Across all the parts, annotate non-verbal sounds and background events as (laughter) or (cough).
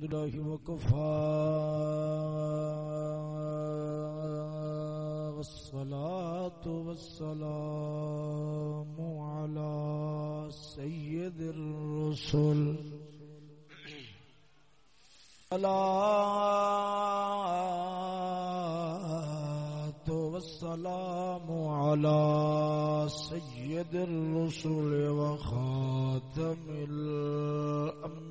الحمد لله وكفى. والصلاة والسلام على سيد الرسل. الصلاة والسلام على سيد الرسل وخاتم الأنبياء.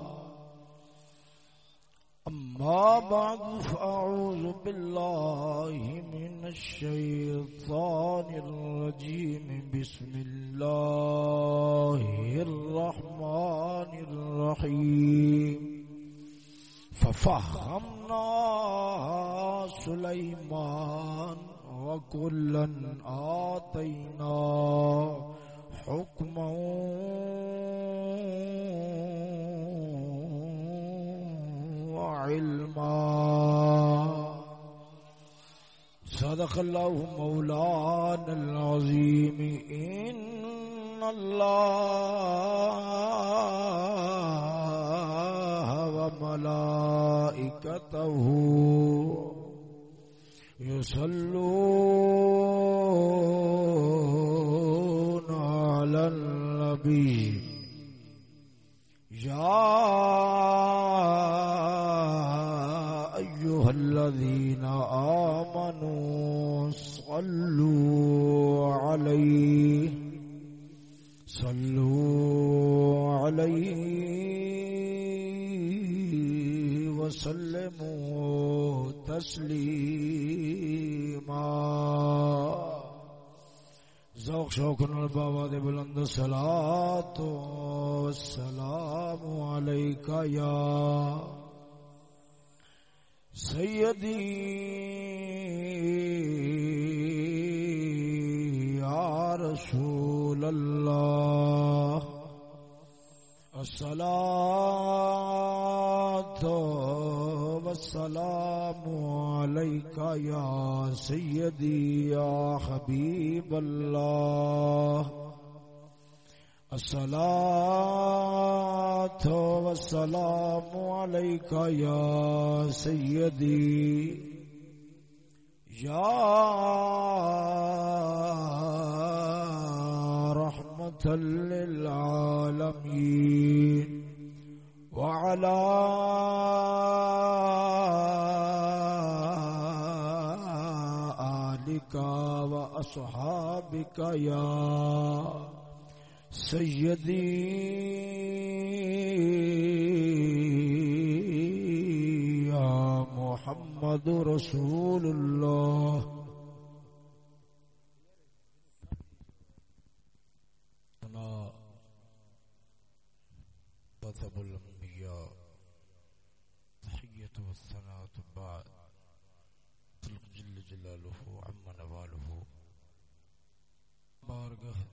أما بعد فأعوذ بالله من الشيطان الرجيم. بسم الله الرحمن الرحيم. ففهمنا سليمان وكلا آتينا حكما صدق الله مولانا العظيم إن الله وملائكته يصلون على النبي يا الذين آمنوا صلوا عليه صلوا عليه وسلموا تسليما ذوق شوق نال بابا دے بلند صلات و السلام علیکا یا سیدی یا رسول اللہ الصلاة والسلام عليك يا سيدي يا حبيب الله الصلاة والسلام عليك يا سيدي يا رحمة للعالمين وعلى آلك وأصحابك يا سيدي يا محمد رسول الله كتب الأنبياء تحية والثناء بعد خلق جل جلاله عم نواله بارگاہ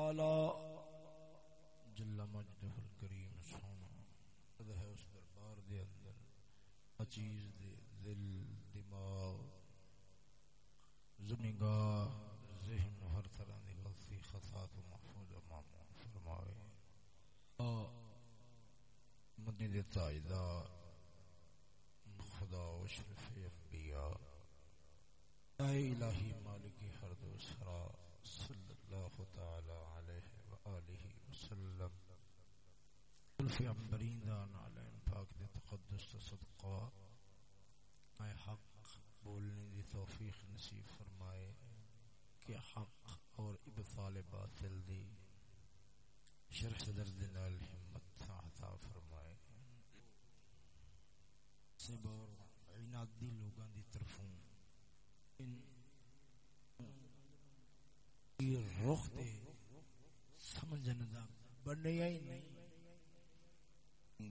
اعلی جل مجدہ الکریم سونا قد ہے اس دربار دے اندر چیز دے دل، دماغ زنگاہ ذہن، ہر طرح دی غلطی خطا تو محفوظ امام فرمائے مدنی دے تاجدار خدا و شرف انبیاء اے الہی مالک ہر دو سرا صلی اللہ تعالی علیہ وآلہ وسلم الف عنبرین دان علین پاک دے تقدس تا صدقہ۔ اے حق بولنے دی توفیق نصیب فرمائے کہ حق اور ابطال باطل دی شرح صدر دنال ہمت عطا فرمائے۔ سے بور عناد دی لوگاں دی طرفوں ان رخ دے سمجھن دا بنیا ہی نہیں۔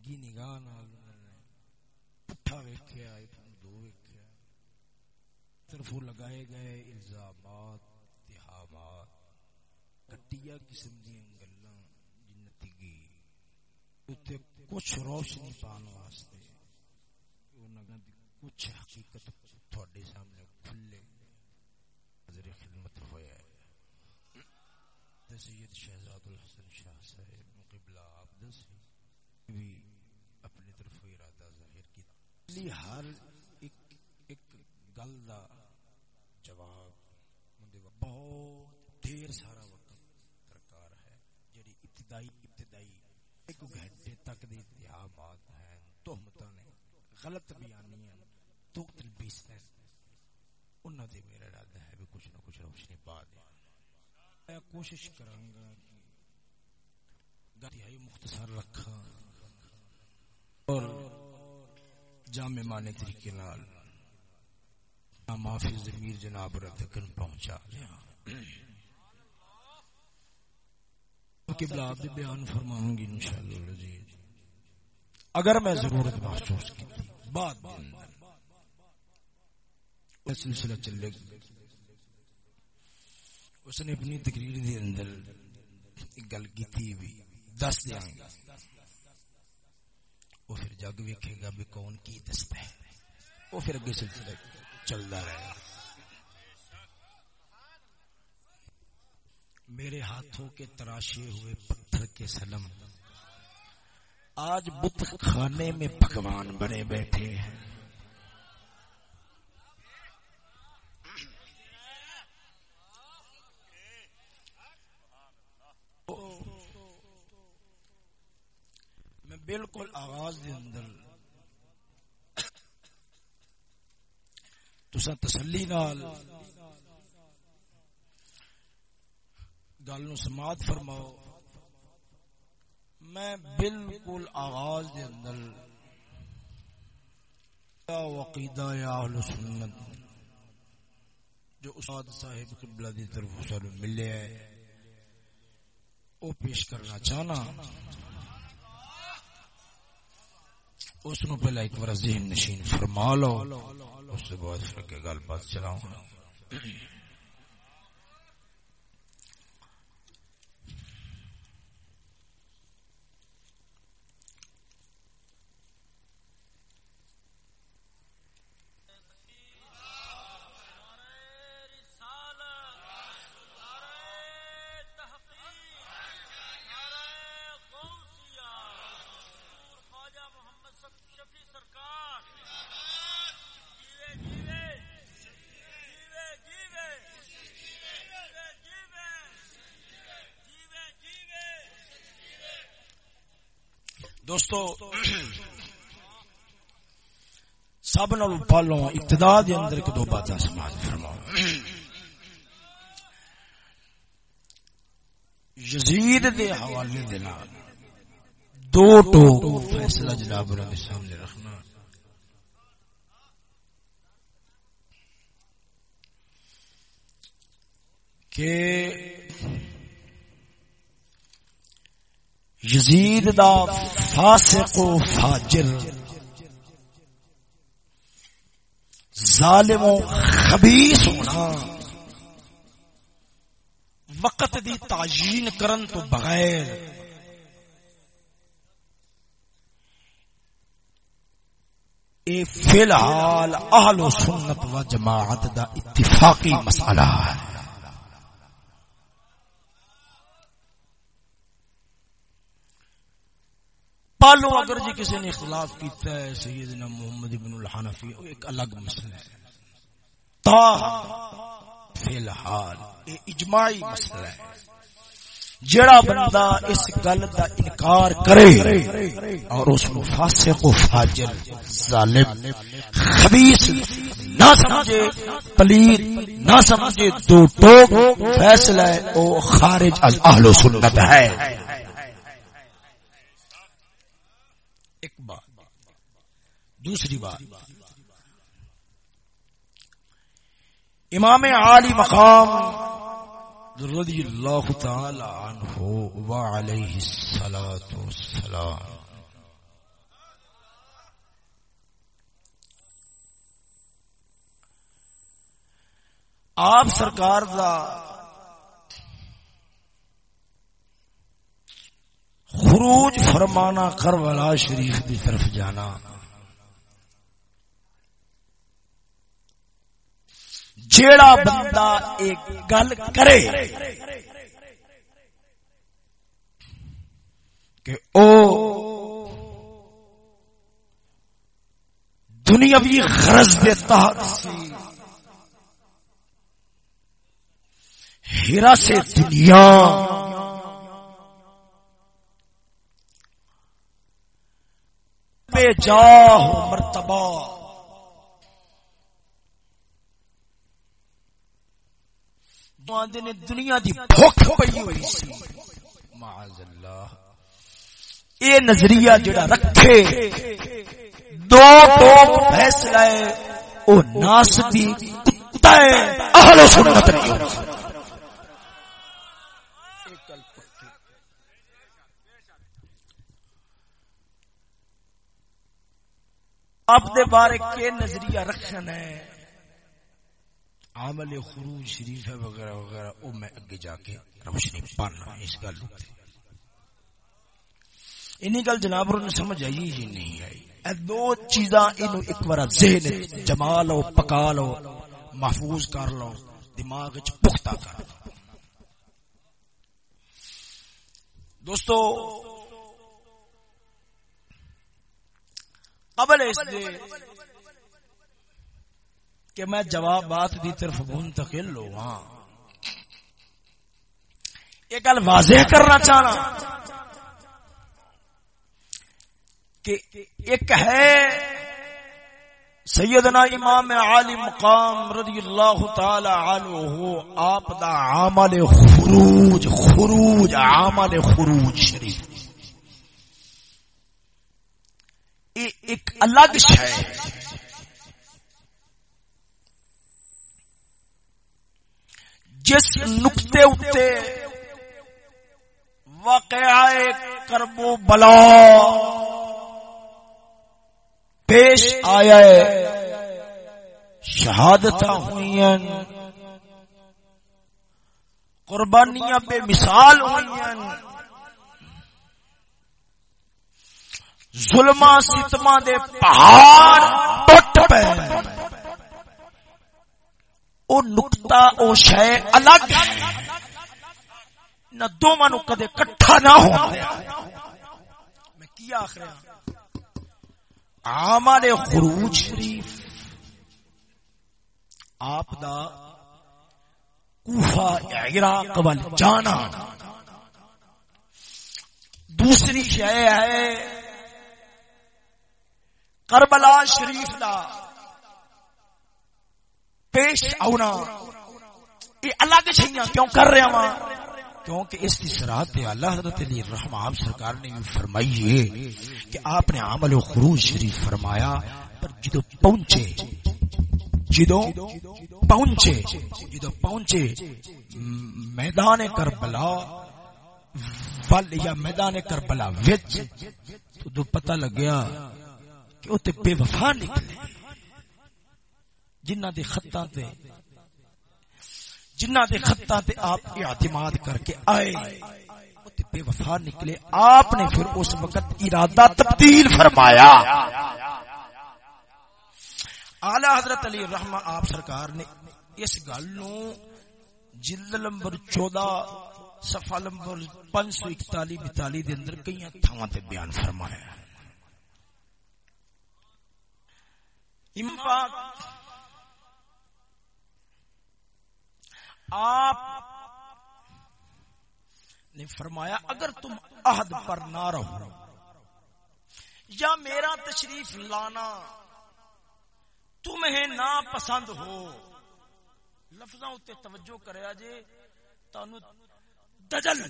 نگاہ پٹھا ویکیا دو ویکیا طرف لگائے گئے الزامات اتحامات کٹیا قسم دیا گلا جنتی گئی کچھ روشنی پان واسطے کچھ حقیقت تھوڑے سامنے کھلے حضر خدمت ہویا ہے سید شہزاد الحسن شاہ صاحب مقبلہ آپ دسی بھی اپنی طرف ارادہ ظاہر کی ہر ایک ایک گل دا جواب بہت دیر سارا وقت درکار ہے جڑی ابتدائی ابتدائی ایک گھنٹے تک دی اتحامات ہیں، تہمتاں نے، غلط بیانی ہیں تو تلبیس ہے انہاں دے میرا ارادہ ہے بھی کچھ نہ کچھ روشنی پا دیا۔ میں کوشش کروں گا گھر مختصر رکھا اور جامع مانے طریقے نال معافی ضمیر جناب رتکن پہنچا۔ گیا قبلہ آپ بیان فرماؤں گی انشاءاللہ العزیز جی۔ اگر میں ضرورت محسوس کی تھی، بعد سلسلہ چلے۔ گا اس نے اپنی تقریر دے اندر گل کی تھی بھی۔ دس دیا گا وہ پھر جگ ویکھے گا بھی کون کی دستا ہے۔ وہ پھر اگے سلسلہ چلتا رہے گا۔ میرے ہاتھوں کے تراشے ہوئے پتھر کے سلم آج بت خانے میں پکوان بنے بیٹھے ہیں میں بالکل آواز دے اندر۔ تسا تسلی نال گل نو سماعت فرماؤ۔ میں بالکل آغاز دے اندر وقیدہ یا اہل سنت جو استاد صاحب قبلہ دی طرف سے ملے ہے، وہ پیش کرنا چاہنا۔ اس نو پہلا ایک بار ذہن نشین فرما لو، اس سے بعد پھر گل بات چلاؤں سب پالو ابتدا دے اندر ایک دو باتاں سماج فرماؤ یزید دے حوالے دے نال دو ٹو فیصلہ جناب رب سامنے رکھنا۔ کہ یزید دا فاسق و فاجر ظالم و خبیث ہونا۔ وقت دی تعین کرن تو بغیر۔ اے فی الحال اہل و سنت و جماعت دا اتفاقی مسئلہ ہے۔ پالو اگر جی کسی نے اختلاف کیتا ہے، سیدنا محمد بن الحنفی ایک الگ مسئلہ ہے۔ تا فی الحال اجماعی مسئلہ ہے۔ جڑا بندہ اس گل دا انکار کرے اور اس کو فاسق و فاجر، ظالم، خبیث نہ سمجھے پلید نہ سمجھے، دو ٹوک فیصلہ ہے او خارج از اہل سنت ہے۔ دوسری بات۔ امام عالی مقام رضی اللہ تعالی عنہ وعلیہ الصلوۃ والسلام۔ آپ سرکار دا خروج فرمانا کربلا شریف کی طرف جانا۔ جیڑا بندہ ایک گل کرے کہ او دنیاوی غرض دے تحت سی ہیرا سے دنیا بے جاہ مرتبہ۔ نے دنیا دی بھوک پئی ہوئی سی۔ معاذ اللہ اے نظریہ جڑا رکھے دو ٹوک فیصلہ ہے او ناس دی کتا ہے اہل سنت نہیں آپ دے بارے کے نظریہ رکھن ہے۔ عمل خروج شریف ہے وغیرہ وغیرہ او میں اگے جا کے روشنی پانا اس گل اینی گل جناب نے سمجھ آئی ہی نہیں آئی۔ اے دو چیزاں اینو ایک بار ذہن جما لو پکا لو محفوظ کر لو، دماغ وچ پختہ کر لو۔ دوستو، قبل اس دے کہ میں جواب بات دی طرف منتقل ہو ہاں یہ گل واضح کرنا چاہنا۔ کہ ایک ہے سیدنا امام عالی مقام رضی اللہ تعالی عنہ، آپ دا عمل خروج خروج، عمل خروج شریف۔ ایک الگ شہ جس نقطے اتنے واقع کربو بلا پیش آیا ہے شہادت ہوئی قربانیاں بے مثال ہوئی ظلما ستما دے پہاڑ ٹوٹ پے۔ او نقطہ او شے الگ نہ دونوں نو کدے کٹھا نہ ہو میں کیا آخر ہاں؟ عامل خروج شریف، آپ دا کوفہ عراق وال جانا۔ دوسری شے ہے، کربلا شریف دا۔ پیش آنا یہ الگ چھیاں کیوں کر رہا ہاں؟ کیونکہ اس کی سرات اللہ حضرت علی رحمہ سرکار نے یہ فرمائی ہے کہ آپ نے عمل و خروج شریف فرمایا، پر جدو پہنچے جدو پہنچے جدو پہنچے، میدان کربلا، ول یا میدان کربلا وچ، تو پتہ لگیا کہ وہ بے وفا نکلے۔ جنہ دے خطاں تے، جنہ دے خطاں تے آپ اعتماد کر کے آئے بے وفا نکلے۔ آپ نے پھر اس وقت ارادہ تبدیل فرمایا۔ اعلی حضرت علی رحمہ آپ سرکار نے اس گل نو جلد نمبر چودہ، صفحہ نمبر پانچ سو اکتالی بتالی دے اندر کئی تھاواں تے بیان فرمایا۔ امام آپ نے فرمایا، اگر تم عہد پر نہ رہو یا میرا تشریف لانا تمہیں نا پسند ہو لفظوں توجہ کریا جے تانو دجل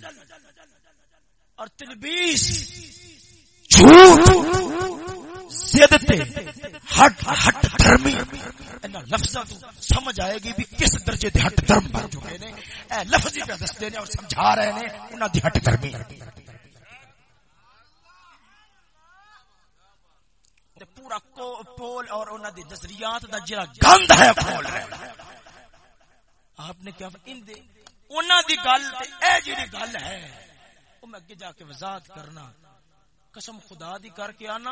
اور تلبیس جھوٹ ہٹ ہٹ، دھرمی۔ سمجھ آئے گی بھی کس درجے دے ہٹ دھرم بن چکے نے۔ اے پہ دستے نے اور سمجھا رہے نے انہاں دی ہٹ پورا پول اور انہاں نظریات دا جڑا گند ہے، کھول رہے آپ نے کیا ان دے انہاں دی گل تے اے جڑی گل ہے، او میں اگے جا کے وضاحت کرنا۔ قسم خدا دی کر کے آنا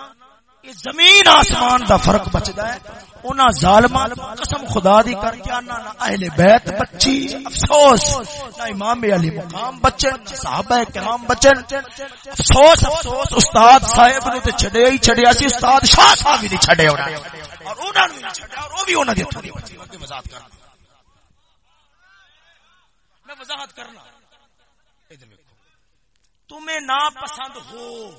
زمین آسمان دا فرق بچدا ہے۔ انہاں ظالماں قسم خدا دی کر کے انا نہ اہل بیت بچی، افسوس، نہ امام علی مقام بچن صحابہ کرام بچن افسوس افسوس، استاد صاحب نو تے چھڈے ہی چھڈیا سی، استاد شاہ صاحب بھی نہیں چھڈے اور انہاں نو چھڈیا اور او بھی انہاں دے ہتھوں دی بچی۔ اگے وضاحت کرنا۔ میں وضاحت کرنا۔ ادھر تمہیں نا پسند ہو۔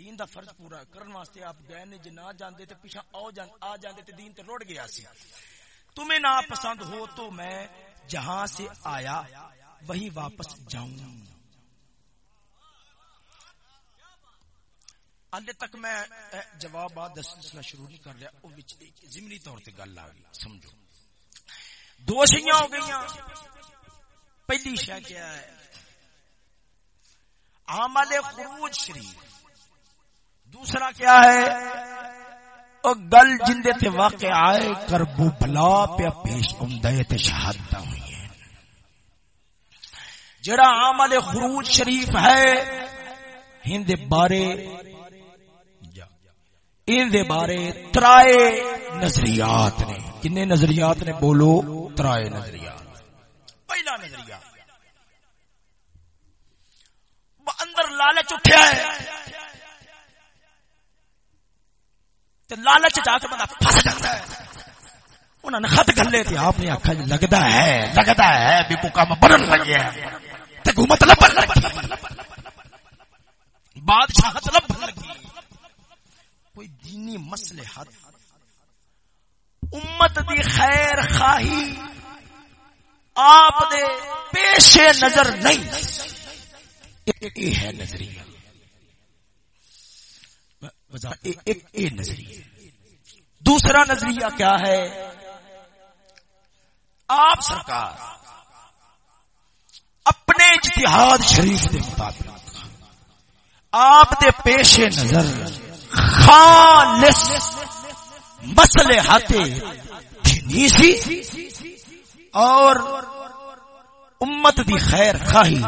دین دا فرض پورا کرن واسطے آپ گئے نے جے نہ جاندے تے پیچھے آ جان، آ جاندے تے دین تے روڑ گیا سی۔ تمہیں نہ پسند ہو تو میں جہاں سے آیا، وہی واپس جاؤں۔ اندے تک میں جواب بعد دسنا شروع نہیں کر رہا، او وچ ضمنی طور تے گل آ گئی، سمجھو۔ دو شیاں ہو گئیاں۔ پہلی شے کیا ہے؟ عمل خروج شریف۔ دوسرا کیا ہے؟ او گل جندے تے واقع آئے، کربو بلا پہ پیش امدے تے شہادتہ ہوئی ہے جڑا عمل خروج شریف ہے ہند بارے، ان دے بارے ترائے نظریات نے۔ کنے نظریات نے بولو؟ ترائے نظریات۔ پہلا نظریہ اندر لالچ اٹھیا ہے۔ لالچ جا کے بندہ پھس جاتا ہے۔ انہوں نے خط گلے تھے آپ نے آخا جی لگتا ہے لگتا ہے بھی کو کام بنن لگے حکومت لبن لگی۔ بادشاہت لبن لگی۔ کوئی دینی مسئلے حد۔ امت دی خیر خواہی آپ دے پیش نظر نہیں۔ یہ ہے نظریہ۔ ایک نظریہ۔ دوسرا نظریہ کیا ہے؟ آپ سرکار اپنے اجتہاد شریف کے مطابق، آپ دے پیش نظر خالص مسئلے ہاتھے سی، اور امت دی خیر خواہی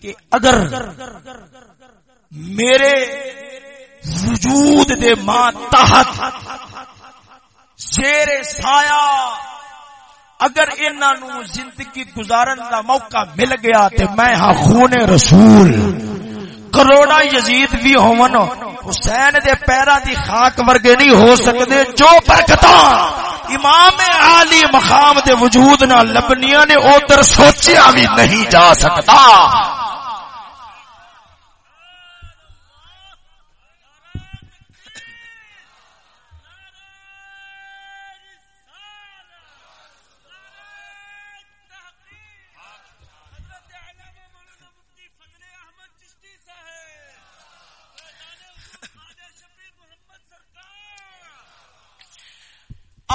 کہ اگر میرے وجود دے ماں تحت۔ زیر سایا اگر انہوں زندگی گزارن دا موقع مل گیا تے میں ہاں خون رسول۔ کروڑا یزید بھی ہون۔ حسین دے پیرا دی خاک ورگے نہیں ہو سکتے جو برکتا امام عالی مقام دے وجود نہ لبنیاں نے ادھر سوچیا بھی نہیں جا سکتا۔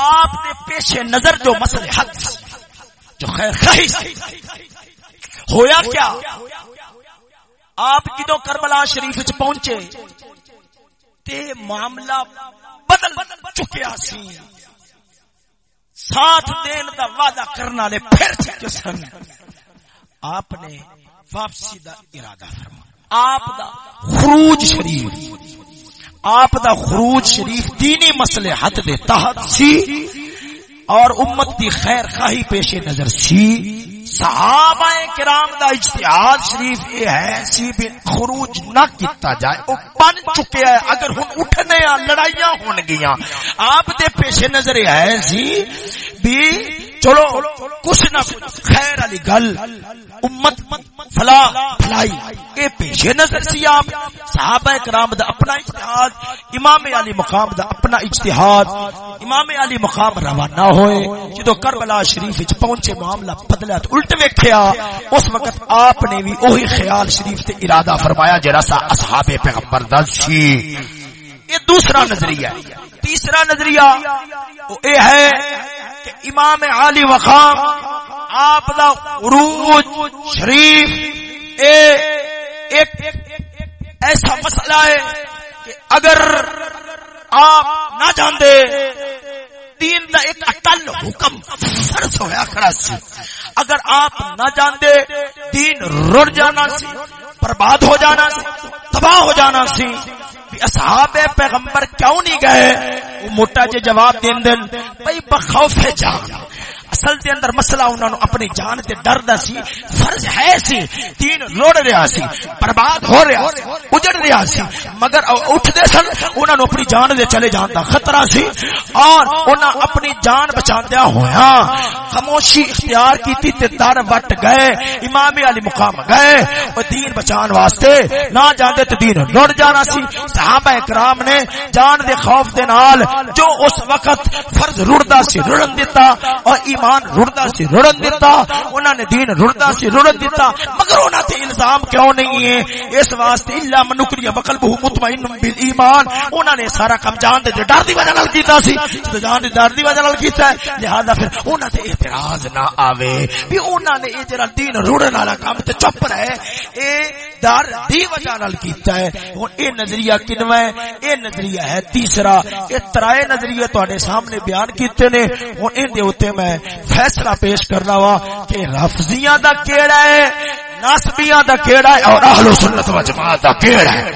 آپ نے پیش نظر جو مسئلے حق جو خیر خواہش ہویا کیا؟ آپ جدو کربلا شریف چ پہنچے، تے معاملہ بدل چکیا سی۔ ساتھ دین دا وعدہ کرنا لے پھر چکے سن۔ آپ نے واپسی دا ارادہ فرما آپ دا خروج شریف۔ آپ دا خروج شریف دینی مسئلے حد دے تحت سی اور امت دی خیر خواہی پیش نظر سی۔ صحابہ کرام دا اجتہاد شریف یہ ہے، سی بھی خروج نہ کیتا جائے۔ او بن چکے ہے، اگر ہن اٹھنے لڑائیاں ہون گیاں۔ آپ دے پیش نظر ہے سی بھی چلو کچھ نہ کچھ، خیر علی گل، امت فلا فلائی۔ اے پیش نظر سی آپ، صحابہ کرام دا اپنا اجتہاد، امام علی مقام دا اپنا اجتہاد۔ امام علی مقام روانہ ہوئے جدو کربلا شریف وچ پہنچے، معاملہ بدلا تو الٹ ویکھیا۔ اس وقت آپ نے بھی وہی خیال شریف تے ارادہ فرمایا، جڑا سا اصحاب پیغمبر دا سی۔ یہ دوسرا نظریہ ہے۔ تیسرا نظریہ وہ اے ہے کہ امام علی مقام آپ دا عروج شریف اے ایک ایسا مسئلہ ہے کہ اگر آپ نہ جاندے، دین دا ایک اٹل حکم فرض ہویا کھڑا سی۔ اگر آپ نہ جاندے، دین رڑ جانا سی، برباد ہو جانا سی، تباہ ہو جانا سی اصحاب پیغمبر کیوں نہیں گئے؟ وہ موٹا جے جواب دین دین بھائی بخوف جان۔ اصل دے اندر مسئلہ انہوں نے اپنی جان تے ڈر دا سی، فرض ہے سی دین لوڑ رہا سی، برباد ہو رہا سی، اجڑ رہا سی، مگر اٹھ دے سن انہوں نے اپنی جان دے چلے جان دا خطرہ سی، اور انہوں اپنی جان بچان دیا ہویا خموشی اختیار کی تی تے در وٹ گئے، امام علی مقام گئے وہ دین بچان واسطے، نہ جان دے تے دین لوڑ جانا سی، صحابہ اکرام نے جان دے خوف دے نال جو اس وقت فرض رڑدا سی، رڑن دیتا اور ایمان مسلمان رڑدا سی، رڑن دیتا انہاں نے دین رڑدا سی، رڑن دیتا مگر انہاں تے الزام کیوں نہیں ہے؟ اس واسطے الا منکری وقلبہ مطمئن بالایمان انہاں نے سارا کام جان دے ڈر دی وجہ نال کیتا سی تے جان دے ڈر دی وجہ نال کیتا ہے۔ لہذا پھر انہاں تے اعتراض نہ آوے بھی انہاں نے اے جڑا دین رڑن والا کام تے چپ رہے، اے ڈر دی وجہ نال کیتا ہے۔ ہن اے نظریہ کنواں ہے، اے نظریہ ہے تیسرا۔ اے ترائے نظریے تواڈے سامنے بیان کیتے نے ہن ان دے اوتے میں فیصلہ پیش کرنا وا کہ رفضیاں دا کیڑا ہے، ناسبیاں دا کیڑا ہے اور اہل سنت و جماعت دا کیڑا ہے۔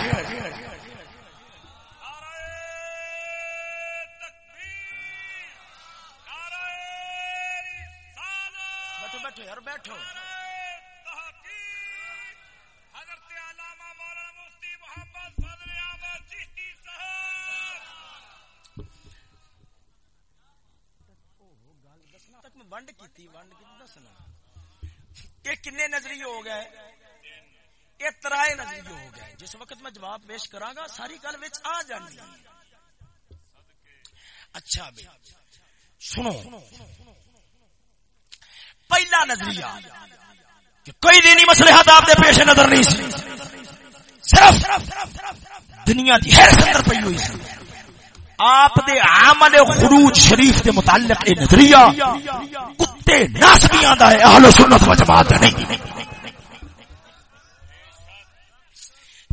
ونڈ کی ونڈ کی دسنا یہ کنے نظریے ہو گئے؟ یہ ترائے نظریے ہو گئے۔ جس وقت میں جواب پیش کرا گا، ساری گل وچ آ جانی اچھا بھائی، سنو۔ پہلا نظریہ، کہ کوئی دینی مسئلے ہاتھ آپ پیش نظر نہیں سی۔ صرف دنیا کی ہر سندر پی ہوئی سی۔ آپ دے عمل خروج شریف دے متعلق اے نظریہ، کتے ناسبیاں دا ہے، اہل سنت و جماعت نہیں۔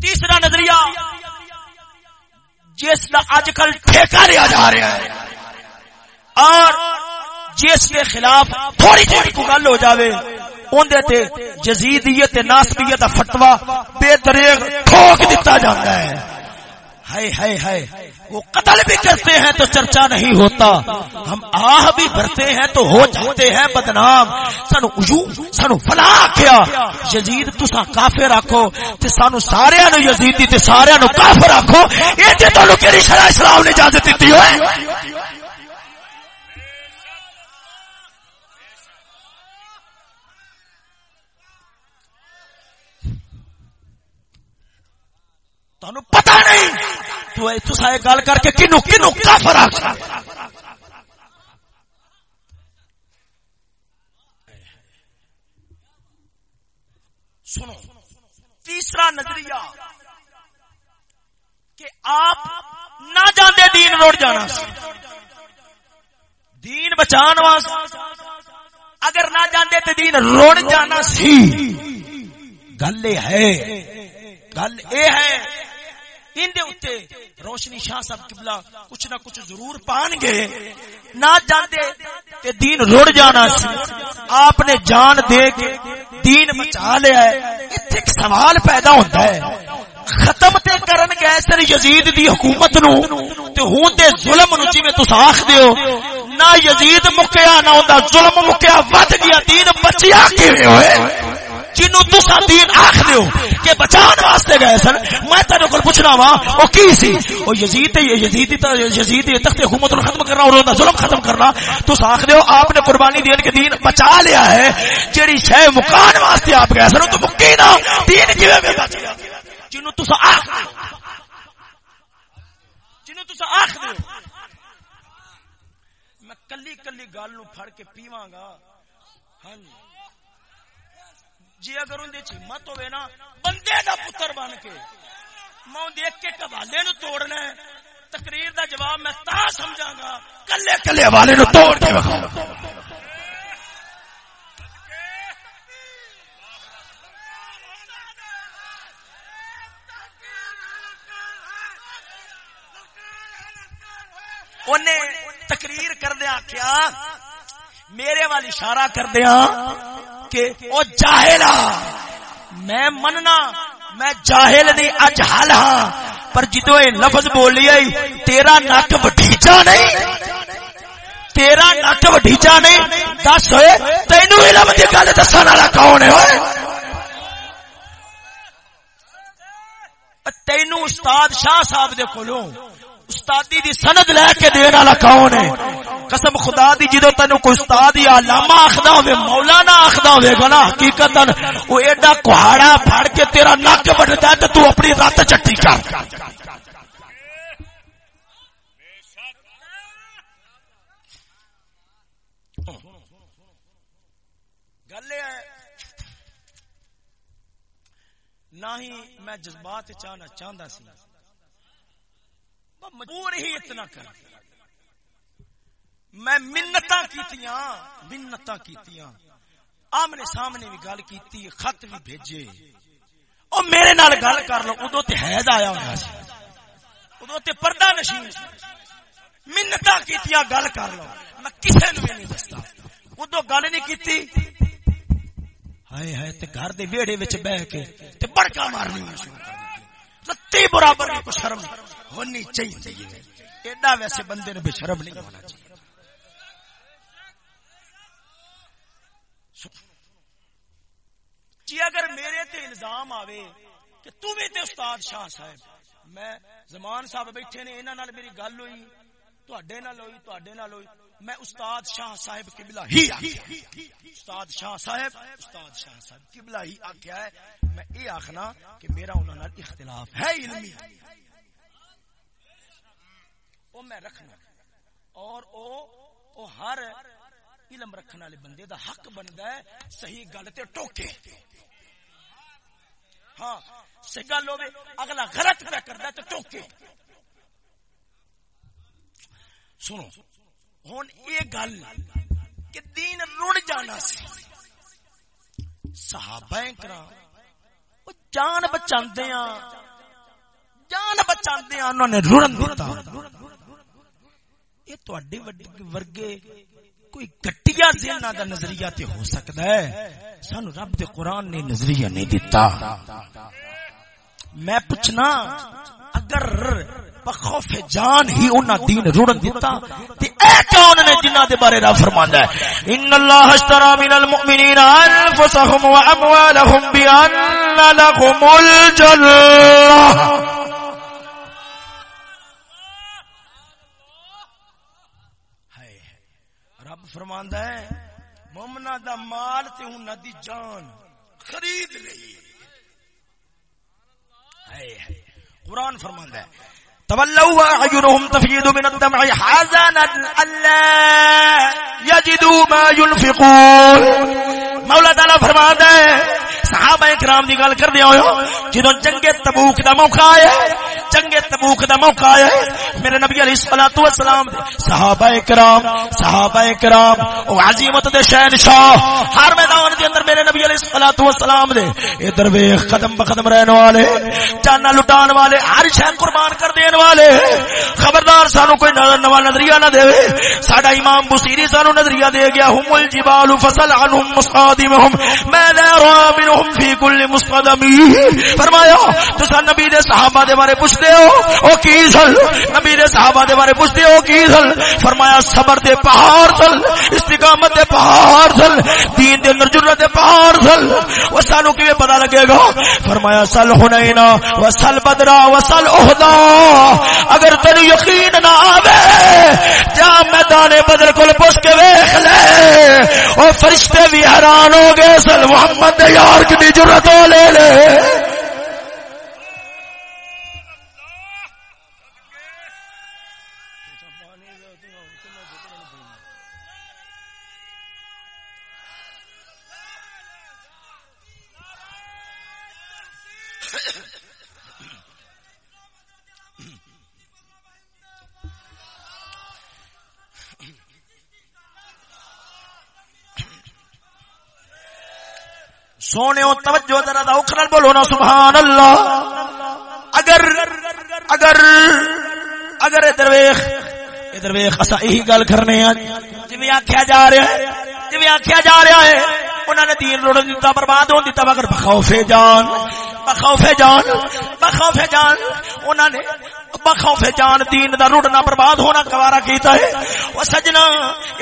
تیسرا نظریہ، جس کا اج کل ٹھیکہ لیا جا رہا ہے۔ اور جس کے خلاف تھوڑی تھوڑی کو گل ہو جاوے اندر تے جزیدیت ناسبیت دا فتوا بے دریغ ٹھوک دیتا جاتا ہے۔ ہائے ہائے ہائے۔ وہ قتل بھی کرتے ہیں تو چرچا نہیں ہوتا۔ ہم آہ بھی بھرتے ہیں تو ہو جاتے ہیں بدنام۔ سانو اجو سانو فلا کیا۔ یزید تسا کافر رکھو تے سانو سارے نو یزیدی تے سارے نو کافر رکھو اے تے تو کیڑی شرع اسلام نے اجازت دتی ہوئے؟ تہن پتا نہیں۔ تو یہ گل کر کے کنو کنو کافر سنو، تیسرا نظریہ کہ آپ نہ جانے دین روڑ جانا دین بچان واسطے اگر نہ جانے تو دین روڑ جانا سی۔ گل ہے، گل یہ ہے روشنی شاہ صاحب قبلہ کچھ نہ کچھ ضرور پان گے۔ نہ جاندے کہ دین رڑ جانا سی۔ آپ نے جان دے کے دین بچا لیا ہے۔ ایک سوال پیدا ہوتا ہے۔ ختم تے کرن گئے سر یزید دی حکومت نو تے ہون دے ظلم نو جویں تس آکھ دیو نہ یزید مکیا، نہ اوندا ظلم مکیا۔ ود گیا، دین بچیا کیویں ہوئے؟ جنوں تسا دین آکھ دیو کہ بچان واسطے گئے سن، میں تیرے کول پوچھنا وا او کی سی؟ او یزید یزید یزید تخت حکومت نو ختم کرنا اور ظلم ختم کرنا۔ تس آکھ دیو آپ نے قربانی دین کے دین بچا لیا ہے، جیڑی شے مکان واسطے آپ گئے سن تو مکی نا۔ دین کیویں بچ گیا۔ جنوں تسا آکھ جنوں تسا آکھ دیو میں کلی کلی گل نو پھڑ کے پیواں گا۔ ہاں جی۔ جی اگر اندر ہمت ہوئے نا، بندے دا پتر بن کے میں دیکھ کے قبالے نو توڑنا ہے۔ تقریر دا جواب میں تا سمجھا گا کلے کلے والے نو توڑ کے وکھاؤں تقریر کردیا کیا میرے وال اشارہ کردیا کہ او جاہلا۔ میں مننا، میں جاہل نہیں، اج حل ہاں۔ پر جدو یہ لفظ بولی آئی تیرا نک وٹیچا نہیں۔ تیرا نک وٹیچا نہیں۔ دس ہوئے، تینوں علم کی گل دسن والا کون ہے؟ تینوں استاد شاہ صاحب دے کولوں۔ استادی دی سند لے کے دین والا کون ہے؟ قسم خدا دی جدو تینو کوئی استاد یا علامہ آخدا ہوے مولانا آخدا ہوے گا نا حقیقتا او ایڈا کہاڑا پھڑ کے تیرا نک وڈدا تے تو اپنی رت چٹی کر۔ نہ ہی میں جذبات چاہنا چاہتا سی مجبور ہی اتنا کر میں منتا کیتیاں منتا کیتیاں۔ آمنے سامنے بھی گل کیتی، خط بھی بھیجے۔ او میرے نال گل کر لو ادو تے حید آیا ہوا سی۔ ادو تے پردہ نشین منتا کیتیاں گل کر لو۔ میں کسے نو نہیں دستا۔ ادو گل نہیں کیتی۔ ہائے ہائے، تے گھر دے ویڑے وچ بیٹھ کے تے بڑکا مارنی شروع کر رتی برابر کو شرم۔ ہونی چاہیے۔ ایڈا ویسے بندے نے بے شرم نہیں ہونا چاہیے۔ جی اگر میرے تے الزام آوے کہ تمہیں تے استاد شاہ صاحب، میں زمان صاحب بیٹھے نے، انہاں نال میری گل ہوئی تواڈے نال ہوئی تواڈے نال ہوئی، میں استاد شاہ صاحب قبلہ ہی استاد شاہ صاحب، استاد شاہ صاحب قبلہ ہی آکھیا ہے۔ میں یہ آخنا کہ میرا انہوں نے اختلاف ہے علمی۔ وہ میں رکھنا۔ اور او او ہر علم رکھنے والے بندے دا حق بنتا ہے، صحیح گل تے ٹوکے۔ ہاں صحیح گل ہوے اگلا غلط پہ کرتا تو ٹوکے۔ سنو ہوں یہ گل کہ دین رڑ جانا سی۔ صحابہ کرام، او جان بچا ہاں۔ جان بچا ہاں، انہوں نے رڑن دیتا یہ تھوڑے ورگے کوئی گٹیا ذہن دا نظریہ تے ہو سکتا ہے سانو رب دے قرآن نے نظریہ نہیں دیتا میں پوچھنا اگر بخوف جان ہی انہاں دین روڑن دیتا تے اے کون نے جنہاں دے بارے رب فرماندا ہے ان اللہ اشترى من المؤمنین انفسهم واموالهم بان لهم الجنہ رب فرماندا ہے مومنا دا مال تے انہاں دی جان خرید لئی۔ قرآن فرماندا ہے تولوا اعينهم تفيض من الدمع. حزنا الا يجدوا ما ينفقون. مولا تعالی فرماتا ہے صحابہ کرام دی گل کر دیا ہو جدو جنگ تبوک دا موقع آیا جنگ تبوک دا موقع آیا میرے نبی علیہ الصلوۃ والسلام دے صحابہ کرام صحابہ کرام او عظمت دے شہنشاہ، ہر میدان دے اندر میرے نبی علیہ الصلوۃ والسلام دے، ادھر ویکھ قدم بقدم رہن والے، جانا لٹان والے، ہر شے قربان کر دین والے خبردار سانو کوئی نواں نظریہ نہ دے۔ ساڈا امام بصیری سانو نظریہ دے گیا۔ ہم الجبال فصل عنهم مصادمهم ما لا را منهم فی کل مستقدمی فرمایا تسا نبی دے صحابہ دے بارے پوچھتے ہو؟ او کی سل نبی دے صحابہ دے بارے پوچھتے ہو؟ کی سل فرمایا، صبر دے پہاڑ سل استقامت دے پہاڑ سل دین دے اندر جرت دے پہاڑ سل وہ سانو کیویں پتہ لگے گا؟ فرمایا سل حنینا و سل بدرا و سل اگر تین یقین نہ آوے جا میدان بدر کل پوچھ کے ویخ لے؟ او فرشتے بھی حیران ہو گئے سل محمد یار کی جرت لے لے۔ سونے توجہ ذرا داؤخ نال بولو نا سبحان اللہ اگر اگر اگر درویش ادھر ویخ اصا یہی گل کرنے جی آخیا جا رہا ہے جی آخیا جا رہا ہے انہوں نے دین روڑ دیتا برباد ہو دیتا مگر بخوف جان بخوف جان بخوف جان۔ انہوں نے بخوف جان دین دا رڑنا برباد ہونا گوارا کیتا ہے۔ او سجنا،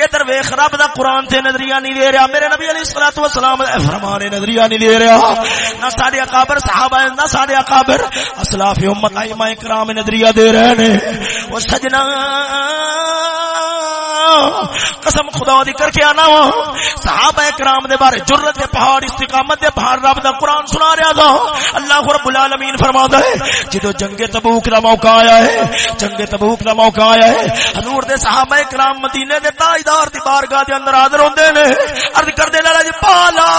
ادھر ویکھ، رب دا قران تے نظریہ نہیں دے رہا۔ میرے نبی علیہ الصلوۃ والسلام دے فرمان نظریہ نہیں دے رہا۔ نہ ساڈے اکابر صحابہ، نہ ساڈے اکابر اسلاف امت، ائمہ کرام نظریہ دے رہے نے۔ او سجنا، قسم خدا دی کر کے آنا۔ وا صحابہ کرام دے بارے، جرت دے پہاڑ، استقامت دے پہاڑ، رب دا قرآن سنا رہا تھا۔ اللہ رب العالمین فرما ہے، جدو جنگ تبوک دا موقع آیا ہے۔ جنگ تبوک دا موقع آیا ہے۔ حضور دے صحابہ کرام مدینے دے تاجدار دی بارگاہ دے اندر حاضر ہوندے نے۔ عرض کردے نے جی پالا،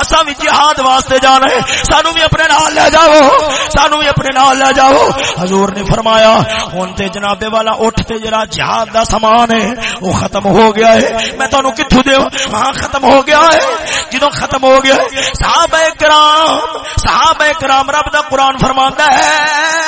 اساں وی جہاد واسطے جانا ہے۔ سانو بھی اپنے نال لے جاؤ۔ سانو بھی اپنے نال لے جاؤ۔ حضور نے فرمایا، ہن تے جناب والا، اٹھ تے جڑا جہاد دا سامان ہے وہ ختم ہو گیا ہے۔ میں تانوں کتھوں دیو ہاں ختم ہو گیا ہے۔ جدوں ختم ہو گیا ہے، صحابہ کرام صحابہ کرام رب دا قرآن فرماندا ہے۔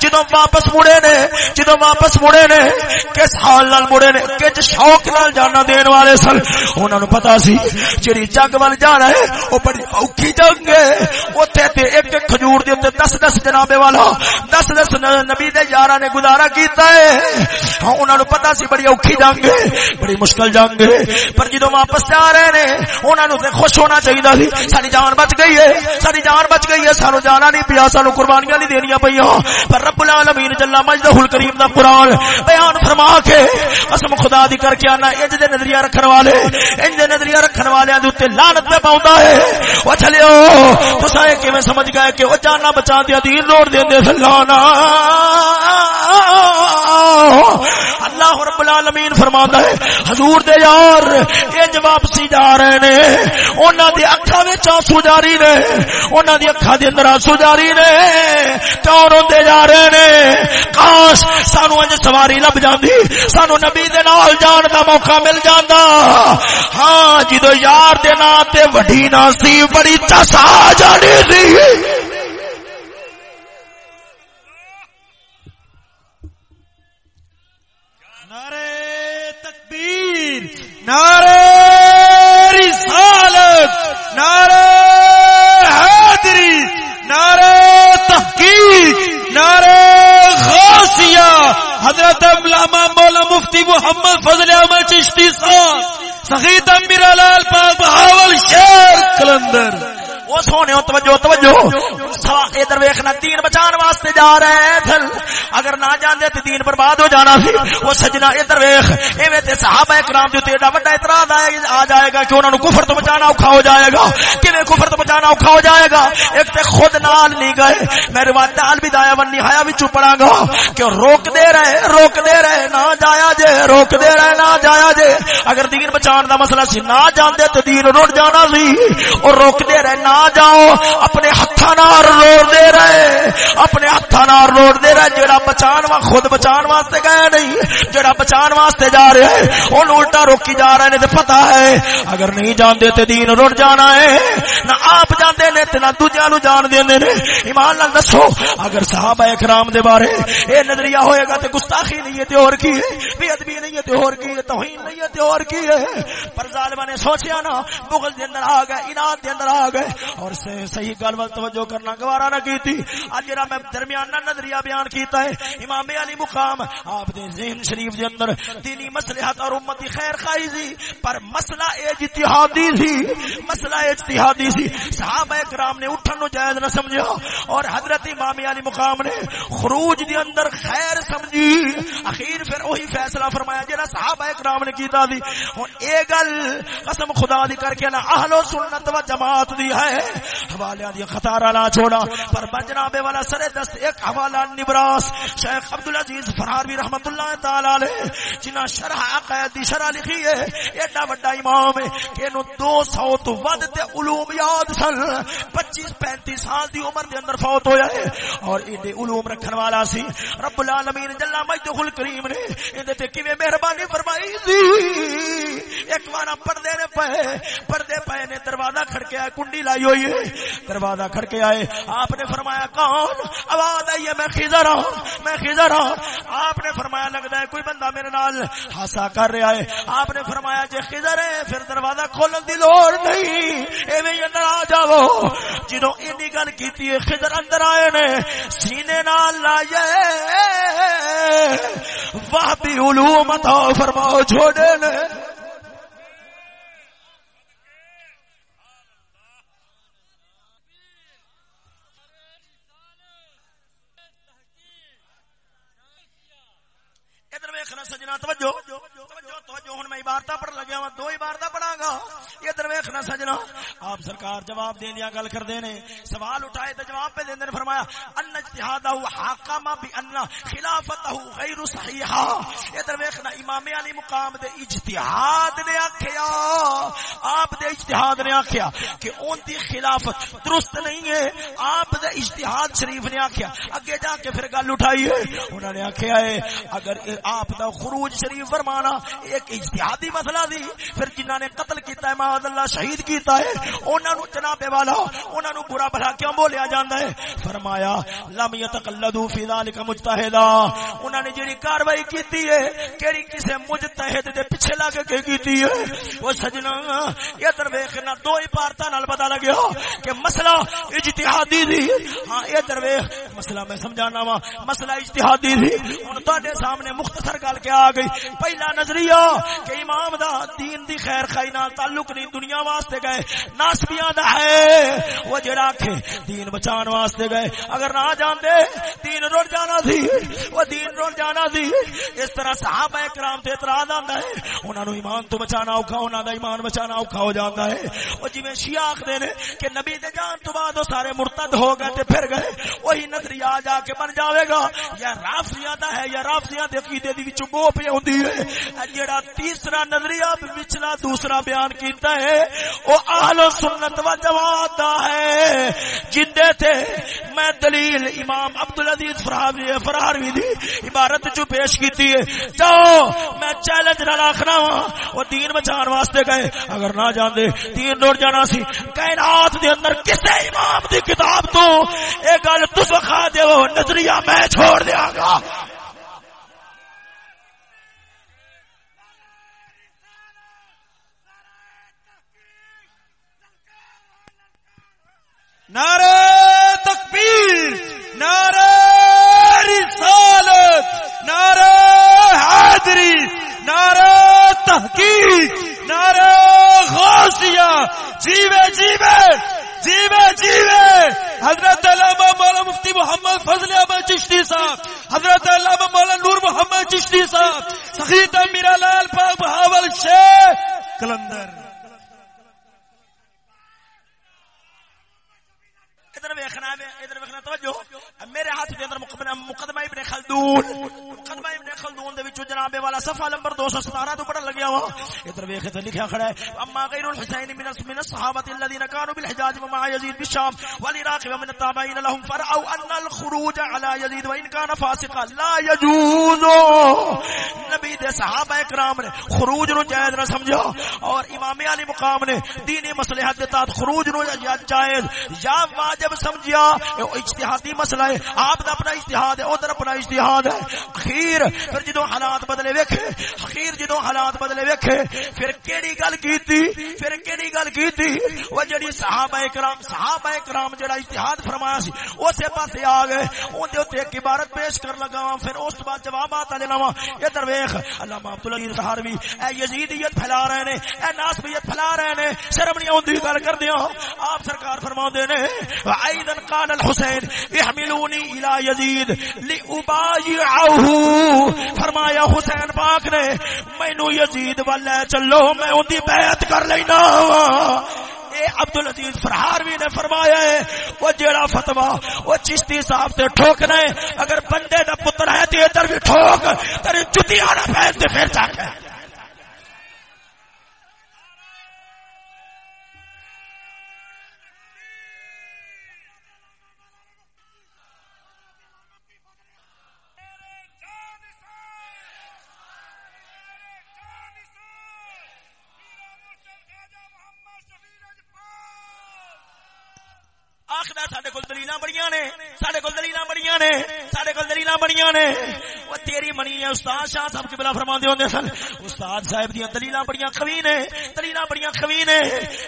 جدو واپس مڑے نے جدو واپس مڑے نے، کس حال نال مڑے نے، کچھ شوق نال جانا دین والے سن۔ انہاں نو پتا سی جڑی جگ ول جانا ہے، او بڑی اوکھی جنگ ہے۔ اوتھے تے ایک ایک کھجور دے اوتے 10 10 جناب والا 10 10 نبی دے یاراں نے گزارا کیتا ہے۔ ہاں انہاں نو پتا سی بڑی اوکھی جنگ ہے، بڑی مشکل جنگ ہے۔ پر جدو واپس جا رہے نے، انہاں نو تے خوش ہونا چاہیدا سی ساری جان بچ گئی ہے ساری جان بچ گئی ہے، سانو جانا نہیں پیا، سانو قربانیاں نہیں دینیاں پیاں پر رب العالمین جل مجدہ الکریم دا قرآن بیان فرما کے قسم خدا دی کر کے آنا، انج دے نظریہ رکھن والے، انج دے نظریہ رکھن والے دے اوتے لعنت پہ پاوندا ہے۔ او چلیو تساں کیویں سمجھ گئے کہ او جانا بچا دیا دین روڑ دیندے سلانا اللہ رب العالمین فرماندا ہے، حضور دے یار، انج واپسی جا رہے نے۔ انہاں دی اکھاں وچ آنسو جاری نے انہاں دی اکھاں دے اندر آنسو جاری نے۔ کیوں روندے کرتے جا رہے نے۔ کاش سانو انج سواری لب جاندی، سانو نبی دے نال جان دا موقع مل جاندا۔ ہاں جدو یار دے نام تے وڈی ناسی بڑی چسا جانی سی۔ نعرے تکبیر نعرے رسالت نعرے حیدری نعرے کیا حضرت علامہ مولا مفتی محمد فضل احمد چشتی صاحب سخیت امیر لال پاک بہاول شہر کلندر۔ وہ سونے توجہ توجہ۔ ادھر ویکھنا، دین بچان واسطے جا رہے ہیں اگر نہ جاندے تے دین برباد ہو جانا سی۔ وہ سجنا ادھر ویکھ۔ ایویں تے صحابہ کرام جو ایڈا بڑا اعتراض آ جائے گا کہ انہاں نو کفر تو بچانا اوکھا ہو جائے گا۔ کیویں کفر تو بچانا اوکھا ہو جائے گا؟ ایک تے خود نال نہیں گئے۔ میں روایت ال بھی دایا ون نہایا وچ پڑھا گا کہ روک دے رہے، روک دے رہے، نہ جایا جے، روک دے رہے، نہ جایا جے۔ اگر دین بچان دا مسئلہ سی نہ جاندے تے دین رڑ جانا سی۔ اور روک دے رہے، نہ جاؤ، اپنے ہاتھوں روڑ دے رہے۔ اپنے ہاتھوں روڑ دے رہے جڑا بچان وا خود بچان واسطے گئے نہیں جڑا بچان واسطے جا رہے ہیں، ان الٹا روکی جا رہے نے تے پتہ ہے، اگر نہیں جاندے تے دین رڑ جانا ہے، نہ آپ جاندے نے تے نہ دوجیاں نو جان دیندے نے۔ ایمان نال دسو، اگر صحابہ اکرام دے بارے اے نظریہ ہوئے گا تے گستاخی نہیں ہے تے اور کی ہے؟ بے ادبی نہیں ہے تے اور کی ہے؟ توہین نہیں ہے تے اور کی ہے؟ پر ظالماں نے سوچیا نا بغل دے اندر آ گئے اناد دے اندر آ گئے۔ اور سے صحیح گل ول توجہ کرنا، گوارا نہ کیتی۔ اج جڑا میں درمیانہ نظریہ بیان کیتا ہے، امام علی مقام، آپ دے ذہن شریف دے اندر دینی مصلحت اور امتی خیر خواہی سی، پر مسئلہ اجتہادی سی، مسئلہ اجتہادی سی۔ صحابہ کرام نے اٹھن نو جائز نہ سمجھا، اور حضرت امام علی مقام نے خروج دے اندر خیر سمجھی۔ اخیر پھر وہی فیصلہ فرمایا جڑا صحابہ کرام نے کیتا سی۔ ہن اے گل قسم خدا دی کر کے نا، اہل سنت و جماعت دی ہے۔ حوالے دی خطارا نہ چھوڑا، پر بجناب والا سر دست ایک حوالہ نبراس، شیخ عبدالعزیز فراروی رحمت اللہ تعالی علیہ جنہ شرح عقائد دی شرح لکھی ہے، ایڈا بڑا امام ہے کہ نو دو سو تو ود تے علوم یاد سن، پچیس پینتیس سال دی عمر دے اندر فوت ہویا ہے۔ اور ایڈے علوم رکھن والا سی، رب العالمین جل مجدہ الکریم نے ایندے تے کیویں مہربانی فرمائی سی۔ ایک بار پردے نے پے، پردے پے نے دروازہ کھڑکیا، کنڈی لائی ہوئی ہے۔ دروازہ کھڑکے آئے۔ آپ نے فرمایا، کون؟ آواز آئی ہے۔ میں خیزر ہوں۔ میں خضر ہوں۔ آپ نے فرمایا، لگتا ہے کوئی بندہ میرے نال ہاسا کر رہا ہے۔ آپ نے فرمایا جی خضر ہے، پھر دروازہ کھولن دی لوڑ نہیں۔ ایویں اندر آ جاؤ۔ جدو اینی گل کیتی ہے، خضر اندر آئے نے۔ سینے نال لائے۔ واہ بھی علوم عطا فرماؤ، چھوڑے نے۔ سجنا توجہ۔ توجہ میں پڑھ لگیا وا دو پڑھا گا سجنا۔ آپ سرکار جواب دین دیا گل سوال اٹھائے جواب پہ فرمایا، ان اجتہاد حاکم خلافت غیر ادھر ویخنا امام علی مقام دے اجتہاد نے آخیا آپ دے اجتہاد نے آخیا کہ ان دی خلافت درست نہیں ہے۔ آپ دے اجتہاد شریف نے آخیا اگے جا کے پھر گل اٹھائی ہے۔ انہوں نے آخیا ہے، اگر آپ دا خروج شریف فرمانا ایک اجتہادی مسئلہ دی۔ پھر جنہاں نے قتل کیتا ہے، معاذ اللہ، شہید کیتا ہے، انہاں نو جناب والا، انہاں نو برا بھلا کیوں بولیا جاندا ہے؟ فرمایا، لم يتقلدوا في ذلك مجتهدا انہاں نے جڑی کاروائی کیتی ہے، کیڑی کسے مجتہد دے پیچھے لگ کے کیتی ہے؟ او سجنا یہ در ویکھنا دو ہی پارتا نال پتہ لگیا کہ مسئلہ اجتہادی دی۔ ہاں یہ در ویکھ، مسئلہ میں سمجھانا وا، مسئلہ اجتہادی دی۔ ہن تواڈے سامنے مختصر گل کیا آ گئی۔ پہلا نظریہ کہ امام دا دین دی خیر خائی نال تعلق نہیں، دنیا واسطے گئے، ناسبیاں دا ہے۔ وہ جڑا کہ دین بچان واسطے گئے۔ اگر نہ جاندے، دین رول جانا سی وہ دین رول جانا سی اس طرح صحابہ کرام تے اعتراض آندا ہے۔ انہاں نو ایمان تو بچانا اوکھا، انہاں دا ایمان بچانا اوکھا ہو جاندا ہے۔ او جویں شیعہ آکھدے نے کہ نبی دے جان تو بعد وہ سارے مرتد ہو گئے تے پھر گئے، وہی نظریہ آ جا کے بن جاوے گا۔ یا رافضیاں دا ہے، یا رافضیاں دے عقیدے دی وچ بو پہ ہوندی ہے۔ جڑا تیسرا نظریہ وچلا دوسرا بیان کیتا ہے او اہل سنت و جماعت دا ہے۔ جندے تے میں دلیل امام عبدالعزیز فراوی فراروی دی عبارت جو پیش کیتی ہے۔ جاؤ، میں چیلنج نہ رکھنا وا او دین بچان واسطے گئے۔ اگر نہ جاندے، دین ڈر جانا سی۔ کائنات دے اندر کسے امام دی کتاب تو اے گل تس کھا دیو، نظریہ میں چھوڑ دیاں گا۔ نعرہ تکبیر، نعرہ رسالت، نعرہ حیدری نعرہ تحقیق، نعرہ غوثیہ۔ جیوے جیوے جیوے جیوے۔ حضرت علامہ مولا مفتی محمد فضل احمد چشتی صاحب، حضرت علامہ مولا نور محمد چشتی صاحب سخیت میرا لال پاک بہاول شیخ کلندر۔ ادھر ویکھنا ادھر ویکھنا توجہ۔ میرے ہاتھ دے اندر مقدمہ ابن خلدون۔ مقدمہ ابن خلدون دے وچوں جناب والا صفحہ نمبر 217 تو پڑھن لگیا وا ادھر ویکھ تے لکھیا کھڑا ہے، اما غیر الحسین من من الصحابه الذين كانوا بالحجاز ومع يزيد بالشام والعراق ومن التابعين لهم فرعوا ان الخروج على يزيد وان كان فاسقا لا يجوز نبی دے صحابہ کرام نے خروج نو جائز نہ سمجھا اور امام علی مقام نے دینی مصلحت دے تحت خروج نو جائز۔ یا واجب سمجھیا؟ اجتہادی مسئلہ ہے۔ آپ دا اپنا اجتہاد ہے، ادھر اپنا اجتہاد ہے۔ اخیر، پھر جدو حالات بدلے ویکھے، اخیر جدو حالات بدلے ویکھے، پھر کیڑی گل کیتی، پھر کیڑی گل کیتی؟ وہ جڑی صحابہ کرام صحابہ کرام جڑا اجتہاد فرمایا سی اسے پاسے آ گئے۔ اون دے اوتے ایک عبارت پیش کر لگا پھر اس بعد جوابات لے لواں ادھر ویکھ، علامہ عبد العزیز سہاروی اے یزیدیت پھیلا رہے نے، اے ناسبیت پھیلا رہے نے شرم نہیں اوندی گل کردیاں۔ آپ سرکار فرماوندے نے ايضا قال الحسين احملوني الى يزيد لابايعه فرمایا حسین پاک نے مینو یزید والے چلو، میں ان دی بیعت کر لینا۔ عبد العزیز فرہاروی نے فرمایا ہے، وہ جیڑا فتوا وہ چشتی صاحب سے ٹھوکنا ہے اگر بندے دا پتر ہے تو ادھر بھی ٹھوک، تیری جتیاں نہ پہن دے پھر جا کے۔ شاہ صاحب کی بلا فرما دے ہوندے سن، استاد صاحب دیا دلیل بڑی خوی نے دلیل بڑی خوی نے۔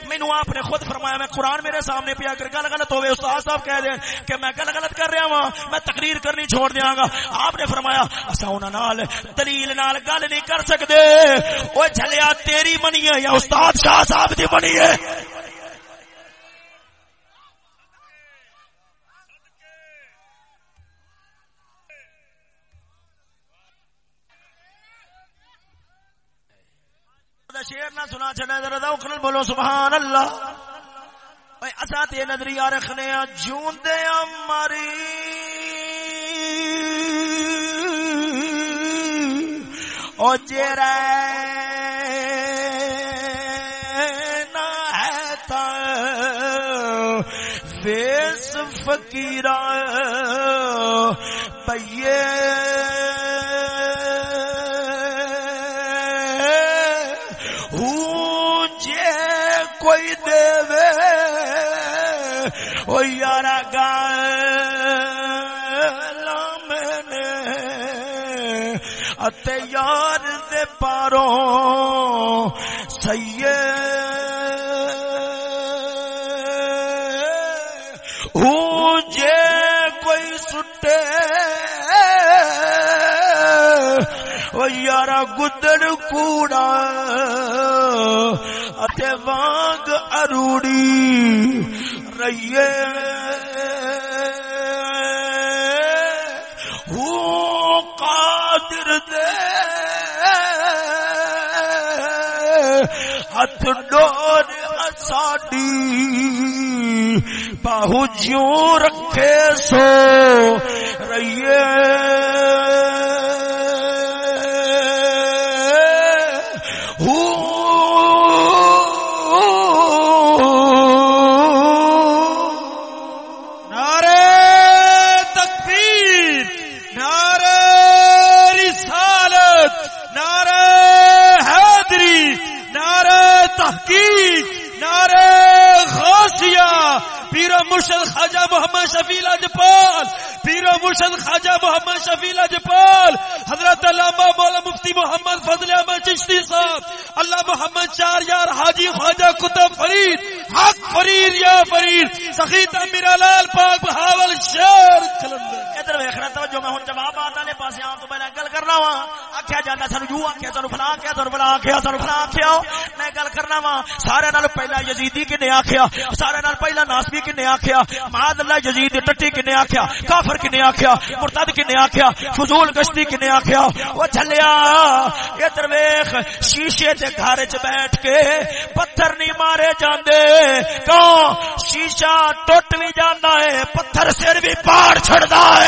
مینو آپ نے خود فرمایا، میں قرآن میرے سامنے پیا کر، گل غلط ہوئے استاد صاحب کہہ دیں کہ میں گل غلط کر رہا ہوں میں تقریر کرنی چھوڑ دیا گا۔ آپ نے فرمایا اسا اصا انہوں دلیل نال گل نہیں کر سکتے وہ چلیا تیری منی ہے یا استاد شاہ صاحب کی منی ہے؟ شیر نہ سنا چنا ذرا دوخل بولو سبحان اللہ بھائی اصا تے نظریہ رکھنے جون دے ماری۔ او جیرے نہ ہے تا ویس فقیرہ بھئیے یار دے پاروں سی ہوں جے کوئی سٹے یار گدڑ کوڑا اتے وانگ اروڑی رہیے ہاتھ ڈور ساڈی باہو جیوں رکھے سو۔ رہیے شفیع لاجپال، پیر و مرشد خواجہ محمد شفیع لاجپال، حضرت علامہ مولا مفتی محمد فضل احمد چشتی صاحب، اللہ محمد چار یار حاجی خواجہ کتب فرید، حق فرید یا فرید سخیت میرا لال پاک بہاول شیر کلندر۔ ادھر ویکھنا توجہ، میں ہن جواب آتا نے پاسے آن تو میں گل کرنا وا۔ آکھیا جاندا سن جو آکھیا سن فلاں کیا سن فلاں کیا سن فلاں کیا میں گل کرنا وا، سارے نال پہلا یزیدی کنے آکھیا؟ سارے نال پہلا ناسبی کنے آکھیا؟ معاذ اللہ یزید ٹٹی کنے آکھیا؟ کافر کنے آکھیا؟ مرتد کنے آکھیا؟ فضول گشتی کنے آکھیا؟ او چلیا ادھر ویکھ، شیشے تے گھر وچ بیٹھ کے پتھر نہیں مارے جاندے۔ کیوں؟ شیشہ ٹوٹ بھی جانا ہے، پتھر سر بھی پاڑ چھڑدا ہے۔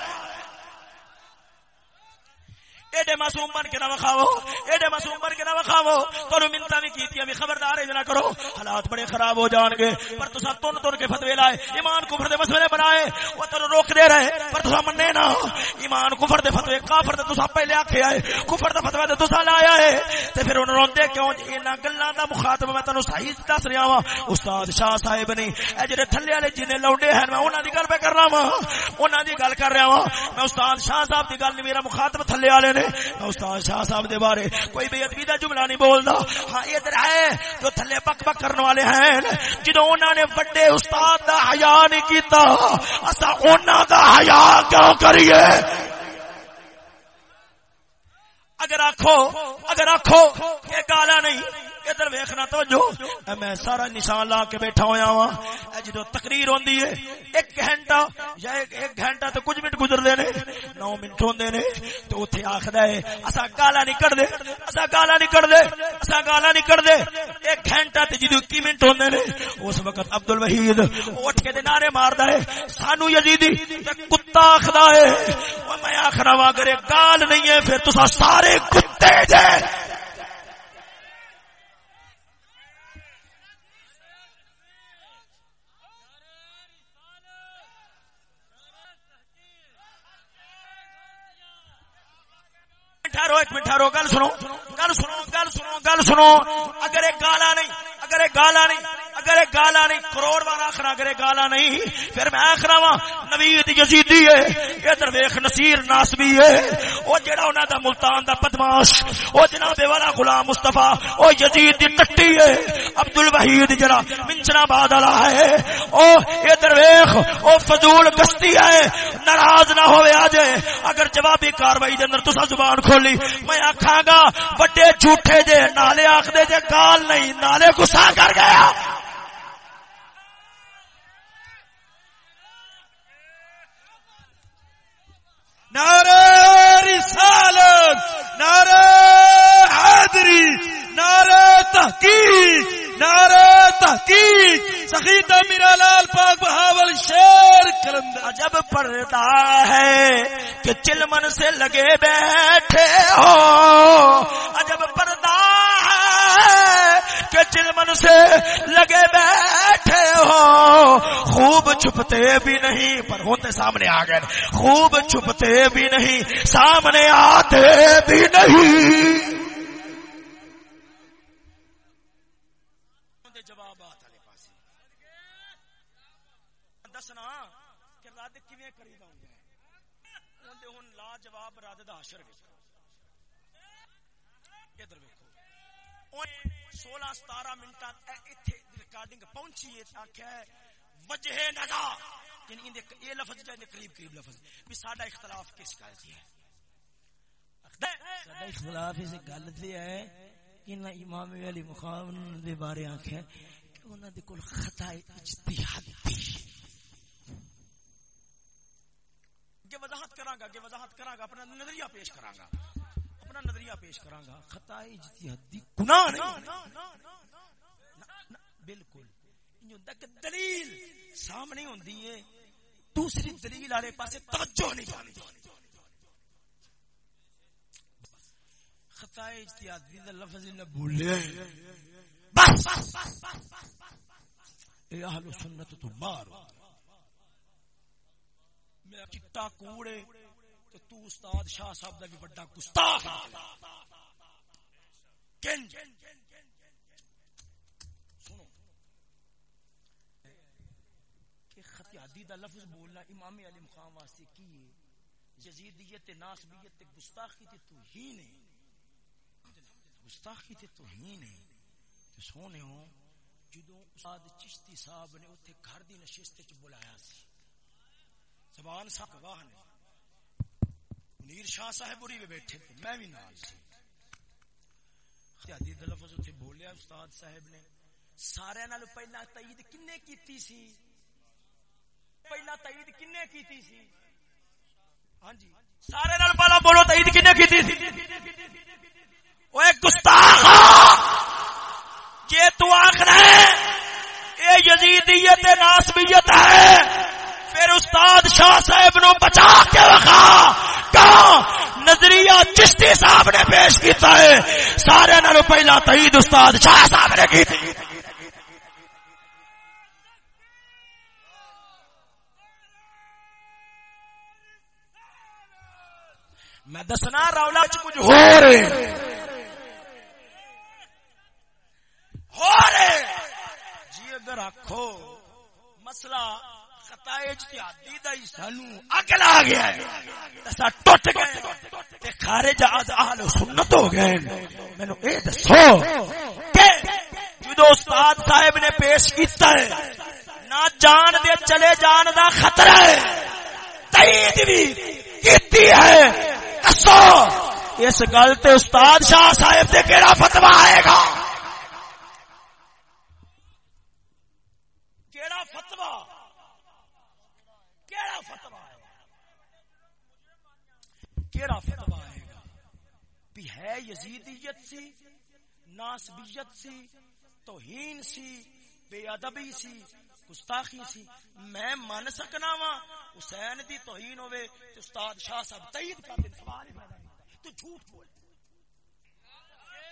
ایڈے معصوم بن کے نہ وکھاو ایڈے معصوم بن کے نہ وکھاو تو منتا بھی کیتی ابھی خبردار ہے نہ کرو۔ حالات بڑے خراب ہو جان گے، پر تسا تن تن کے فتوی لائے، ایمان کفر دے مسئلے بنائے۔ وہ تر روک دے رہے، پر تسا مننے نہ۔ ایمان کفر دے فتوی کافر دے تسا پہلے آکھے آئے، کفر دے فتوی دے تسا لایا ہے تے پھر انہوں روندے کیوں؟ جی، انہاں گلاں دا مخاطب میں تانوں صحیح دس رہا ہاں استاد شاہ صاحب نے۔ اے جڑے تھلے والے جنے لوڈے ہیں، میں انہاں دی گل پہ کر رہا ہاں انہاں دی گل کر رہا ہاں میں استاد شاہ صاحب دی گل نہیں، میرا مخاطب تھلے والے نے۔ استاد شاہ صاحب دے بارے کوئی بے ادبی دا جملہ نہیں بولدا ہاں ادھر ہے جو تھلے بک بک کرنے والے ہیں۔ جدوں انہاں نے بڑے استاد دا حیا نہیں کیتا اسا انہاں دا حیا کیوں کریے؟ اگر آخو اگر آخو کہ گالا نہیں ادھر ویخنا تو جو میں سارا نشان لا کے بیٹھا ہوا وا جدو تقریر ہوندی ہے ایک گھنٹہ یا ایک گھنٹہ تو کچھ منٹ گزر دے نو منٹ ہوندے نے۔ تو اتنے آخر ہے اصا گالا نہیں کر دے اصا گالا نہیں کر دے اصا گالا نہیں کر دے ایک گھنٹہ تے جدو اکی منٹ ہوندے نے، اس وقت عبد الوحید اٹھ کے نعرے ماردا ہے سانو یزیدی کتا آخدا ہے میں آخر وا اگر گال نہیں ہے پھر تسا سارے کتے جے ٹھہرو، ایک منٹ ٹھہرو، گل سنو گل سنو گل سنو گل سنو، اگر ایک گالا نہیں، اگر ایک گالا نہیں اگر گالا نہیں کروڑ بار آخر اگر گالا نہیں پھر میں آخر وا، نوید یزیدی ہے، ادھر ویخ نصیر ناسبی ہے وہ جڑا انہوں دا ملتان دا بدماش وہ جناب والا غلام مصطفی وہ یزید دی ٹٹی ہے عبد الوحید جڑا منچنا باد والا ہے، او ادھر ویخ او فضول گستی ہے، ناراض نہ ہوئے آج، اگر جوابی کاروائی دے اندر تسا زبان کھولی، میں آکھاں گا بڑے جھوٹے جے نالے آکھ دے جے گال نہیں، نالے گسا کر گیا۔ نعرہ رسالت، نعرہ حیدری نعرہ تحقیق نعرہ تحقیق۔ سخیت میرا لال پاک بہاول شیر کرند عجب پردہ ہے کہ چلمن سے لگے بیٹھے ہو۔ عجب پردہ ہے کے چلمن سے لگے بیٹھے ہو۔ خوب چھپتے بھی نہیں، پر ہوتے سامنے آ گئے خوب چھپتے بھی نہیں، سامنے آتے بھی نہیں۔ سولہ ستارہ منٹ ریکارڈنگ پہنچی وجہ نگا یہ لفظ جائے قریب قریب لفظ۔ بھی ساڈا اختلاف کس گل سے ہے۔ اختلاف اس گل سے ہے کہ نہ امام علی مقام دے بارے کہ دے کول خطا وضاحت کراں گا وضاحت کراں گا اپنا نظریہ پیش کراں گا۔ اپنا نظریہ پیش کراں گا خطا اجتہادی گناہ نہیں۔ بالکل۔ دلیل سامنے ہوندی ہے۔ دوسری دلیل والے پاسے توجہ نہیں جانی۔ خطا اجتہادی دا لفظ نہ بھولے بس اے اہل سنت تو باہر میرا چٹا کوڑے تو تو استاد شاہ صاحب دا بھی بڑا گستاخ کنج سنو۔ کہ خطیادی دا لفظ بولنا امام علی مقام واسطے کی ہے؟ یزیدیت، ناسبیت گستاخی تے تو ہی نہیں گستاخی تے تو ہی نہیں تے سونے ہو، جدوں استاد چشتی صاحب نے اوتھے گھر دی نشست وچ بلایا سی۔ زبان سا گواہ نے۔ منیر شاہ صاحب بری بیٹھے تھے میں بھی نال سی۔ خیادی لفظ اتنے بولیا استاد صاحب نے۔ سارے نال پہلا تائید کنے کیتی سی؟ پہلا تائید کنے کیتی سی؟ ہاں جی۔ سارے نال پہلا بولو، تائید کنے کیتی سی؟ او ایک گستاخ! جے تو آخ رہے اے یزیدیت ناسبیت ہے، پھر استاد شاہ صاحب نو بچا کے رکھا چشتی صاحب نے پیش کیتا ہے۔ سارے نالو پہلا تعید استاد شاہ صاحب نے کی میں دسنا رولا چ کچھ ہو رہے ہو رہے جی اگر آخو مسئلہ کیتا اجتہادی جی دا سانو اگلا گیا ہے۔ اسا ٹوٹ گئے تے خارج از اہل سنت ہو گئے مینو یہ دسو کہ جدو استاد صاحب نے پیش کیتا ہے، نہ جان دے چلے جان دا خطرہ ہے۔ تائید بھی کیتی ہے۔ دسو، اس گل تے استاد شاہ صاحب دے کیڑا فتوا آئے گا؟ کیڑا فتوا آئے گا بھی ہے یزیدیت سی، ناسبیت سی، توہین سی، بے ادبی سی، گستاخی سی۔ میں من سکنا وا حسین دی توہین ہوے تے استاد شاہ صاحب تائید کر دے سوال ہی پیدا تو جھوٹ بول۔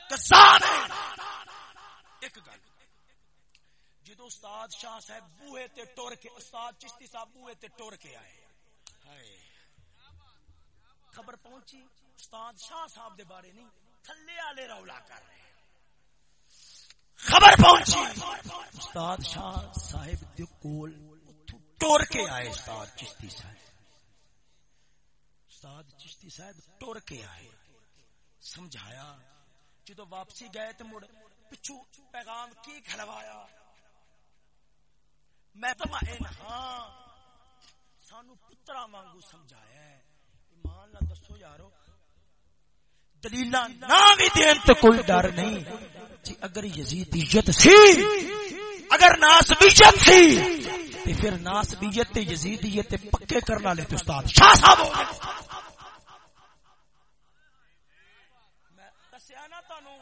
کذاب ایک گل۔ جدو استاد شاہ صاحب بوئے تے ٹور کے، استاد چشتی صاحب بوئے تے ٹور کے آئے۔ ہائے۔ خبر پہنچی، استاد شاہ صاحب دے بارے نہیں، تھلے والے رولا کر رہے خبر خبر پہنچی۔ استاد شاہ صاحب دے کول ٹور کے آئے استاد چشتی صاحب۔ استاد چشتی صاحب ٹور کے آئے۔ سمجھایا جدو واپسی گئے تو مڑ پچھو پیغام کی کھلوایا؟ میں تو ہاں سانو پترا وانگو سمجھایا ہے۔ ایمان نہ دسو یارو۔ دلیل نہ بھی دین تو کوئی ڈر نہیں۔ جی اگر یزید عزت سی، اگر ناس بیجت سی، تے پھر ناس بیجت تے یزیدیت تے پکے کرنا لے تو استاد شاہ صاحب میں دسیا نا تانوں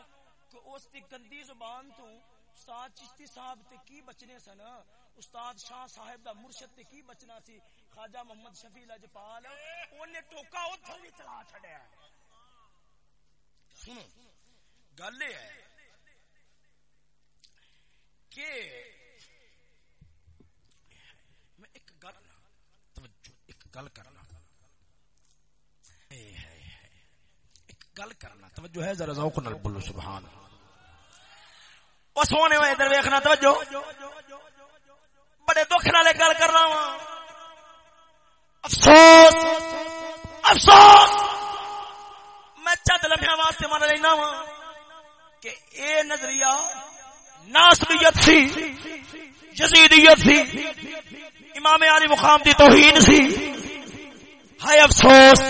کہ اس دی گندی زبان تو استاد چشتی صاحب تے کی بچنے سن؟ استاد شاہ صاحب دا مرشد تے کی بچنا سی؟ خواجہ محمد شفیع لجپال اونے ٹوکا اوتھے بھی چلا چھڑیا سنو، گل یہ ہے کہ میں ایک گل، توجہ، ایک گل کرنا۔ اے ہے ایک گل کرنا، توجہ ہے، ذرا ذوق نال بولو، سبحان او سونے ادھر ویکھنا، توجہ۔ بڑے دکھ نال گل کرنا وا ہاں۔ افسوس! افسوس! میں چند لمحے واسطے مان لینا وا کہ اے نظریہ ناسبیت سی یزیدیت سی، امام علی مقام دی توہین سی۔ ہائے افسوس!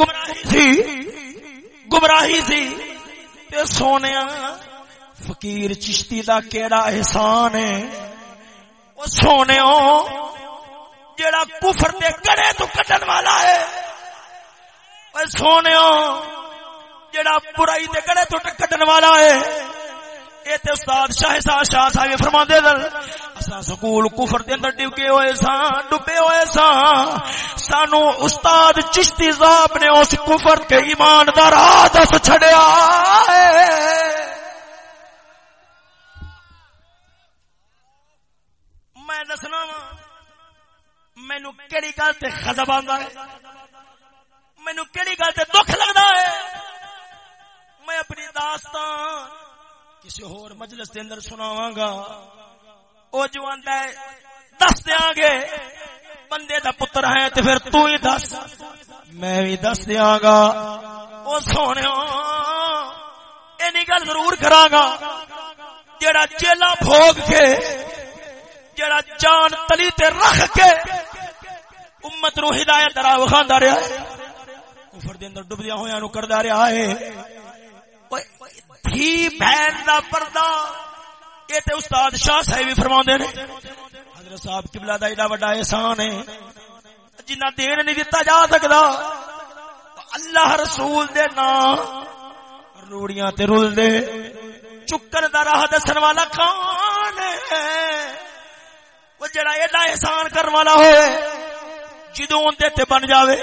گمراہی سی۔ گمراہی سی۔ تے سونیا فقیر چشتی دا کیڑا احسان ہے۔ او سونےو جیڑا کفر دے گڑے تو کٹن والا ہے۔ او سونےو جیڑا برائی دے گڑے تو کٹن والا ہے۔ اے تے استاد شاہ شاہ شاہ صاحب فرما دے دل اساں سکول کفر دے اندر ڈبے ہوئے ساں، ڈبے ہوئے ساں۔ سانو استاد چشتی صاحب نے اس کفر کے ایمان دا راہ دس چھڑیا میں دسنا وا مینو کہڑی گل تے خزب آندا ہے؟ مینو کہڑی گل تے دکھ لگدا ہے؟ میں اپنی داستان کسی ہور مجلس دے اندر سناواں گا۔ او جو آندا ہے، دس دیاں گے۔ بندے دا پتر ہے تے پھر تو ہی دس۔ میں بھی دس دیاں گا۔ او سونےو اینی گل ضرور کراں گا۔ جڑا چیلا بھوگ کے جڑا جان تلی تے رکھ کے امت نو ہدایت درا وکھاندا رہیا ہے۔ کفر دے اندر ڈبدیاں ہویاں نو کردا رہیا ہے۔ تھی بہن دا پردہ۔ یہ تے استاد شاہ صاحب بھی فرماندے نے۔ حضرت صاحب قبلہ دا ایڈا بڑا احسان ہے۔ جنہ دین نہیں دتا جا سکدا۔ اللہ رسول دے نام روڑیاں تے رول دے۔ چکن دا راہ دسن والا کون ہے۔ وہ جڑا ایڈا احسان کرن والا ہوئے۔ جدوں اندے تے بن جاوے،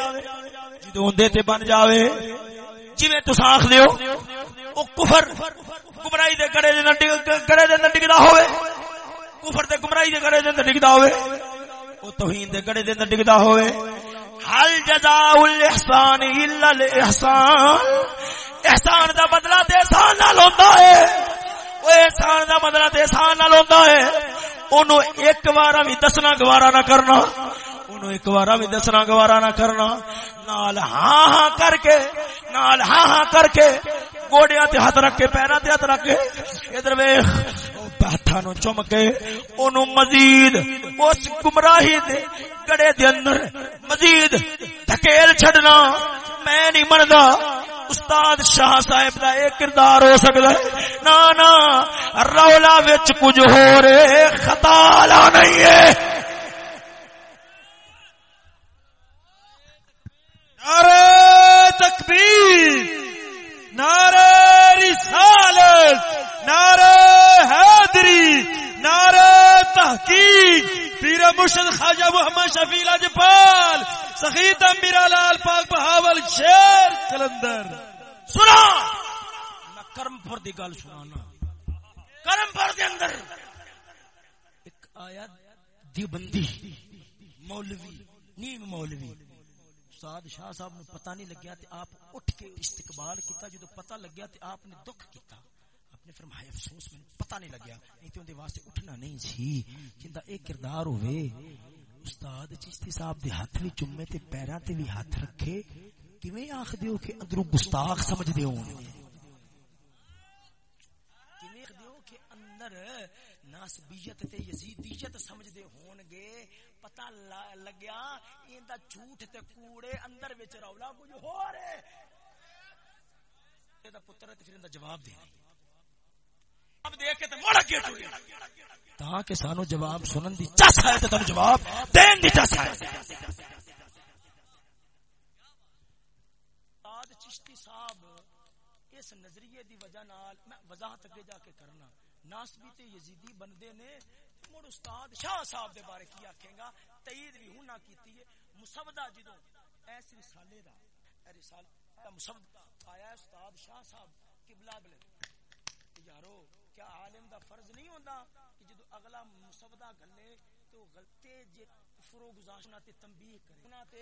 جدوں اندے تے بن جاوے، جویں تساں آکھ دیو او کفر، گمراہی دے گڑے دے گڑے دے اندر ڈگدا ہوئے کفر دے گمراہی دے گڑے دے اندر ڈگدا ہوئے او توہین دے گڑے دے اندر ڈگدا ہوئے حل جزاء الاحسان الا الاحسان، احسان دا بدلہ تے احسان نال ہوندا ہے۔ او احسان دا بدلہ تے احسان نال ہوندا ہے۔ اونوں ایک وارا بھی دسنا گوارا نہ کرنا۔ اونوں ایک وارا بھی دسنا، گوارا نہ کرنا۔ نال ہاں ہاں کر کے، نال ہاں ہاں کر کے گوڑیاں تے ہاتھ رکھ کے، پیراں تے ہاتھ رکھ کے ادھر ویکھ۔ ہاتھاں نو چم کے، اونوں مزید، اس گمراہی دے گڑے دے اندر مزید دھکیل چھڈنا میں نہیں مندا استاد شاہ صاحب دا ایک کردار ہو سکتا ہے۔ نا نا، رولا وچ کچھ ہو رہے، خطا لا نہیں ہے۔ نعرہ تکبیر، نعرہ رسالت، نعرہ حیدری نعرہ تحقیق۔ پیر مرشد خواجہ محمد شفیع لاجپال سخی تنبیر لال پاک بہاول شیر کلندر۔ سنا! میں کرم پر دی گل سنانا۔ کرم پر دے اندر ایک آیت دیوبندی، مولوی، نیم مولوی۔ استاد شاہ صاحب نو پتہ نہیں لگیا تے آپ اٹھ کے استقبال کیتا جدو پتہ لگیا تے آپ نے دکھ کیتا۔ آپ نے فرمایا، افسوس میں پتہ نہیں لگیا۔ نہیں تو اندے واسطے اٹھنا نہیں سی۔ جندا ایک کردار ہوئے استاد چشتی صاحب دے ہاتھ بھی چومے تے پیراں تے بھی ہاتھ رکھے۔ کیویں آکھ دیو کہ اندروں گستاخ سمجھ دیو کیویں دیو کہ اندر ناسبیت تے یزیدیت سمجھ دے ہون گے؟ پتہ لگیا، ایندا جھوٹ تے کوڑے اندر وچ رولا، کچھ ہو رہے پتر تے پھر ایندا جواب اب دیکھ کے تے مڑ کے سانو جواب سنن دی چس ہے تے تانوں جواب دین دی چس ہے۔ چشتی صاحب، اس نظریے دی وجہ نال میں وضاحت اگے جا کے کرنا۔ ناسبی تے یزیدی بندے نے مڑ استاد شاہ صاحب دے بارے کی آکھیں گا؟ تائید بھی ہوں نہ کیتی ہے۔ مسودہ جدوں ایس رسالے دا، اے رسالہ مسودہ آیا ہے استاد شاہ صاحب قبلہ بلے یارو، کیا عالم دا فرض نہیں ہوندا کہ جدو اگلا مسودہ گلے تو غلطے جے کفر و گزاشنا تے تنبیہ کرے، انہاں تے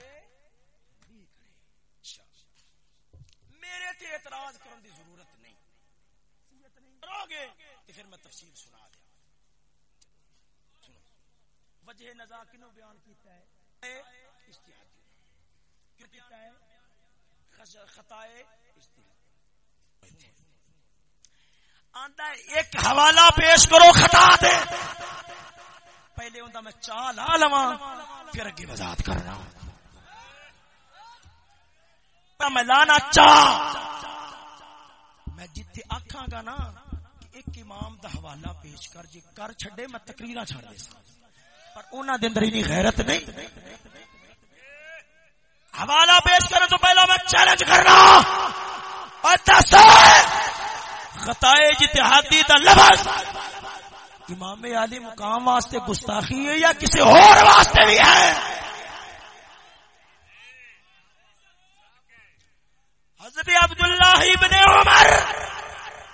تنبیہ کرے۔ اچھا میرے تے اعتراض کرن دی ضرورت نہیں۔ کرو گے تو پھر میں تفصیل سنا دیا وجہ نزا کنو بیان کیتا ہے؟ اشتہادی۔ کیوں کیتا ہے؟ خطائے آندا ایک حوالہ پیش کرو، خطا دے۔ پہلے ہوندا میں چا لا لواں، پھر اگے وضاحت کرنا۔ میں لانا چا میں جتھے آکھاں گا نا ایک امام دا حوالہ پیش کر، جے کر چھڈے، میں تقریرا چھڑ دے سا پر انہاں دے اندر اتنی غیرت نہیں۔ حوالہ پیش کرنے تو پہلا میں چیلنج کرنا اور دس۔ خطائے جتحادی دا لفظ۔ امام علی مقام واسطے گستاخی ہے یا کسی اور واسطے بھی ہے؟ حضرت عبداللہ ابن عمر،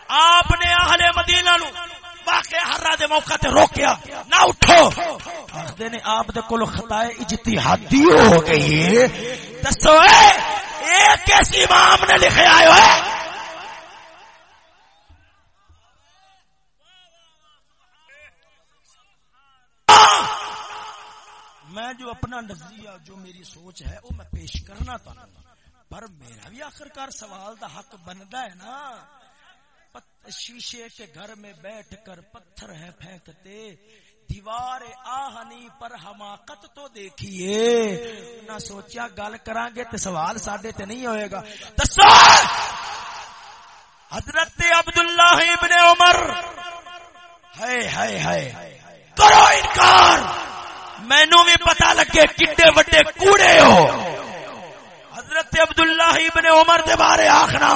آپ نے اہل مدینہ نو واقع ہر دے موقع تے روکیا۔ نہ اٹھو۔ آخدے نے آپ دے کول خطائے اجتہادی ہو گئی ہے۔ دسو اے ایک کس امام نے لکھے آئے ہوئے میں جو اپنا نظریہ، جو میری سوچ ہے، وہ میں پیش کرنا تھا پر میرا بھی آخرکار سوال دا حق بنتا ہے نا۔ شیشے کے گھر میں بیٹھ کر پتھر ہے پھینکتے۔ دیوار آہنی پر حماقت تو دیکھیے۔ نہ سوچیا گل کران گے تے سوال ساڈے تے نہیں ہوئے گا۔ دسو! حضرت عبداللہ ابن عمر۔ ہائے ہائے ہائے۔ کرو انکار! مینو بھی پتا لگے کڈے وڈے کوڑے ہو۔ حضرت عبداللہ ابن عمر دے بارے آخنا۔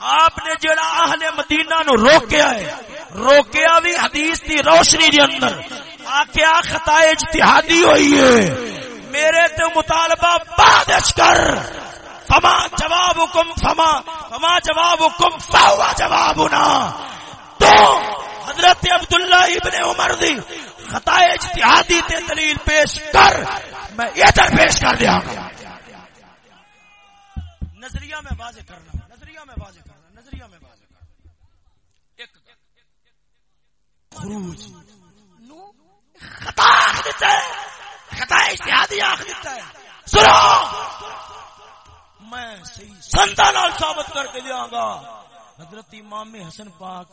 آپ نے جڑا اہل مدینہ نو روکیا ہے۔ روکیا بھی حدیث دی روشنی دے اندر۔ آکیا خطا اجتہادی ہوئی ہے۔ میرے تے مطالبہ بعد کر۔ فما جواب کم فما فما جواب کم فہوا جوابنا۔ تو حضرت عبداللہ ابن عمر دی خطا اجتہادی تے دلیل پیش کر۔ میں ادھر پیش کر دیا۔ گا نظریہ میں واضح کرنا نظریہ میں واضح کرنا نظریہ میں واضح کرنا ایک خروج۔ نو خطا آخ دیتا ہے۔ خطا اجتہادی آخ دیتا ہے۔ سنو۔ میں صحیح سنتا نال ثابت کر کے دیاں گا۔ حضرت امام حسن پاک،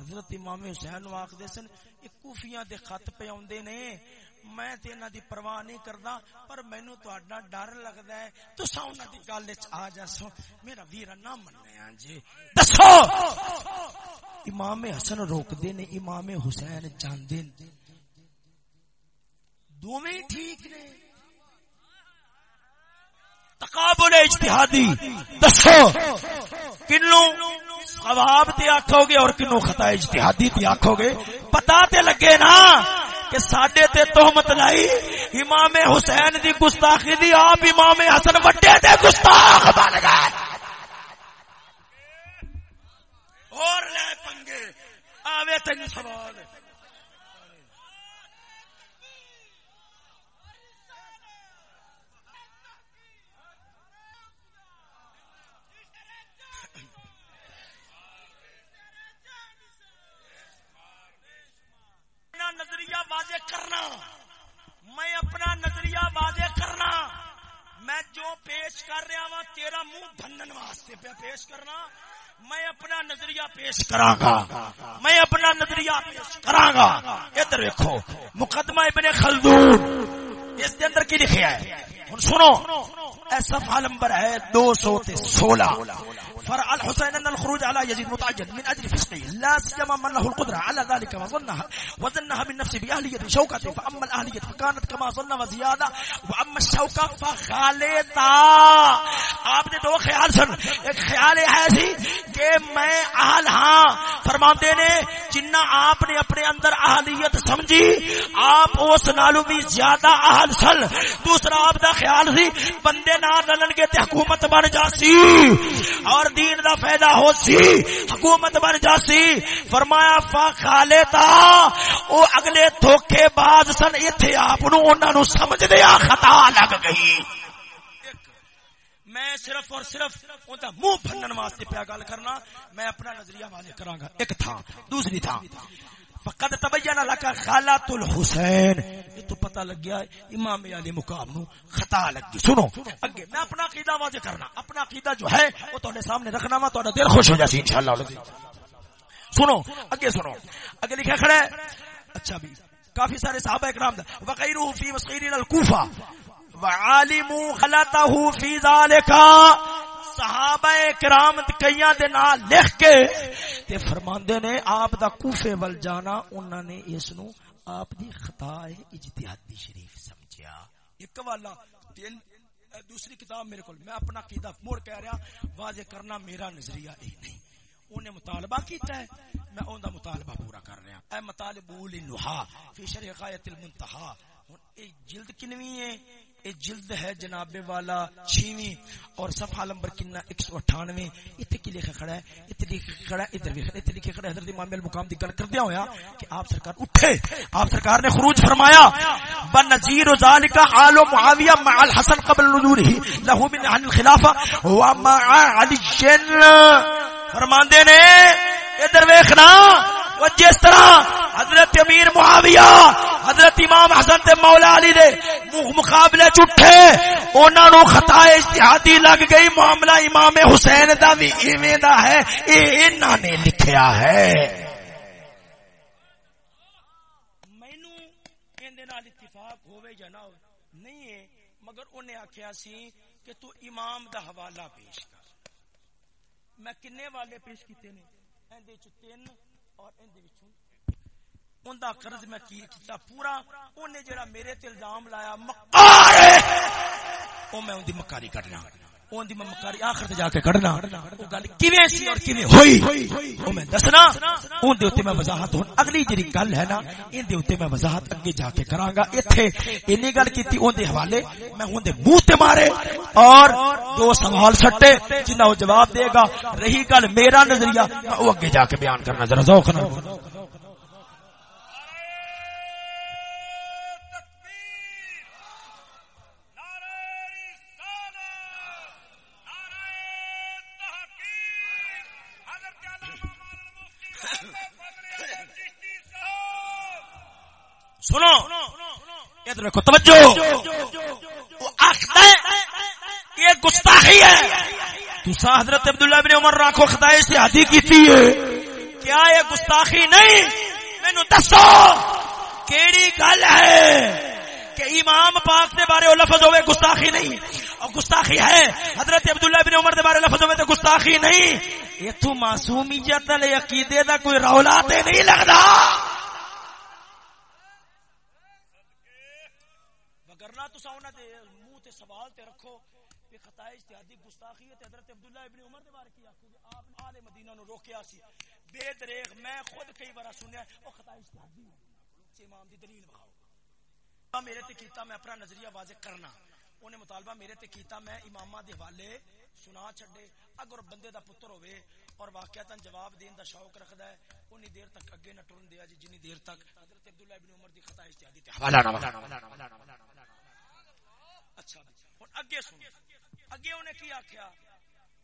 حضرت امام حسین واق دے سن ایک کوفیاں دے خط پہ آوندے نے۔ میں تے انہاں دی پرواہ نہیں کردا، پر مینوں تہاڈا ڈر لگدا ہے۔ تساں انہاں دی گل وچ آ جاسو میرا ویر نہ منیا جی۔ دسو! امام حسن روک دے نے، امام حسین جاندے نے۔ دوویں ٹھیک نے۔ تقابل اجتہادی۔ دسو! کنو ثواب تے آکھو گے اور کنو خطا اجتہادی تے آکھو گے۔ پتا تے لگے نا! کہ ساڈے تے تہمت لائی۔ امام حسین دی گستاخی دی، آپ امام حسن وڈے دے گستاخ بن گئے۔ اور لے پنگے، آوے تین سوال۔ واضح کرنا۔ میں اپنا نظریہ واضح کرنا۔ میں جو پیش کر رہا ہوں تیرا منہ بھنن واسطے پہ پیش کرنا۔ میں اپنا نظریہ پیش کراں گا میں اپنا نظریہ پیش کراں گا ادھر دیکھو مقدمہ ابن خلدون۔ اس کے اندر کی لکھا ہے؟ ہن سنو۔ ایسا صفحہ نمبر ہے 216 فرع الحسين أن الخروج على يزيد متعجل من أجل فسقه. لا سيما من له القدرة على ذلك وظنها وظنها من نفسه بأهلية شوكته فأما الأهلية فكانت كما ظن وزيادة. وأما الشوكة فخالتا آپ نے دو خیال سن. ایک خیال یہ ہے سی کہ میں اہل ہاں. فرماندے نے، جنہ آپ نے اپنے اندر اہلیت سمجھی، آپ اس نالو بھی زیادہ اہل سن. دوسرا آپ دا خیال سی بندے نہ رلن کے تے حکومت بن جاسی. اور دین دا فائدہ ہو سی، حکومت بن جاسی فرمایا فا خالے تا او اگلے دھوکے باز سن، ایتھے آپ نو انہاں نو سمجھ دیا خطا لگ گئی۔ میں صرف اور صرف اوندا منہ پھنن واسطے پیا گل کرنا، میں اپنا نظریہ واضح کراں گا۔ ایک تھا دوسری تھا فقد تبین لك خالات الحسین۔ یہ تو پتہ لگ گیا امام علی مقام نو خطا لگ گئی۔ سنو، اگے میں اپنا عقیدہ واضح کرنا، اپنا عقیدہ جو ہے، وہ تہاڈے سامنے رکھنا وا، تہاڈا دل خوش ہو جاسی، انشاءاللہ۔ سنو، اگے سنو، اگے لکھا کھڑا ہے۔ اچھا بھی، کافی سارے صحابہ اکرام دا۔ وغیرہ فی مسخیر الکوفہ۔ وعالموا خلطه فی ذالک صحابہ کرام کئیاں دے نال لکھ کے تے فرماندے نے آپ دا کوفے ول جانا، انہاں نے اس نو آپ دی خطا اجتہادی شریف سمجھیا۔ ایک والا، تین، دوسری کتاب میرے کول، میں اپنا عقیدہ موڑ کہہ رہا، واضح کرنا میرا نظریہ اے نہیں۔ انہیں مطالبہ کیتا ہے، میں اون دا مطالبہ پورا کر رہا۔ اے مطالب النحا فی شرح غایت المنتہا۔ اے جلد کنوی ہے۔ یہ جلد ہے جناب والا چھویں اور صفحہ نمبر کنا ایک سو اٹھانوے۔ اتنے کی لکھا کھڑا ہے؟ اتنے لکھا کھڑا ہے، ادھر بھی اتنے لکھا کھڑا ہے، حضرت امام المقام دی گل کردیا ہویا کہ آپ سرکار اٹھے۔ آپ سرکار نے خروج فرمایا۔ بن نذیر ذالک آل معاویہ مع الحسن قبل نزوله له من عن الخلافه ومع علی فرماندے نے، ادھر ویکھنا۔ وہ جس طرح حضرت امیر معاویہ، حضرت امام حسن تے مولا علی دے مقابلے چٹھے انہاں نو خطا اجتہادی لگ گئی، معاملہ امام حسین دا بھی ایویں دا ہے، اے انہاں نے لکھیا ہے۔ مینوں ایندے نال اتفاق ہوے یا نہ نہیں ہے، مگر انہیں آکھیا سی کہ تو امام دا حوالہ پیش کر۔ میں کنے والے پیش کیتے نے؟ ایندے چ تین اور ان دے وچوں ان دا قرض میں کی کیتا پورا اونے جڑا میرے تے الزام لایا، مکار او میں ان دی مکاری کڈنا۔ اون دی میں مکاری آخر تے جا کے کڈنا۔ او گل کیویں سی اور کیویں ہوئی؟ او میں دسنا، اون دے اوتے میں وضاحت ہن اگلی جڑی گل ہے نا این دے اوتے میں وضاحت اگے جا کے کراں گا ایتھے گل کیتی، اون دے حوالے میں اون دے منہ تے مارے اور دو سوال سٹے جنہاں او جواب دے گا۔ رہی گل میرا نظریہ، میں او اگے جا کے بیان کرنا۔ ذرا ذوق نال۔ سنو۔ ادھر رکھو توجہ۔ یہ گستاخی ہے۔ تسا حضرت عبداللہ بن عمر راکھو خدا سے حدی کی تھی۔ کیا یہ گستاخی نہیں؟ مینو دسو، کیڑی گل ہے کہ امام پاک دے بارے لفظ ہوئے گستاخی نہیں۔ اور گستاخی ہے، حضرت عبداللہ بن عمر دے بارے لفظ ہوئے تو گستاخی نہیں۔ یہ تو معصومیت عقیدے دا کوئی رولا تے نہیں لگتا تسا انہاں دے منہ تے سوال تے رکھو کہ خطا اجتہادی گستاخی ہے تے حضرت عبداللہ ابن عمر دے بارے کی آکھو آپ آل مدینہ نو روکیا سی۔ بے دریغ میں خود کئی بار سنیا او خطا اجتہادی ہے امام دی دلیل بخاؤ۔ میرے تے کیتا میں اپنا نظریہ واضح کرنا۔ انہیں مطالبہ میرے تے کیتا میں امامہ دے حوالے سنا چھڈے۔ اگر بندے دا پتر ہوئے اور واقعتا جواب دین دا شوق رکھدا ہے اونی دیر تک اگے نہ ٹرن دیا جی جنی دیر تک۔ حضرت عبداللہ ابن عمر دی خطا اجتہادی تے۔ حوالہ نہ اچھا ہوں اگے سن اگے انہیں کی آخیا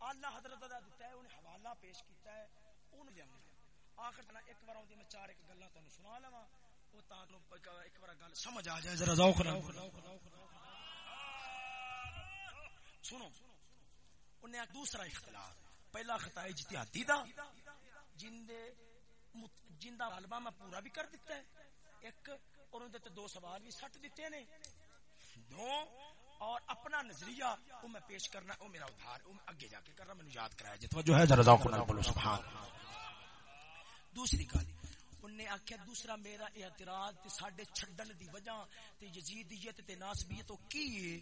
اللہ حضرت دا دیتا ہے، انہیں حوالہ پیش کیتا ہے اون لیا آخر نا ایک بار میں چار ایک گلا تمہیں سنا لوا وہ تا ایک بار گل سمجھ آ جائے، ذرا ذوق نہ سنو، انہیں ایک دوسرا اختلاف۔ پہلا خطا اجتہادی دا، جن دے جن دا غلبہ میں پورا بھی کر دیتا ہے۔ ایک، اور ان دے دو سوال بھی سٹ دیتے نے۔ دو اور اپنا نظریہ وہ میں پیش کرنا وہ میرا ادھار وہ اگے جا کے کرنا میں یاد کرایا جی جو ہے، ذرا ذوق نال بولو، سبحان دوسری گل انہیں آخیا دوسرا میرا اعتراض تے ساڈے چھڈن دی وجہ تے یزیدیت تے ناسبیت تو کی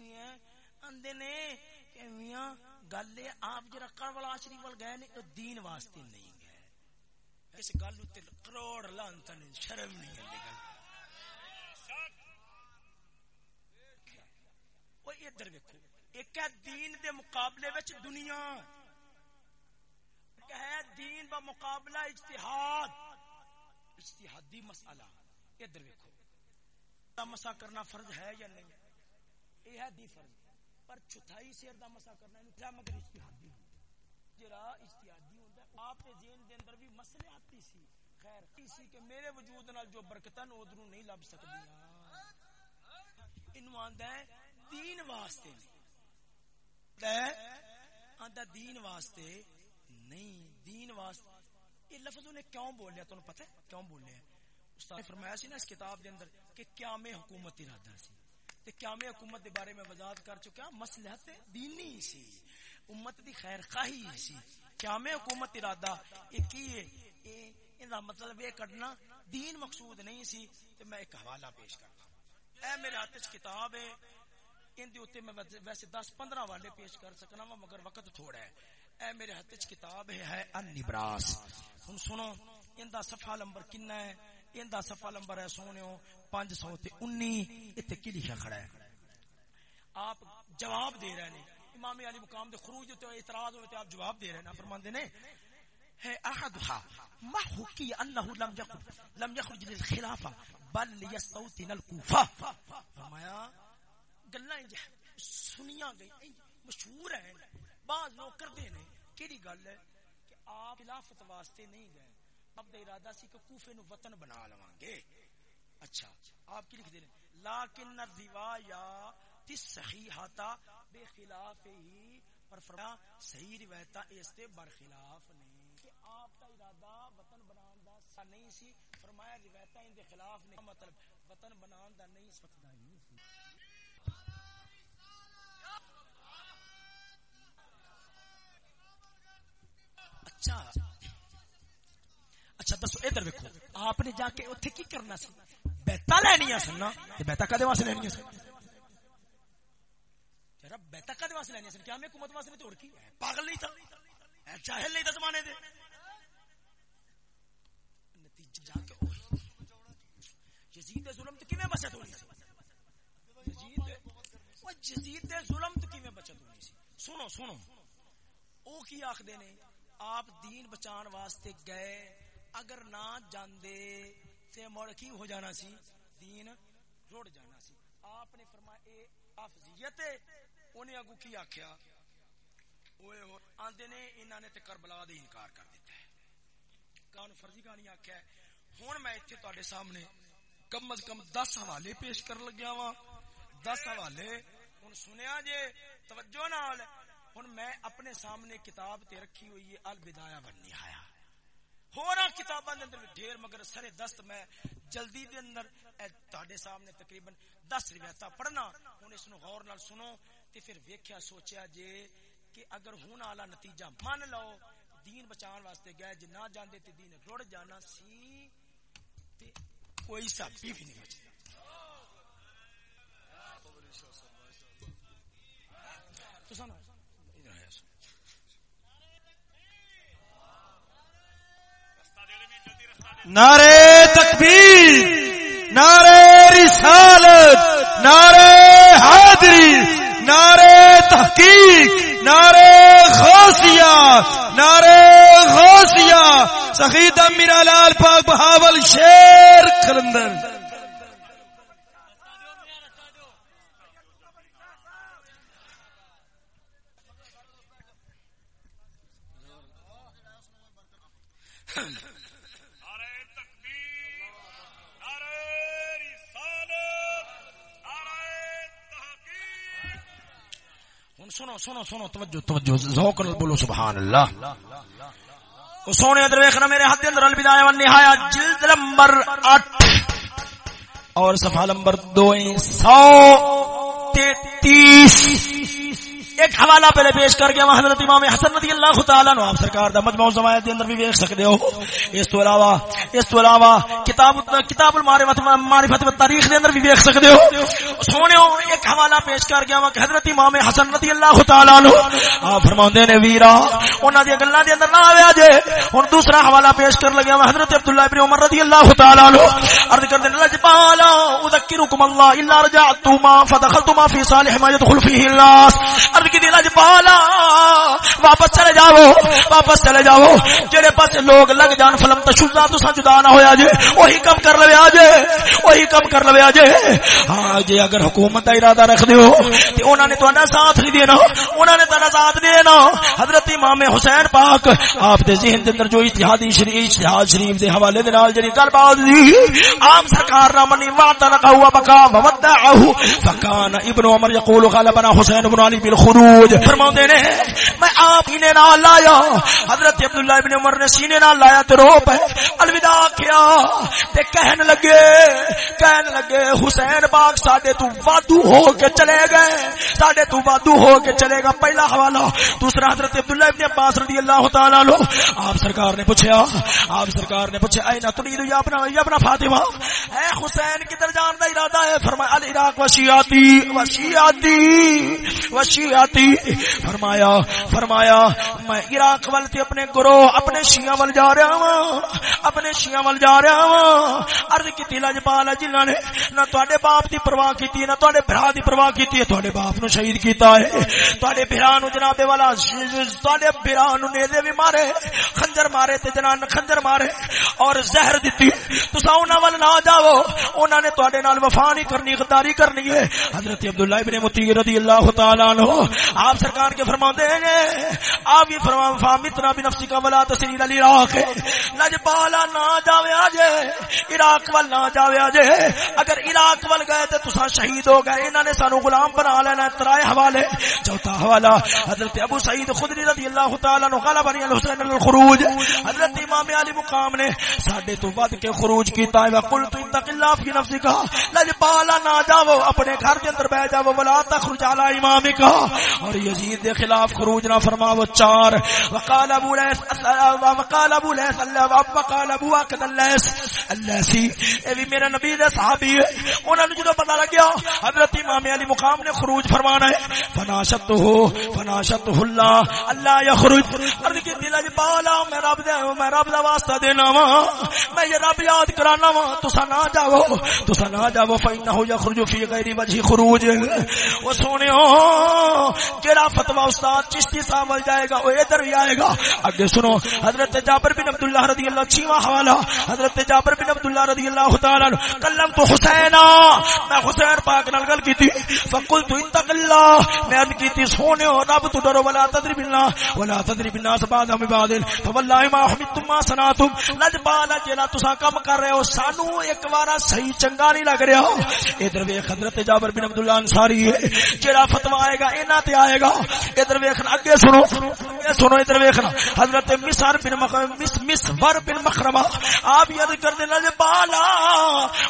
ہے؟ اندے نے کہ میاں، گل آپ جرا کربلا شریف ول گئے نے دین واسطے نہیں گئے۔ اس گل تے کروڑ لانت نے، شرم نہیں ہے گل۔ ادھر ویکو ایک ہے دین دے مقابلے وچ دنیا ایک ہے دین با مقابلہ اجتہاد اجتہادی مسئلہ ادھر ویکو دا مسا کرنا فرض ہے یا نہیں یہ ہے دی فرض پر چوتھائی سیر دا مسا کرنا کیا مگر اجتہادی جرا اجتہادی ہوندا آپ دے ذہن دے اندر بھی مسئلے آتی سی خیر اسی کہ میرے وجود نال جو برکتاں ادھروں نہیں لب سکدیاں انو ہے دین واسطے نہیں۔ دین واسطے نہیں۔ دین واسطے۔ یہ لفظ انہیں کیوں بولیا؟ تمہیں پتہ ہے کیوں بولیا استاد نے فرمایا سی نا اس کتاب دے اندر کہ قیام حکومت ارادہ سی تے قیام حکومت دے بارے میں وضاحت کر چکا مصلحت دینی سی، امت دی خیر خواہی سی۔ قیام حکومت ارادہ؟ یہ کی ہے؟ ان یہ مطلب یہ کرنا دین مقصود نہیں سی تے میں ایک حوالہ پیش کرتا اے میرے ہاتھ کتاب ہے۔ ان دی اوتے میں ویسے 10 15 والے پیش کر سکنا وا، مگر وقت تھوڑا ہے۔ اے میرے ہاتھ وچ کتاب ہے ہے النبراس ہن سنو ان دا صفحہ نمبر کنا ہے؟ ان دا صفحہ نمبر ہے سونےو 519 ایتھے کی لکھا کھڑا ہے؟ آپ جواب دے رہے ہیں امام علی مقام دے خروج تے اعتراض ہوتے آپ جواب دے رہے ہیں فرماندے نے؟ ہے احدها ما حكي انه لم يخرج لم يخرج للخلافه بل ليستوطن الكوفه فرمایا گلا سنیا گئی مشہور ہے بعض لوگ کرتے ہیں کہڑی گل ہے کہ آپ خلافت واسطے نہیں گئے۔ اب دا ارادہ سی کہ کوفے نو وطن بنا لواں گے۔ اچھا آپ کی لکھ دے رہے لیکن الروایات الصحیحہ، بے خلاف ہی، پر فرمایا، صحیح روایتاں اس تے برخلاف نہیں کہ آپ کا ارادہ وطن بنان دا سا نہیں سی، فرمایا روایتاں ان دے خلاف نہیں مطلب وطن بنان دا نہیں سکتا۔ ہی سی اچھا اچھا دسو، ادھر ویکو آپ نے جا کے اتنے کی کرنا سی؟ بیتا لینیا سن نا؟ بیتا کدے واسطے لینیا سن؟ یار بیتا کدے واسطے لینیا سن؟ کیا میں حکومت واسطے توڑ کی؟ پاگل نہیں تھا؟ چاہل نہیں تھا زمانے دے۔ نتیجہ جا کے یزید ظلم تو کیویں بچت ہونی سی؟ یزید یزید ظلم تو کیویں بچت ہونی سی؟ سنو سنو۔ او کی آخدے نے؟ آپ دین بچان واسطے گئے، اگر نہ جاندے تے مڑ کی ہو جانا سی؟ دین روڑ جانا سی۔ آپ نے فرمایا، اے افضیت انہیں اگو کی آکھیا؟ اوئے ہو، آندے نے انہاں نے تے کربلا دے انکار کر دیتا ہے۔ کان فرضی کہانی آکھیا ہے۔ ہن میں ایتھے تواڈے سامنے کم از کم 10 حوالے پیش کر لگیا وا 10 حوالے ہن سنیا جے، توجہ نال۔ ہوں میں اپنے سامنے کتاب تے رکھی ہوئی ہے البدایا ون نہایا ہورا کتاباں دے اندر ڈھیر مگر سرے دست میں جلدی دے اندر، اے تہاڈے سامنے تقریباً 10 روایتاں پڑھنا، ہن اس نو غور نال سنو تے پھر ویکھیا سوچیا جے کہ اگر ہون والا نتیجہ مان لو، دین بچان واسطے گئے، جے نہ جاندے تے دین رڑ جانا سی تے کوئی سا بھی نہیں بچتا تو سنو۔ نعرے تکبیر نعرے رسالت نعرے حاضری نعرے تحقیق نعرے غوثیہ نعرے غوثیہ سخید میرا لال پاک بہاول شیر کلندر۔ Thank ہن سنو سنو سنو، توجہ توجہ، ذوق بولو سبحان اللہ سونے ادھر میرے ہاتھ اندر جلد نمبر 8 اور صفحہ نمبر 233 ایک حوالہ پہلے پیش کر گیا حضرت امام حسن رضی اللہ تعالیٰ نو آپ سرکار دا مجموع زمایت دے اندر بھی ویک سکتے ہو۔ اس تو علاوہ اس تو علاوہ کتاب کتاب المعرفت معرفت و تاریخ دے اندر بھی دیکھ سکتے ہو. سونےو ایک حوالہ پیش کر گیا وا کہ حضرت امام حسن رضی اللہ تعالی عنہ. آپ فرماندے نے ویرا، انہاں دی گلاں دے اندر نہ آویا جے. ہن دوسرا حوالہ پیش کر لگیا حضرت عبداللہ ابن عمر رضی اللہ تعالی عنہ. عرض کر دے لجبالا اذکرکم اللہ الا رجعتما فدخلتما في صالح ما يدخل فيه الناس. عرض کی دل پالا، واپس چلے جاؤ، واپس چلے جاؤ. جڑے پاس لوگ لگ جان، فلم تشدا تو جدا نہ ہویا جے، وہی کم کر لوے آجے وہی کم کر لوے آجے ہاں جی اگر حکومت کا ارادہ رکھ دیو، تے انہاں نے تہاڈا ساتھ نہیں دینا، انہاں نے تہاڈا ساتھ نہیں دینا۔ حضرت امام حسین پاک، آپ دے ذہن دے اندر جو اتحادی شریف اجتہاد شریف دے حوالے دے نال جڑی گل بات دی، عام سرکار نہ منی، وعدہ نہ ہوا بقا وودعه فکان ابن عمر یقول غلبنا حسین بن علی بالخروج۔ فرماندے نے، میں آپ ہی نے نال لایا۔ حضرت عبداللہ ابن عمر نے سینے نال لایا تے رو پے۔ الوداع کیا تے کہن لگے کہن لگے، حسین پاک ساڈے تو وادو ہو کے چلے گئے۔ ساڈے تو وادو ہو کے چلے گا۔ پہلا حوالہ، دوسرا حضرت عبداللہ ابن عباس رضی اللہ تعالی عنہ۔ آپ سرکار نے پوچھا، آپ سرکار نے پوچھا اے نہ تريد یا اپنا یا اپنا فاطمہ؟ اے حسین، کدھر جان دا ارادہ ہے؟ فرمایا العراق وشیاتی وشیاتی وشیاتی فرمایا فرمایا، میں عراق ول تے اپنے گروہ، اپنے شیعہ ول جا رہا ہوں اپنے شیعہ ول جا رہا ہوں۔ عرض کیتی لجپال جنہاں نے نہ تواڈے باپ دی پرواہ کیتی، نہ تواڈے بھرا دی پرواہ کیتی ہے۔ تواڈے باپ نو شہید کیتا ہے۔ تواڈے بھرا نو جناب والا تواڈے بھرا نو نیزے بھی مارے، خنجر مارے تے جنان خنجر مارے۔ اور زہر دتی تساں انہاں ول نہ جاؤ۔ انہاں نے تواڈے نال وفا نہیں کرنی، غداری کرنی ہے۔ حضرت عبداللہ ابن متی رضی اللہ تعالی عنہ، آپ سرکار کے فرماندے ہیں، آپ یہ فرما فامتنا بنفسی کا ولا تسیر علی عراق لجپالا نہ جاوے آجے، عراق وال نہ جاوے آجے۔ اگر عراق وال گئے تے تساں شہید ہو گئے، انہاں نے سانو غلام بنا لینا ترائے حوالے۔ چوتھا حوالہ، حضرت ابو سعید خدری رضی اللہ تعالی عنہ قال بنی الحسین الخروج۔ حضرت امام علی مقام نے ساڈے تو ود کے خروج کیتا ہے۔ قلت اتق اللہ فی نفسک لجپالا نہ جاؤ اپنے گھر کے اندر بیٹھ جاؤ ولا تخرج علی امامک اور یزید دے خلاف خروج نہ فرماو چار۔ وقال ابو لیس وقال ابو لیس اللہ، وقال ابو عقد اللیس اللہ سی اے بھی میرا نبی دے صحابی ہے، انہاں نوں جدوں پتہ لگیا، حضرت امام علی مقام نے خروج فرمانا ہے فناشت فناشته فناشته اللہ اللہ یخرج۔ عرض کی دل اج جی، بالا، میں رب دے، میں رب دا واسطہ دینا وا میں یہ رب یاد کرانا وا تسا نہ جاؤ تسا نہ جاؤ فینه یخرج فی غیر وجه خروج۔ او سونےو جڑا فتوا استاد چشتی صاحب جائے گا وہ ادھر بھی آئے گا۔ اگے سنو، حضرت جابر بن عبداللہ رضی اللہ چھواں حوالہ تعالی، حضرت جابر بن عبداللہ رضی اللہ تعالی عنہ، کلم تو حسین میں حسین پاک نال گل کیتی، فقلت اتق اللہ، میں عرض کیتی، سونے رب تو ڈرو، ولا تدری بالله ولا تدری بالناس بعد ہم بعد فوالله ما حمدتم ما صنعتم لجبال جنا تسا کم کر رہے ہو، سانو ایک بار صحیح چنگا نہیں لگ رہا۔ ادھر ویکھ حضرت جابر بن عبداللہ انصاری ہے جڑا فتوا آئے گا انہاں تے آئے گا۔ ادھر ویکھنا، اگے سنو سنو، ادھر ویکھنا۔ حضرت مسر بن مس مسور بن مخرمہ آپ یاد کر دینا جے بالا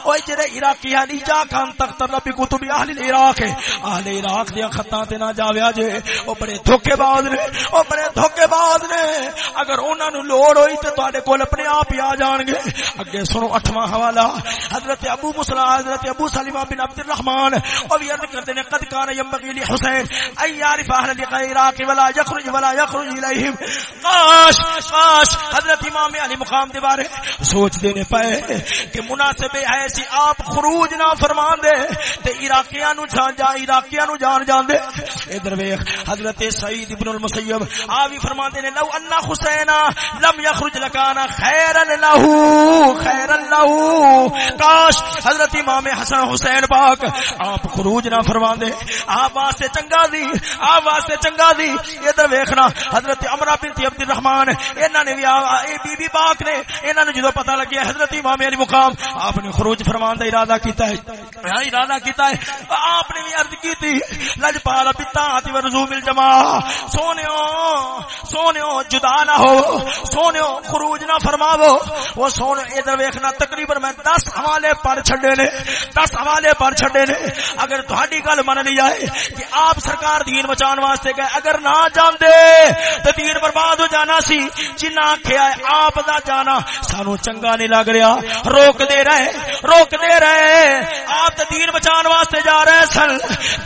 اوے جڑے عراقی ہیں جا کان تک طلب کتب اہل العراق اہل عراق دی خطاں تے نہ جاویا جے۔ او بڑے دھوکے باز نے او بڑے دھوکے باز نے۔ اگر انہاں نو لوڑ ہوئی تے تواڈے کول اپنے آپ ہی آ جان گے۔ اگے سنو، اٹھواں حوالہ۔ حضرت ابو مسلم حضرت ابو سلمہ بن عبد الرحمن او یاد کرتے نے قد کان ينبغي لحسين ان يعرف اهل العراق ولا يخرج ولا يخرج اليهم کاش کاش، حضرت امام علی مقام دے بارے سوچ دینے پئے کہ مناسب ہے سی، آپ خروج نہ فرمان دے تے عراقیاں نو جان جا، عراقیاں نو جان جان دے۔ ادھر ویکھ، حضرت سعید ابن المسیب، آ بھی فرمان دے نے، لو ان حسین لم يخرج لکان خیرا له خیرا له کاش حضرت امام حسن حسین پاک آپ خروج نہ فرمان دے۔ آپ واسطے چنگا دی آپ واسطے چنگا دی۔ ادھر ویکھنا، حضرت امرا بنت عبد الرحمن انہاں نے بھی اے بی بی پاک نے، انہاں نے جدوں پتہ لگیا حضرت امام علی مقام، آپ نے خروج فرمان دا ارادہ کیتا ہے۔ ارادہ کیتا ہے؟ آپ نے بھی عرض کی تھی لجپال بالطاعت ورزوم الجماع سونیو سونیو، جدا نہ ہو۔ سونیو، خروج نہ فرماو وہ سونے ادھر ویکھنا تقریباً میں 10 حوالے پر چھڈے نے۔ 10 حوالے پر چھڈے نے۔ اگر تہاڈی گل من لی جائے کہ آپ سرکار دین بچان واسطے گئے، اگر نہ جاندے تے دین برباد ہو جانا سی۔ جنہ آکھیا ہے، آپ دا جانا سانو چنگا نہیں لگ رہا۔ روک دے رہے روک دے رہے۔ آپ دین بچان واسطے جا رہے سن۔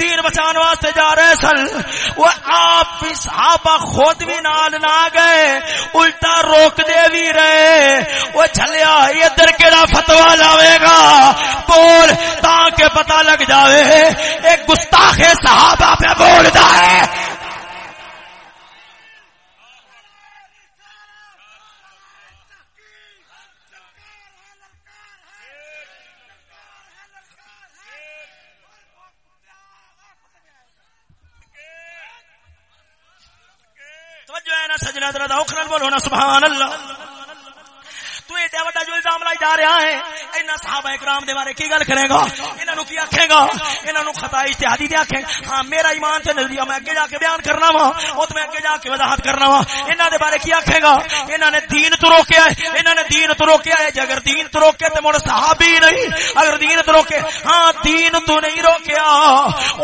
دین بچان واسطے جا رہے سن۔ وہ آپ بھی صحابہ خود بھی نال نہ گئے، الٹا روک دے بھی رہے۔ وہ چلیا ادھر کیڑا فتوا لاوے گا؟ بول، تاکہ پتہ لگ جاوے۔ ایک گستاخ صحابہ پہ بولتا ہے۔ توجہ ہے نا سجنا ذرا اوکھرل بولو نا سبحان اللہ۔ ایڈا وڈا جو الزام لائی جا رہا ہے۔ اینا صحابہ اکرام دے بارے کی گل کرے گا؟ انہاں نو کی آکھے گا؟ انہاں نو خطا اجتہادی دے آکھے ہاں میرا ایمان تے نظریہ میں اگے جا کے بیان کرنا وا۔ او تے میں اگے جا کے وضاحت کرنا وا۔ انہاں دے بارے کی آکھے گا؟ انہاں نے دین تو روکیا ہے۔ انہاں نے دین تو روکیا ہے۔ اگر دین تو روکے تے مڑ صحابی نہیں۔ اگر دین تو روکے ہاں دین تو نہیں روکیا۔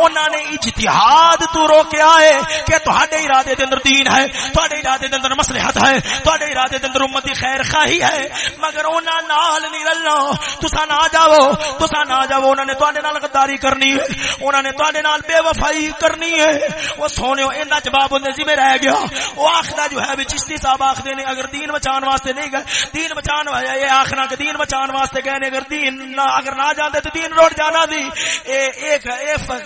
انہاں نے اجتہاد تو روکیا ہے کہ تہاڈے ارادے دے اندر دین ہے، تہاڈے ارادے دے اندر مصلحت ہے، تہاڈے ارادے دے اندر امت دی خیر خواہی ہے۔ مگر انہاں نال نہیں رلنا۔ تسا نہ جاؤ۔ تسا نہ جاؤ۔ انہاں نے تواڈے نال غداری کرنی ہے۔ انہاں نے تواڈے نال بے وفائی کرنی ہے۔ وہ سونےو انہاں جواب اندے ذمہ رہ گیا۔ وہ آکھدا جو ہے بھی چشتی صاحب آکھدے نے، اگر دین بچان واسطے نہیں گئے، دین بچان یہ آکھنا کہ دین بچان واسطے گئے نے، اگر دین نہ اگر نہ جاندے تو دین روٹ جانا دی۔ اے ایک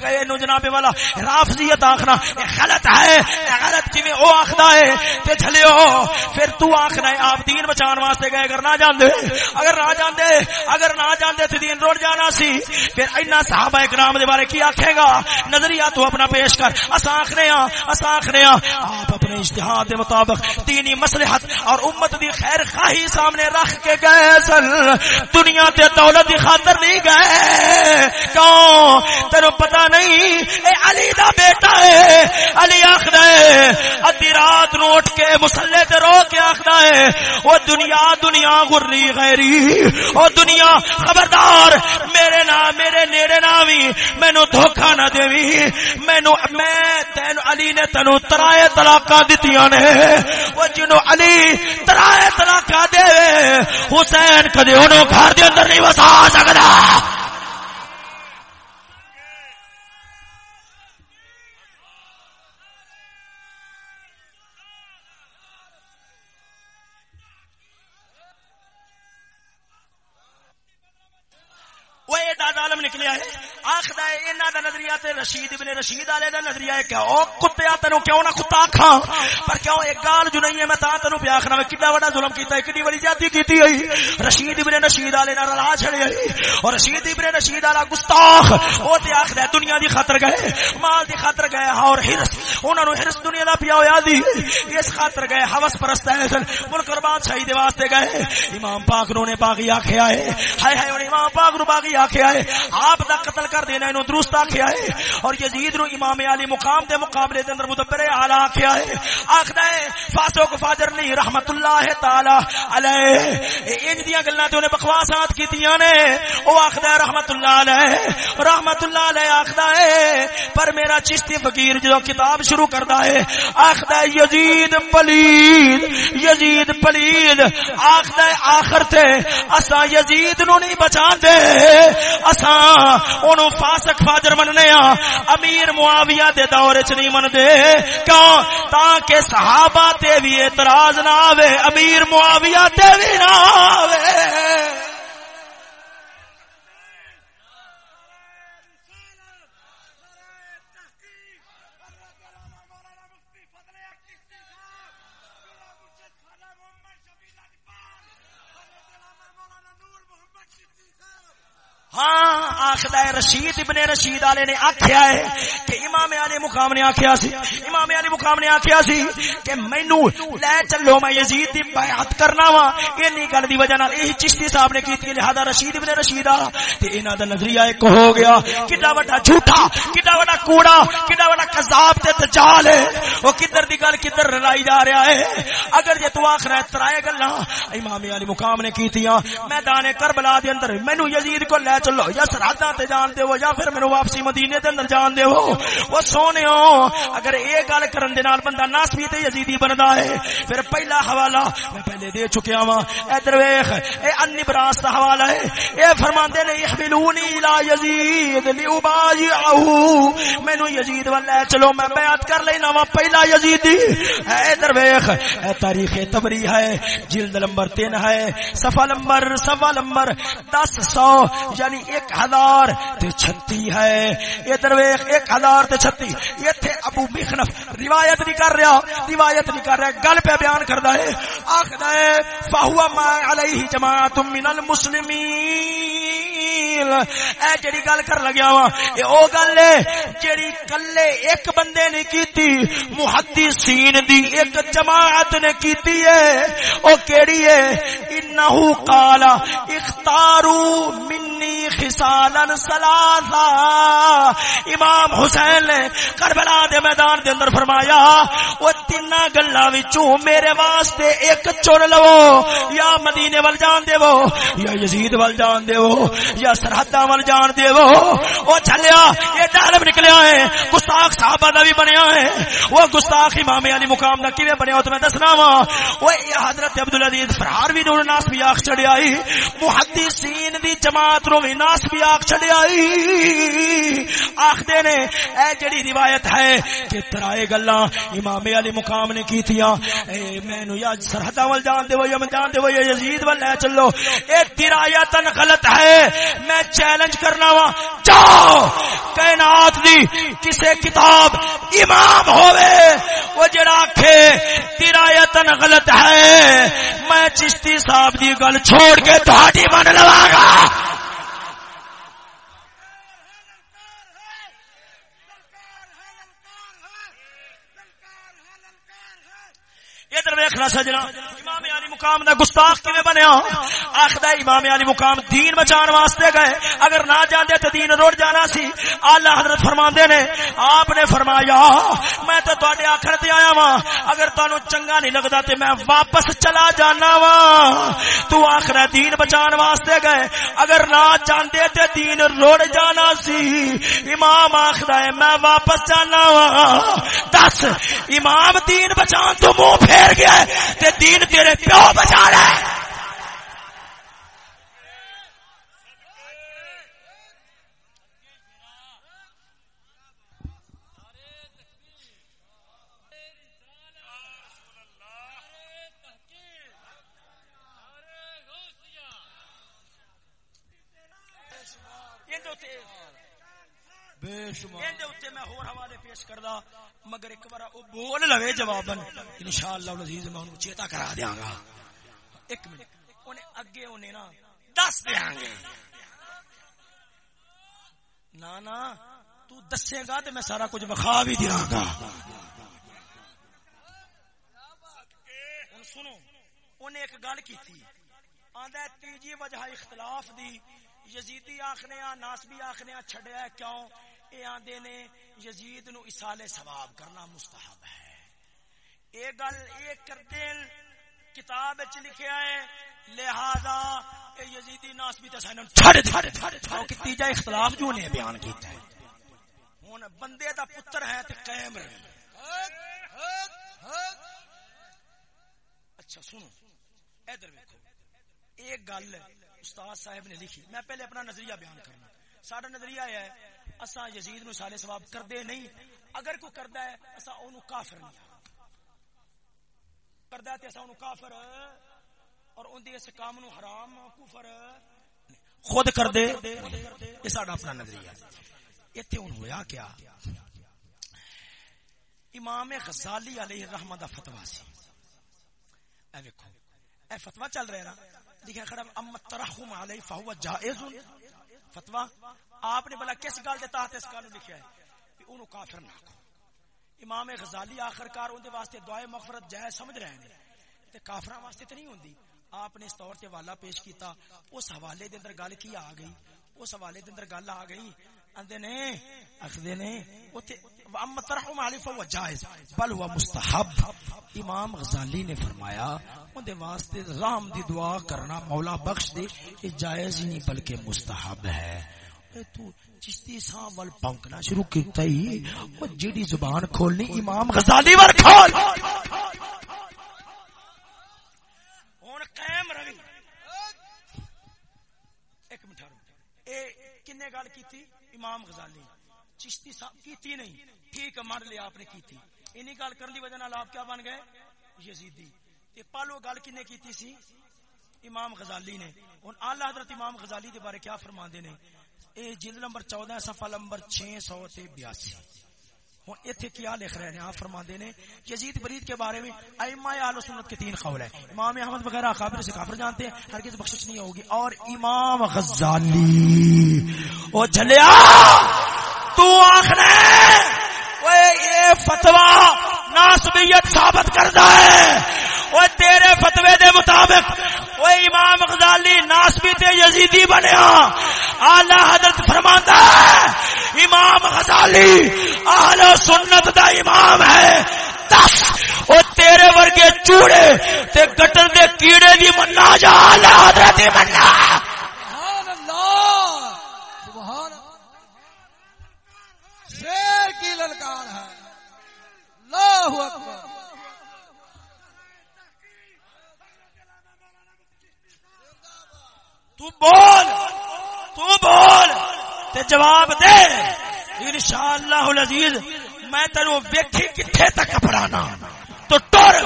اے نو جناب والا رافضیت آکھنا اے غلط ہے۔ اے غلط کیویں او آکھدا ہے۔ تے چلیو پھر تو آکھنا ہے، آپ دین بچان واسطے گئے، اگر نہ جاندے، اگر نہ جاندے، اگر نہ جاندے تے دین روڑ جانا سی، پھر اینا صحابہ اکرام دے بارے کی آکھے گا؟ نظریہ تو اپنا پیش کر۔ اسا آکھنے ہاں اسا آکھنے ہاں آپ اپنے اجتہاد دے مطابق دینی مصلحت اور امت دی خیر خواہی سامنے رکھ کے گئے سن۔ دنیا تے دولت دی خاطر نہیں گئے۔ کیوں؟ تینو پتہ نہیں۔ اے علی دا بیٹا ہے، علی آخدا ہے، ادھی رات نو اٹھ کے مسلے تے رو کے آخدا ہے۔ وہ دنیا دنیا غری غیری. او دنیا خبردار. میرے نا میرے نیڑے نا وی مینوں دھوکا نہ دیوی مینوں میں تین علی نے تینو ترائے طلاقاں دتیاں نے. او جنو علی ترائے طلاقاں دے حسین کدے اونوں گھر دے اندر نہیں وسا سکدا. ایڈا ظالم نکلیا ہے۔ آخدا ہے، انہاں دا نظریہ تے رشید ابن رشید والے دا نظریہ ہے کہ او کتیا تینو کیوں نہ کتا کھا پر کیوں ایک گال جو نہیں ہے، میں تا تینو پیا آخنا میں کڈا بڑا ظلم کیتا ہے کڈی بڑی زیادتی کیتی ہے رشید ابن رشید والے نال رلا چھڑے اور رشید ابن رشید والا گستاخ، او تے آخدا دنیا دی خاطر گئے، مال دی خاطر گئے اور ہرس۔ انہاں نو ہرس دنیا دا پیا ہویا دی۔ اس خاطر گئے ہوس پرست ہے ملک اور بادشاہی دے واسطے گئے۔ امام پاک نو نے باغی آکھیا ہے۔ ہائے ہائے امام پاک نو باغی آخیا ہے۔ آپ دا قتل کر دینا انہوں درست آخیا ہے۔ اور یزید نو امام علی مقام دے مقابلے دے اندر مدبر اعلی آخیا ہے۔ آخدا ہے، فاسق فاجر نہیں رحمت اللہ تعالی علیہ۔ ان دیاں گلاں تے انہیں بکواسات کیتیاں نے۔ او آخدا ہے رحمت اللہ علیہ۔ رحمت اللہ علیہ آخدا ہے، پر میرا چشتی فقیر جو کتاب شروع کردا ہے آخدا ہے، یزید پلید یزید پلید۔ آخدا ہے، آخر تے اسا یزید نو نہیں بچان دے اساں اونوں فاسق فاجر مننے ہاں امیر معاویہ دے دور وچ نہیں من دے کیوں؟ تاکہ صحابہ تے بھی اعتراض نہ آوے، امیر معاویہ تے بھی نہ آوے۔ ہاں آخد ہے، رشید ابن رشید والے نے آخیا ہے کہ امام علی مقام نے آخیا سی۔ امام علی مقام نے آخیا سی کہ مینو لے چلو، میں یزید دی بیعت کرنا وا۔ اینی گل دی وجہ نال یہی چشتی صاحب نے کیتی لہذا رشید ابن رشید آ، تے انہاں دا نظریہ ایک ہو گیا۔ کڈا بڑا جھوٹا کڈا بڑا کوڑا کڈا بڑا کذاب تے دجال ہے۔ او کدھر دی گل کدھر رلائی جا رہا ہے۔ اگر جے تو آخر ہے، ترائے گلاں۔ امام علی مقام نے کیتیاں، میدان کربلا دے اندر مینوں یزید کو لے چلو یا سرحداں تے جان دے یا پھر مینوں واپسی مدینے دے اندر جان دے او سونےو اگر اے گل کرن دے نال بندہ ناسبی تے یزیدی بندا ہے، پھر پہلا حوالہ میں پہلے دے چکیا وا ادھر ویکھ، اے ان براس دا حوالہ ہے۔ اے فرماندے نے یحملونی الی یزید لیباجعه مینوں یزید ول لے چلو میں بیعت کر لینا وا پہلا یزیدی۔ ادھر ویکھ، اے تاریخ تبری ہے، جلد نمبر 3 ہے، صفحہ نمبر صفحہ نمبر 10 یعنی ایک ہزار تے چھتی ہے۔ ادھر ویخ ایک ہزار تے چھتی۔ اتنے ابو مخنف۔ روایت نہیں کر رہا۔ روایت نہیں کر رہا۔ گل پہ بیان کرتا ہے۔ آخر ہے، فہو ما علیہ جماعت من المسلمین۔ اے جڑی گل کر لگیا وا، اے او گل ہے، جڑی کلے ایک بندے نے کیتی، محدثین دی ایک جماعت نے کیتی ہے۔ او کیڑی ہے؟ انہو قال اختاروا منی خصالا ثلاثا امام حسین نے کربلا دے میدان دے اندر فرمایا او تین گلاں وچوں میرے واسطے ایک چن لو، یا مدینے ول جان دیو، یا یزید ول جان دیو، یا سرحداں ول جان دیو۔ او چلیا یہ ڈالم نکلیا ہے، گستاخ صحابہ دا بھی بنیا ہے۔ وہ گستاخ امام علی مقام دا کیویں بنیا تو میں دسنا وا او حضرت عبدالعزیز فرار بھی نور ناس بھی آخ چڑیا محدثین دی جماعت نو بھی ناس بھی آخ چڑیا آخدے نے، اے جڑی روایت ہے کہ ترائے گلاں امام علی مقام نے کیتیاں۔ اے مینوں یا سرحداں ول جان دے یا میں جان دے یا یزید ول لے چلو۔ اے درایتن غلط ہے۔ میں چیلنج کرنا وا۔ جاؤ۔ کائنات دی کسے کتاب امام ہوے وہ جڑا کہ درایتن غلط ہے۔ میں چشتی صاحب دی گل چھوڑ کے تہاڈی من لواں گا ادھر ویکھنا سجنا۔ امام علی مقام دا گستاخ کیویں بنیا؟ آخدا امام علی مقام دین بچان واسطے گئے۔ اگر نہ جاندے تے دین روڑ جانا سی۔ اعلی حضرت فرماندے نے، آپ نے فرمایا، میں تے تواڈے آکھن تے آیا وا اگر تانوں چنگا نہیں لگدا تے میں واپس چلا جانا وا تو آخر دین بچان واسطے گئے۔ اگر نہ جاندے تے دین روڑ جانا سی، امام آخدا ہے، میں واپس جانا وا دس، امام دین بچان تو منہ پھیر گیا ہے تے دین تیرے پیو بچا رہا ہے۔ میں ہور حوالے پیش کردا۔ مگر ایک بار وہ بول لوے جواب ان شاء اللہ عزیز میں چیتا کرا دیا گا۔ ایک منٹ، انہیں اگے انہیں نا دس دیا گے۔ نانا تو دسے گا تو میں سارا کچھ بخا بھی دیا گا۔ سنو، انہیں ایک گل کی تھی آدھا تیجی وجہ اختلاف دی۔ یزیدی آخنے آ ناسبی آخنے آ چھڑیا کیوں؟ اے آندے نے یزید نو اسال ثواب کرنا مستحب ہے۔ اے گل اے کردے کتاب وچ لکھیا ہے لہذا اے یزیدی ناسبی تے سانو چھڑ چھڑ چھڑ چھڑ کہ تیجا اختلاف جو نے بیان کیتا ہے۔ ہن بندے دا پتر ہے تے قائم رہے۔ اچھا سنو ادھر دیکھو ایک گل استاد صاحب نے لکھی۔ میں پہلے اپنا نظریہ بیان کرنا۔ سارا نظریہ ہے اسا یزید نو سالے ثواب کردے نہیں۔ اگر کوئی کردا ہے اسا اونوں کافر نہیں۔ کردا تے اسا اونوں کافر۔ اور اون دی اس کام نو حرام، کفر۔ خود کر دے یہ ساڈا اپنا نظریہ۔ ایتھے ہن ہویا کیا؟ امام غزالی علیہ الرحمہ دا فتوی سی۔ اے ویکھو، اے فتوی چل رہا ہے نا۔ لکھا کھڑا اما ترحم علیہ فهو جائز فتوا آپ نے بلا کس گل کے تحت اس گل لکھا ہے؟ کہ انہوں کافر نہ کو امام غزالی آخر آخرکار اندر واسطے دعائے مغفرت جائز سمجھ رہے ہیں۔ تے کافراں واسطے تے نہیں ہوندی۔ آپ نے اس طور تے والا پیش کیتا۔ اس حوالے دے اندر گل کی آ گئی؟ اس حوالے دے اندر گل آ گئی اندے نے اخدے نے اوتے ام طرح معلف و جائز، بل ہوا مستحب۔ امام غزالی نے فرمایا، اون دے واسطے رحم دی دعا کرنا مولا بخش دے، یہ جائز ہی نہیں بلکہ مستحب ہے۔ تو چشتی ساں ول پونکنا شروع کیتا ہی، او جیڑی زبان کھولنی امام غزالی ور کھول۔ ہن قائم روی۔ ایک منٹ، اے کنے گل کیتی؟ امام غزالی چشتی صاحب کیتی نہیں، ٹھیک ہے مان لیا آپ نے کیتی۔ انہی گل کرن دی وجہ نال آپ کیا بن گئے؟ یزیدی۔ تے پالو گل کنے کیتی سی؟ امام غزالی نے۔ ہن اعلی حضرت امام غزالی دے بارے کیا فرماندے نے؟ اے جلد نمبر 14 صفحہ نمبر 682 تے 82 ہن ایتھے کیا لکھ رہے ہیں؟ آپ فرماندے نے، یزید برید کے بارے میں ائمہ اہل سنت کے تین قول ہیں۔ امام احمد وغیرہ اکابر سے کافر جانتے ہیں، ہرگز بخشش نہیں ہوگی۔ اور امام غزالی او جھلیا، تو آخنے وہ یہ فتوا ناسبیت ثابت کرتا ہے۔ وہ تیرے فتوے دے مطابق وہ امام غزالی ناسبی تے یزیدی بنیا۔ آلہ حضرت فرماتا ہے امام غزالی اہل سنت دا امام ہے۔ دس وہ تیرے ورگے چوڑے تے گٹر دے کیڑے دی مننا جا آلہ حضرت دی مننا سبحان اللہ۔ سبحان شیر کی للکار ہے۔ اللہ اکبر۔ تو بول تو بول۔ تے جواب دے۔ انشاءاللہ العزیز، میں تینو ویکھی کتھے تک پڑھانا۔ تو ٹر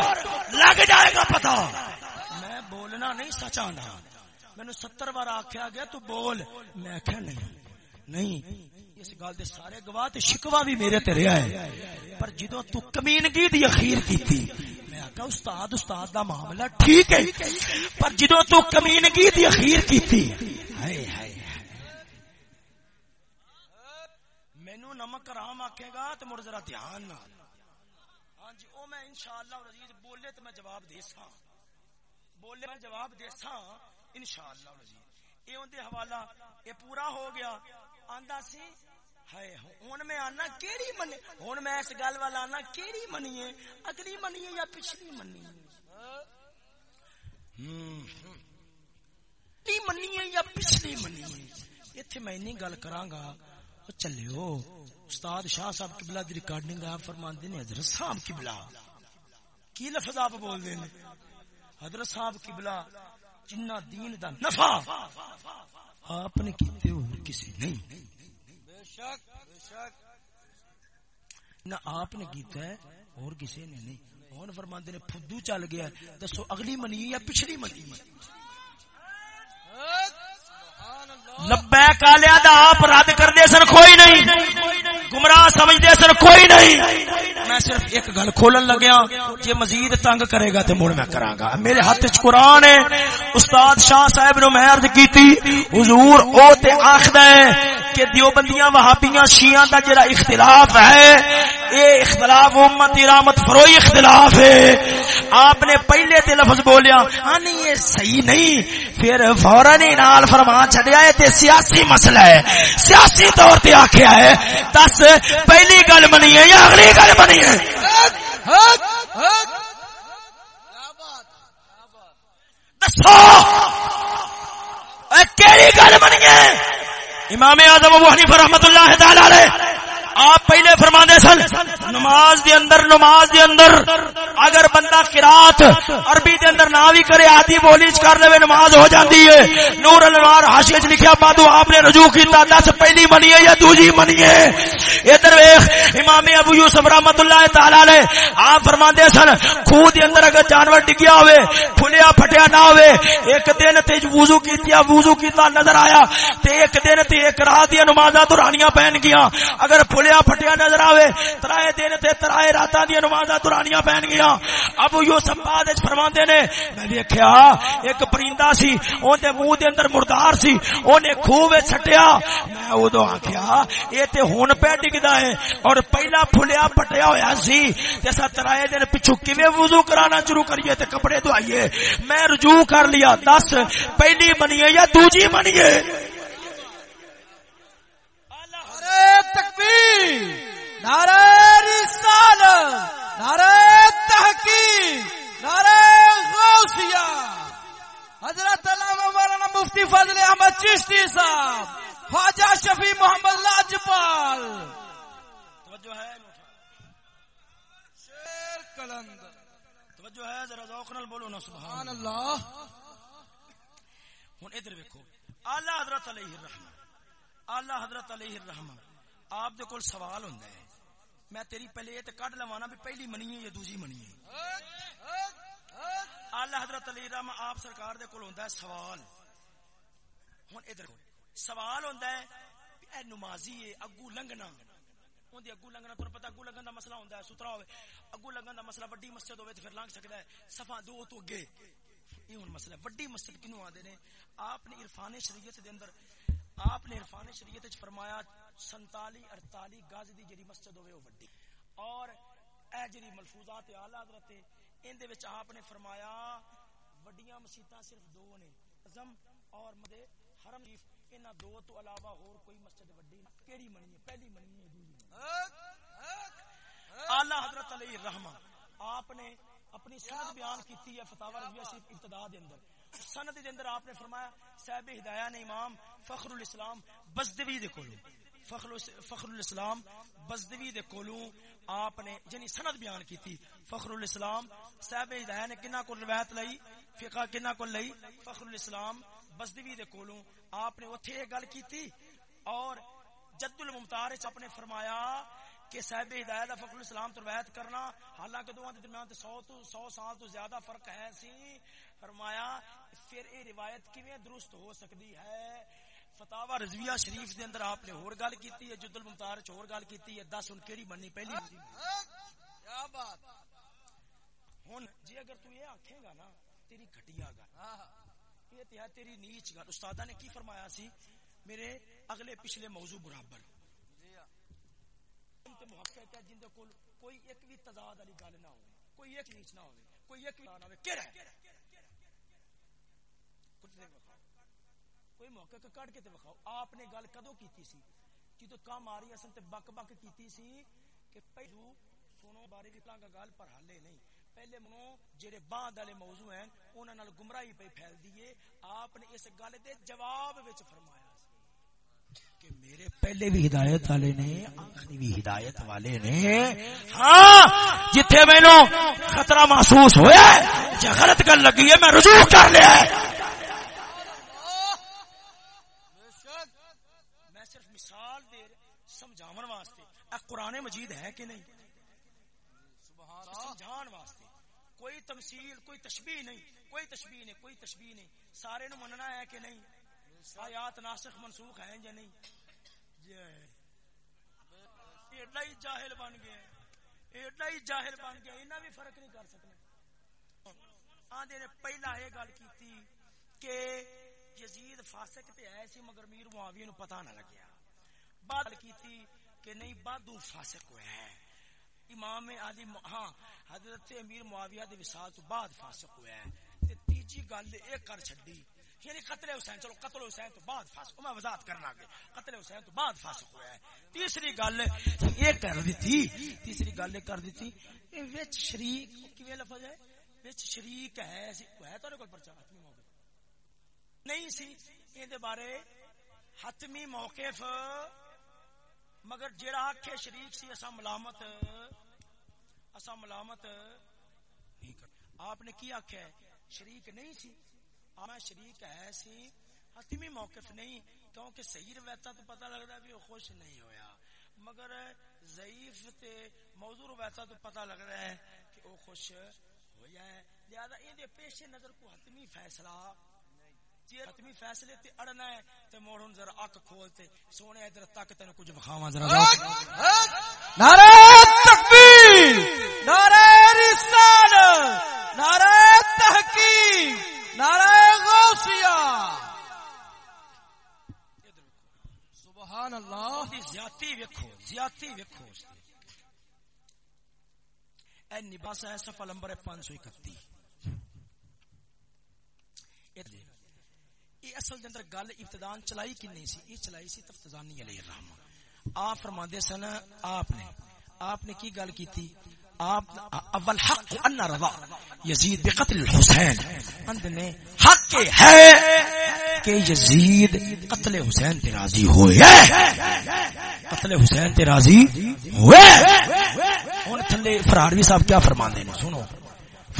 لگ جائے گا پتا میں بولنا نہیں سچانا مینو ستر بار آخیا گیا، تو بول۔ میں آخیا نہیں نہیں، اس گل دے سارے گواہ تے شکوا بھی میرے تے رہا ہے۔ پر جدو تو کمینگی دی اخیر کیتی، میں آخا استاد استاد دا معاملہ ٹھیک ہے۔ پر جدو تو کمینگی دی اخیر کیتی، ہائے ہائے مینو نمک رام آکھے گا تو مڑ ذرا دھیان نہ ہاں جی او میں انشاءاللہ العزیز بولے تو میں جواب دے سا بولے میں جواب دے سا انشاءاللہ العزیز اے اون دے حوالہ اے پورا ہو گیا۔ آندا سی، ہائے ہن میں آنا کیڑی منی؟ ہن میں اس گل والا آنا کیڑی منی ہے؟ اگلی منی ہے یا پچھلی منی ہے؟ پچھلی یا پچھلی منی ہے؟ ایتھے میں نہیں گل کراں گا۔ او چلیو استاد شاہ صاحب قبلہ دی ریکارڈنگ آپ فرماندے نے، حضرت صاحب قبلہ۔ کی لفظ آپ بول دے نے؟ حضرت صاحب قبلہ، جنہ دین دا نفع آپ نے کیتے اور کسی نہیں۔ نہ آپ نے کیتا ہے، اور کسی نے نہیں۔ اور فرماندے نے فدو چل گیا دسو اگلی منی یا پچھلی منی؟ لبے کالیا دا آپ رد کردے سن، کوئی نہیں۔ گمراہ سمجھدے سن، کوئی نہیں۔ میں صرف ایک گل کھولن لگیا، جے مزید تنگ کرے گا تے مڑ میں کراں گا۔ میرے ہاتھ وچ قرآن ہے۔ استاد شاہ صاحب نو میں عرض کیتی، حضور او تے آکھدا ہے کہ دیوبندیاں، وہابیاں شیعاں دا جڑا اختلاف ہے، اے اختلاف امت رحمت فروئی اختلاف ہے۔ آپ نے پہلے تے لفظ بولیا۔ ہاں نہیں، یہ صحیح نہیں۔ پھر فوراً ہی نال فرما چھڈیا ہے تے سیاسی مسئلہ ہے۔ سیاسی طور تے آکھیا ہے، دس، پہلی گل بنی ہے یا اگلی گل بنی ہے؟ دسو، اے کیڑی گل بنی ہے؟ امام اعظم ابو حنیفہ رحمۃ اللہ تعالی علیہ۔ آپ پہلے فرمانے سن، نماز دے اندر، نماز دے اندر اگر بندہ قرات عربی دے اندر نہ بھی کرے، آدھی بولی چ کر لے، نماز ہو جاندی ہے۔ نور الانوار حاشیہ وچ لکھیا بعدو آپ نے رجوع کیتا، دس پہلی منی ہے یا دوسری منی ہے؟ ادھر ویکھ، امام ابو یوسف رحمتہ اللہ تعالی علیہ، آپ فرماندے سن خو دے اندر اگر جانور ڈگیا ہوئے پھلیا پھٹیا نہ ہوئے، ایک دن تے وضو کیتیا، وضو کیتا نظر آیا، تے ایک دن تے ایک رات دی نمازاں دورانیاں پہن گیاں اگر پھلیا کھلیا پھٹیا نظر آوے۔ ترائے دن تے ترائے راتاں دی نمازاں دورانیاں پہن گیاں۔ ابو اس بعد وچ فرماندے نے، میں ویکھیا، ایک پرندہ سی، اون دے منہ دے اندر مردار سی، اونے خوہ وچ چھٹیا میں اودوں آکھیا، اے تے ہن پہ ڈگدا ہے، اور پہلا پھلیا پٹیا ہویا سی۔ تے اسا ترائے دن پچھو کیویں وضو کرانا شروع کریے تے کپڑے دھوائیے۔ میں رجوع کر لیا، دس، پہلی منیے یا دوجی منیے نعرہ تکبیر، نعرہ رسالت نعرہ تحقیق، نعرہ غوثیہ۔ حضرت علامہ مولانا مفتی فضل احمد چشتی صاحب، خواجہ شفیع محمد لاجپال۔ توجہ ہے شیر کلندر۔ توجہ ہے، ذرا ذوق نال بولو نا، سبحان اللہ۔ ہن ادھر ویکھو، اعلی حضرت علیہ الرحمہ اعلی حضرت علیہ الرحمہ، آپ دے کول سوال ہوندا ہے۔ میں تیری پہلے تے کڈ لوانا بھی پہلی منی ہے یا دوسری منی ہے؟ اعلی حضرت علیہ الرحمہ، آپ سرکار دے کول ہوندا ہے سوال۔ ہن ادھر سوال ہوندا ہے اے نمازی ہے اگو لنگنا۔ اون دی اگو لنگنا تو پتہ اگو لنگن دا مسئلہ ہوندا ہے سترا ہوے اگو لنگن دا مسئلہ بڑی مسجد ہوے تے پھر لنگ سکدا ہے۔ صفا دو تو اگے۔ یہ ہن مسئلہ وڈی مسجد کینو آندے نے۔ آپ نے عرفان شریعت دے اندر آپ نے عرفان شریعت وچ فرمایا 47 48 گز دی جڑی مسجد ہوے او وڈی۔ اور اے جڑی ملفوظات اعلی حضرت، ان دے وچ آپ نے فرمایا، وڈیاں مسجداں صرف دو نے اعظم اور مدے حرم شریف۔ انہاں دو تو علاوہ اور کوئی مسجد وڈی نہیں کیڑی منی ہے؟ پہلی منی ہے دوسری اعلی حضرت علیہ الرحمہ، آپ نے اپنی سند بیان کیتی ہے فتاوی رضویہ شریف ابتدا دے اندر۔ سند دے اندر آپ نے فرمایا، صاحب ہدایہ نے امام فخر الاسلام بزدوی دے کولوں، فخر فخر الاسلام بزدوی دے کولوں آپ نے یعنی سند بیان کیتی۔ فخر الاسلام، صاحب ہدایہ نے کنا کو روایت لئی، فقہ کنا کو لئی، فخر الاسلام بزدوی دے کولوں آپ نے اوتھے یہ گل کیتی۔ اور جد الممتار آپ نے فرمایا کہ صاحب ہدایت دا فخر الاسلام تو روایت کرنا، حالانکہ دوواں دے درمیان تے 100 تو 100 سال تو زیادہ فرق ہے سی۔ فرمایا پھر اے روایت کیویں درست ہو سکتی ہے؟ فتاوا رضویہ شریف دے اندر آپ نے اور گل کیتی ہے جد الممتار چ اور گل کیتی ہے 10 ہن کیڑی بننی پہلی کیا بات؟ ہن جے اگر تو یہ آکھے گا نا تیری گھٹیا گل۔ یہ تے تیری نیچ گل۔ استادہ نے کی فرمایا سی؟ میرے اگلے پچھلے موضوع برابر۔ تے محقق ہے جن دے کول کوئی ایک بھی تضاد والی گل نہ ہو کوئی ایک نیچ نہ ہو کوئی ایک بھی نہ ہو کہڑا ہے کچھ دیر بخاؤ کوئی محقق کٹ کے تے بخاؤ آپ نے گل کدو کیتی سی؟ جدو کام آ رہی اصل تے بک بک کیتی سی کہ پہلو سنو بارے بھی پلانگا گل پر حالے نہیں۔ پہلے منو جڑے بعد والے موضوع ہیں، انہاں نال گمراہی پہ پھیل دیے آپ نے اس گل دے جواب وچ فرمایا کہ میرے پہلے بھی ہدایت والے نے، آخری بھی ہدایت والے نے۔ ہاں جتھے مینوں خطرہ محسوس ہویا ہے غلط گل لگی ہے، میں رجوع کر لیا ہے میں صرف مثال دے سمجھاون واسطے اے قرآن مجید ہے کہ نہیں؟ سمجھان واسطے۔ کوئی تمثیل کوئی تشبیہ نہیں کوئی تشبیہ نہیں کوئی تشبیہ نہیں۔ سارے نو مننا ہے کہ نہیں؟ آیات ناسخ منسوخ ہیں یا نہیں؟ ایڈا ہی جاہل بن گیا ایڈا ہی جاہل بن گیا بھی فرق نہیں کر سکنا۔ آدھے نے پہلا یہ گل کی کہ یزید فاسق تے ہے سی مگر میر معاویہ نو پتہ نہ لگیا۔ بعد کی تھی کہ نہیں بادو فاسق ہویا ہے امام علی ہاں حضرت امیر معاویہ دے وصال تو بعد فاسق ہویا ہے تے تیجی گل اے کر چھڈی۔ یعنی قتل حسین، چلو قتل حسین تو بعد فاسق، میں وضاحت کرنا گے قتل حسین تو بعد فاسق ہویا ہے تیسری گل یہ کر دیتی، تیسری گل کر دیتی، اے وچ شریک، کیویں لفظ ہے؟ وچ شریک ہے ہے تو کوئی پرچہ حتمی موقف۔ نہیں سی یہ دے بارے حتمی موقف مگر جیڑا آکھے شریک سی اسا ملامت اسا ملامت نہیں کر آپ نے کی آکھیا شریک نہیں سی۔ آنا شریک ہے سی۔ حتمی موقف نہیں، کیونکہ صحیح روایتہ تو پتہ لگتا ہے بھی وہ خوش نہیں ہویا۔ مگر ضعیف تے موضوع روایتہ تو پتہ لگ رہا ہے کہ وہ خوش ہویا ہے۔ لہذا یہ پیش نظر کو حتمی فیصلہ جی حتمی فیصلے تے اڑنا ہے تے موڑ ہن ذرا اک کھول تے سونے ادھر تک تینوں کچھ بخاواں ذرا نعرہ تکبیر، نعرہ رسالت، نعرہ تحقیق، نعرہ غوثیہ۔ سبحان اللہ دی زیادتی ویکھو زیادتی ویکھو اے نباسہ ہے صفحہ نمبر 531 یہ اصل دے اندر گل ابتدان چلائی کی نہیں سی، یہ چلائی سی تفتزانی علیہ الرحمہ۔ آپ فرماندے سن، آپ نے آپ نے کی گل کی تھی آپ، اول حق ان رضا یزید بقتل الحسین۔ اند نے حق ہے کہ یزید قتل حسین تے راضی ہوئے۔ قتل حسین تے راضی ہوئے۔ ہن تھلے فراروی صاحب کیا فرماندے نے؟ سنو۔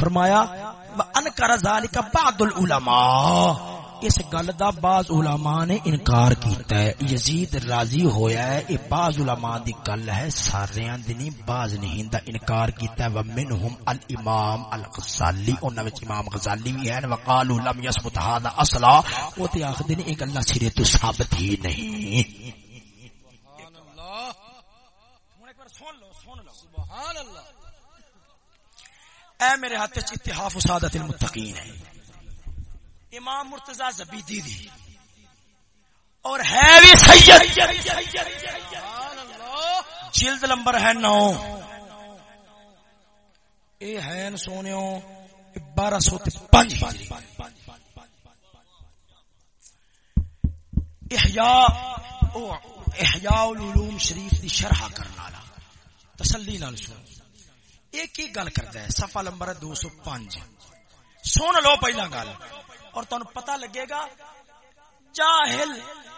فرمایا ان انکر ذالک بعض العلماء اس گل دا بعض علماء نے انکار کیتا ہے۔ یزید راضی ہویا ہے، یہ بعض علماء دی گل ہے، ساریاں دی نہیں، بعض نہیں دا انکار کیتا ہے۔ ومنہم الامام الغزالی، انہاں وچ امام غزالی بھی ہیں۔ وقالوا لم يثبت هذا اصلا۔ او تے آکھدے نے ایک اللہ سرے تو ثابت ہی نہیں۔ سبحان اللہ۔ ہن ایک بار سن لو سن لو۔ سبحان اللہ۔ اے میرے ہاتھ وچ اتحاف سعادت المتقین ہے۔ امام مرتضی زبیدی دی۔ اور ہے بھی سید۔ جلد نمبر ہے نو۔ اے ہے سونےو بارہ سو پانچ احیاء، او احیاء العلوم شریف دی شرح کرنا والا۔ تسلی نال سن ایک ہی گل کردا ہے، صفحہ نمبر ہے 205 سن لو پہلا گل۔ اور تانوں پتہ لگے گا، جاہل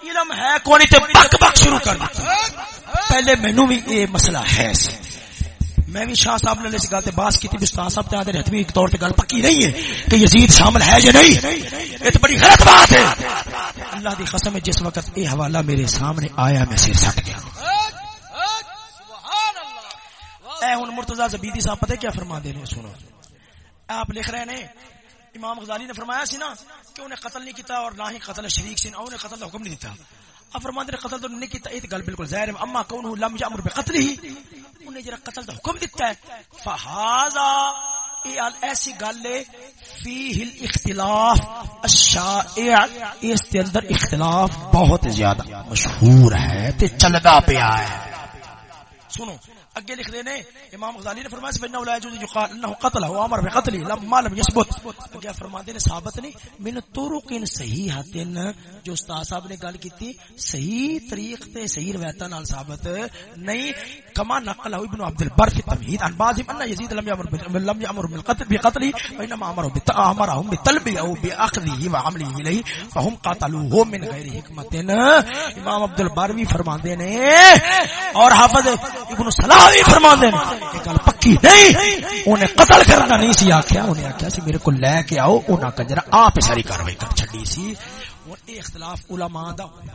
علم ہے کونی تے بک بک شروع کر دیتا پہلے مینوں بھی یہ مسئلہ ہے۔ سی میں بھی شاہ صاحب نے اس گل تے باس کی تھی استاد صاحب تے آدھے حتمی ایک طور تے گل پکی نہیں ہے کہ یزید شامل ہے یا نہیں۔ یہ تو بڑی غلط بات ہے۔ اللہ دی قسم ہے، جس وقت یہ حوالہ میرے سامنے آیا، میں سر سٹ گیا۔ اے ہن مرتضی زبیدی صاحب، پتہ کیا فرما دے نے؟ سنو۔ آپ لکھ رہے نے امام غزالی نے فرمایا سی نا کہ انہیں قتل نہیں کیتا اور نہ ہی قتل شریک سی انہیں قتل کا حکم نہیں دیتا۔ اب فرماتے نے قتل تو نہیں کیتا، یہ گل بالکل ظاہر ہے۔ اما کون لم یامر بقتل ہی انہیں جرا قتل کا حکم دیتا ہے، فہذا یہ ایسی گل ہے، فیہ الاختلاف الشائع، اس کے اندر اختلاف بہت زیادہ مشہور ہے، تے چلدا پیا ہے۔ سنو اگے لکھ دینے، امام غزالی نے فرمایا فإنه لا يجوز يقال انه قتله وامر بقتله لما لم يثبت اگے فرماتے نے، ثابت نہیں. من طرق صحیحات جو استاد صاحب نے گل کیتی، صحیح طریق تے صحیح روایتاں نال ثابت. نہیں، کما نقل ابن عبد البر في التمهيد عن بعض ان يزيد لم يامر بال- لم يامر بالقتل بقتله وانما امره بتامرهم بطلبه او باخذه وعمله اليه فهم قتلوه من غير حکمت امام عبد البر بھی فرماندے نے، اور حافظ ابن صلاح بھی فرماندے نے۔ یہ گل پکی نہیں۔ انہیں قتل کرنا نہیں سی آکھیا۔ انہیں آکھیا سی میرے کو لے کے آؤ۔ انہاں کنجرا آپ ساری کاروائی کر چھڈی سی اور یہ اختلاف علماء دا ہویا۔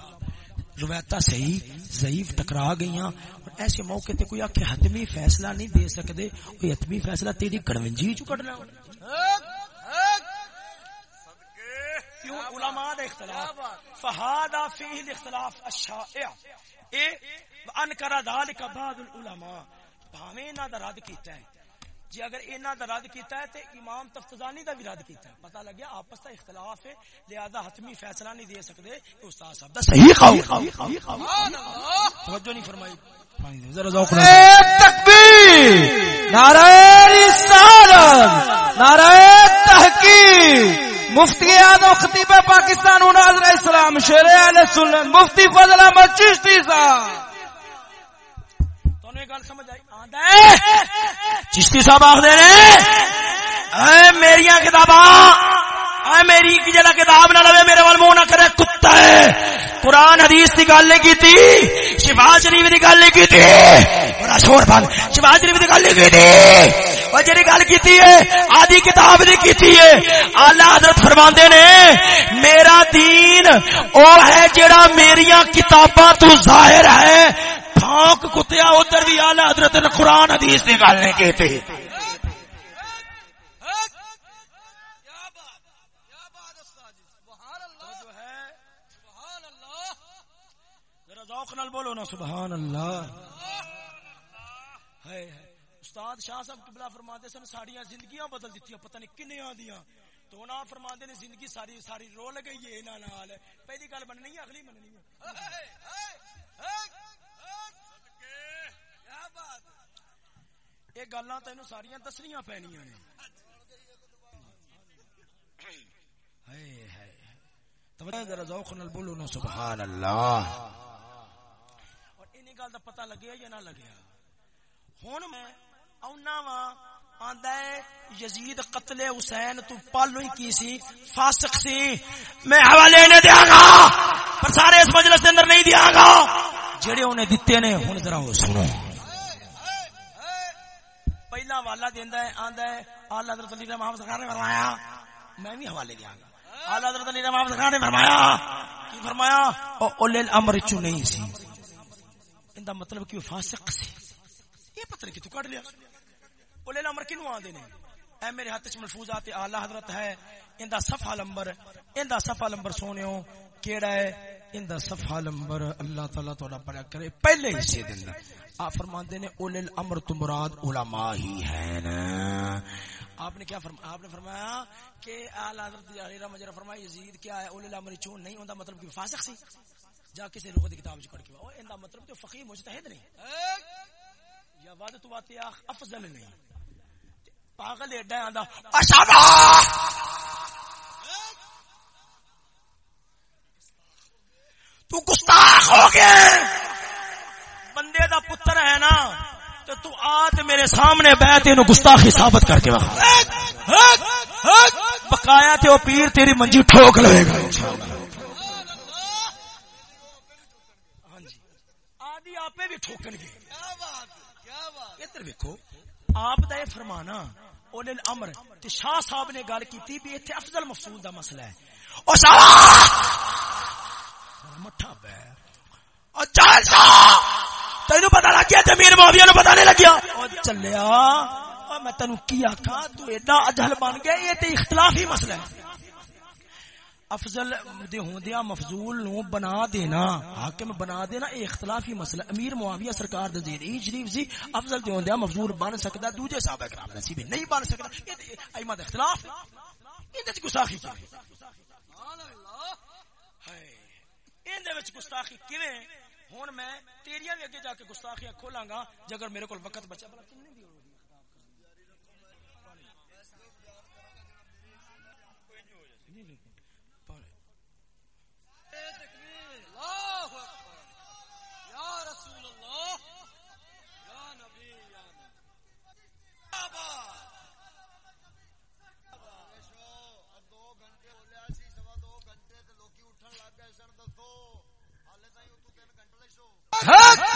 صحیح، ضعیف ٹکرا گئیاں۔ اور ایسے موقع تے کوئی آکھے حتمی فیصلہ نہیں دے سکدے۔ کوئی حتمی فیصلہ تیری گڑونجی چ کڈنا؟ کیوں؟ علماء دا اختلاف۔ فہذا فیہ الاختلاف الشائع اچھا، اے بعض العلماء بھاویں انہاں دا رد کیتا ہے۔ جی اگر انہاں دا رد کیتا ہے تے امام تفتزانی دا بھی رد کیتا ہے۔ پتہ لگیا آپس دا اختلاف ہے لہذا حتمی فیصلہ نہیں دے سکدے کہ استاد صاحب دا صحیح قول توجہ نہیں فرمائی۔ ذرا ذوق نال تکبیر! نعرہ رسالت نعرہ تحقیق۔ مفتی اعظم خطیب پاکستان ناظر اسلام شیر اہل سنت مفتی فضل احمد چشتی صاحب۔ گل سمجھ آئی؟ چشتی صاحب آکھدے نے، اے میریاں کتاباں، اے میری کی جڑا کتاب نہ لوے، میرے وال منہ نہ کرے، کتا ہے۔ قرآن حدیث کی گل نہیں کیتی، شفا شریف کی گل نہیں کیتی۔ بڑا شور بند شفا شریف کی گل نہیں کیتی۔ اور جڑی گل کیتی ہے، آدھی کتاب دی کیتی ہے۔ اعلی حضرت فرماندے نے، میرا دین او ہے جڑا میریاں کتاباں تو ظاہر ہے۔ پھونک کتیا، ادھر بھی اعلی حضرت نے قرآن حدیث دی گل نہیں کیتی۔ بولو نا، سبحان اللہ۔ ہائے ہائے۔ استاد شاہ صاحب قبلہ فرماندے سن ساڑیاں زندگیاں بدل دتی پتہ نہیں کنیاں دیاں تو نا فرماندے نے زندگی ساری ساری رول گئی ہے انہاں نال۔ پہلی گل بننی ہے اگلی بننی ہے۔ اے اے کیا بات اے گلاں تینو ساریاں دسنیاں پینیاں نے۔ ہائے ہائے توجہ ذرا ذوق نال بولو سبحان اللہ اور انہی گل دا پتہ لگیا یا نہ لگیا؟ ہوں میں اونا وا آندا ہے، یزید قتل حسین، تو پالو ہی کی سی؟ فاسق سی۔ میں حوالے نہیں دیاں گا، پر سارے اس مجلس دے اندر نہیں دیاں گا۔ جڑے انہیں دتے نے، ہن ذرا وہ سنو۔ پہلا والا دیندا ہے، آندا ہے اعلی حضرت علی محمد سرکار نے فرمایا، میں بھی حوالے دیاں گا۔ اعلی حضرت علی محمد سرکار نے فرمایا، کی فرمایا؟ او اول الامر چ نہیں سی؟ ایندا مطلب کہ فاسق سی۔ یہ پتہ نہیں کہ تو کڈ لیا؟ اول الامر کینو آندے نے؟ اے میرے ہاتھ ملفوظات اعلی حضرت ہے ایندا صفحہ نمبر ایندا صفحہ نمبر سونیو کیڑا ہے؟ ایندا صفحہ نمبر اللہ تعالی تہاڈا بڑا کرے۔ پہلے حصے دے اندر آپ فرماندے نے، اول الامر تو مراد علماء ہی ہیں نا۔ آپ نے کیا فرمایا آپ نے فرمایا کہ اعلی حضرت علی رحمۃ اللہ فرمایا، یزید کیا ہے؟ اول الامر چون نہیں ہوندا مطلب کہ فاسق سی۔ جا کسی لغت کی کتاب وچ پڑھ کے او ایندا مطلب کہ فقیہ مجتہد نہیں۔ یا وعدت وات افضل نہیں۔ پاگل ایڈا آندا۔ اشابا تو گستاخ ہو گیا بندے دا پتر ہے نا۔ تو تو آج میرے سامنے بیٹھ تینو گستاخی ثابت کر کے وہاں بقایا تے او پیر تیری منجی ٹھوک لے گا۔ ہاں جی۔ آدھی آپے بھی ٹھوکن گے۔ ادھر ویکھو۔ آپ دا یہ فرمانا اولل امر، تے شاہ صاحب نے گل کیتی بھی ایتھے افضل مفصول دا مسئلہ ہے۔ او شاہ! مٹھا بے او چل جا تینو پتہ لگ گیا جمیر معاویہ نو پتہ نہیں لگیا۔ او چلیا، او میں تینو کی آکھا تو ایڈا اجہل بن گیا، یہ تے اختلافی مسئلہ ہے۔ افضل دے ہوندیا مفضول نو بنا دینا، حاکم بنا دینا، اے اختلافی مسئلہ، امیر معاویہ سرکار دے زیر شریف سی افضل دے ہوندیا مفضول بن سکدا دوجے صحابہ کرام نے سی بھی نہیں بن سکدا اے ائمہ دے اختلاف ایں دے گستاخی کی سبحان اللہ ایں دے وچ گستاخی کیویں؟ ہن میں تیریاں وی اگے جا کے گستاخیاں کھولاں گا جے اگر میرے کول وقت بچا، بلا کنے دی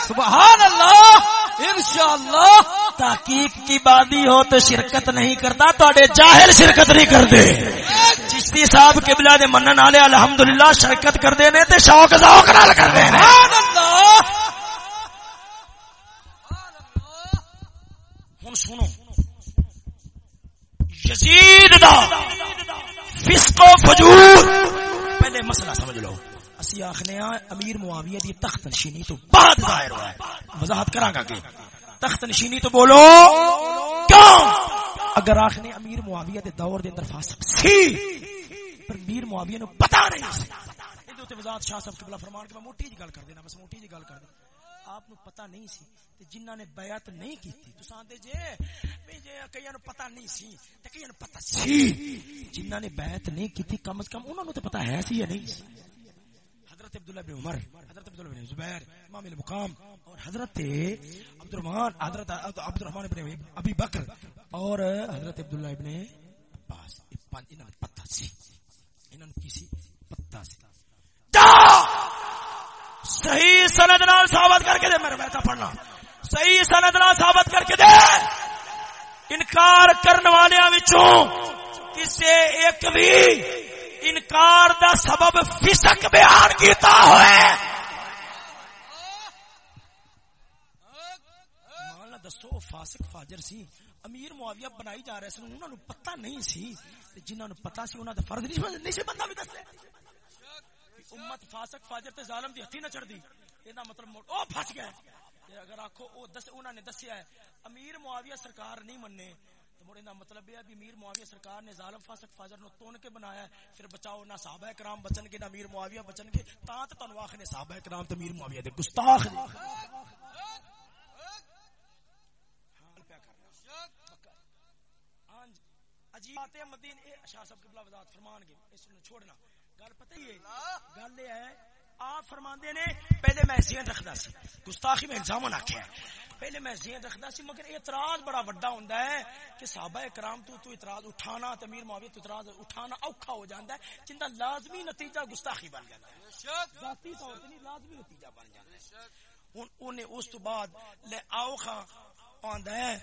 سبحان اللہ انشاءاللہ تحقیق کی بادی ہو تو شرکت نہیں کرتا تو جاہل شرکت نہیں کرتے۔ چشتی صاحب قبلہ دے منن والے الحمدللہ شرکت کرتے نے تے شوق ذوق نال کر رہے ہیں سبحان اللہ ہن سنو۔ یزید دا فسق و فجور۔ پہلے مسئلہ سمجھ لو۔ اسی آخنے ہاں امیر معاویہ دی تخت نشینی تو بعد ظاہر ہوا ہے۔ وضاحت کراں گا کہ تخت نشینی تو بولو۔ کیوں؟ اگر آخنے امیر معاویہ دے دور دے اندر فاسق سی، پر امیر معاویہ نو پتہ نہیں سی۔ یہ تو وضاحت شاہ صاحب قبلہ فرمان کہ میں موٹی جی گل کر دینا، بس موٹی جی گل کر دینا۔ آپ نو پتہ نہیں سی تے جنہاں نے بیعت نہیں کیتی۔ تو ساندے جے بھی جے کئیاں نو پتہ نہیں سی تے کئیاں نو پتہ سی۔ جنہاں نے بیعت نہیں کیتی، کم از کم انہاں نو تے پتہ ہے سی یا نہیں سی۔ حضرت عبداللہ بن عمر، حضرت عبداللہ بن زبیر، امام المقام اور حضرت عبد الرحمن حضرت عبد الرحمن بن ابی بکر اور حضرت عبداللہ ابن عباس۔ انہاں نو پتہ سی، انہاں نو کسی پتہ سی۔ صحیح سند نال ثابت کر کے دے، میرے بیٹا پڑھنا۔ صحیح سند نال ثابت کر کے دے۔ انکار کرنے والوں وچوں کسے ایک بھی انکار دا سبب فسق بیان کیتا ہوئے۔ دسو، فاسق، فاجر سی۔ امیر معاویہ بنائی جا رہے سن، انہوں نے پتہ نہیں سی۔ جنہوں نے پتہ سی انہوں نے فرض نہیں نہیں سی، بندہ بھی دسے امت فاسق، فاجر تے ظالم دی ہتھی نہ چڑھ دی یہ مطلب او پھس گیا اگر آخو او دس انہوں نے دسیا ہے، امیر معاویہ سرکار نہیں مننے۔ تو مڑ مطلب یہ بھی امیر معاویہ سرکار نے ظالم، فاسق، فاجر نو تون کے بنایا ہے۔ پھر بچاؤ نہ صحابہ کرام بچن گے نہ امیر معاویہ بچن گے۔ تا تے تانوں آکھنے صحابہ کرام تے امیر معاویہ دے گستاخ نے ہاں جی، عجیب بات ہے مدین اے شاہ صاحب قبلہ وضاحت فرمان گے، اس نے چھوڑنا۔ گل پتہ ہی ہے؟ گل یہ ہے آپ فرماندے نے پہلے میں ذہن رکھدا سی۔ گستاخی میں الزام نہ کیا پہلے میں ذہن رکھدا سی مگر اعتراض بڑا بڑا ہوندا ہے کہ صحابہ کرام تو تو اعتراض اٹھانا تے امیر معاویہ تو اعتراض اٹھانا اوکھا ہو جاندا ہے جندا لازمی نتیجہ گستاخی بن جاندا ہے ذاتی طور تے لازمی نتیجہ بن جاندا ہے ہن اونے اس تو بعد لے آو خاں آندا ہے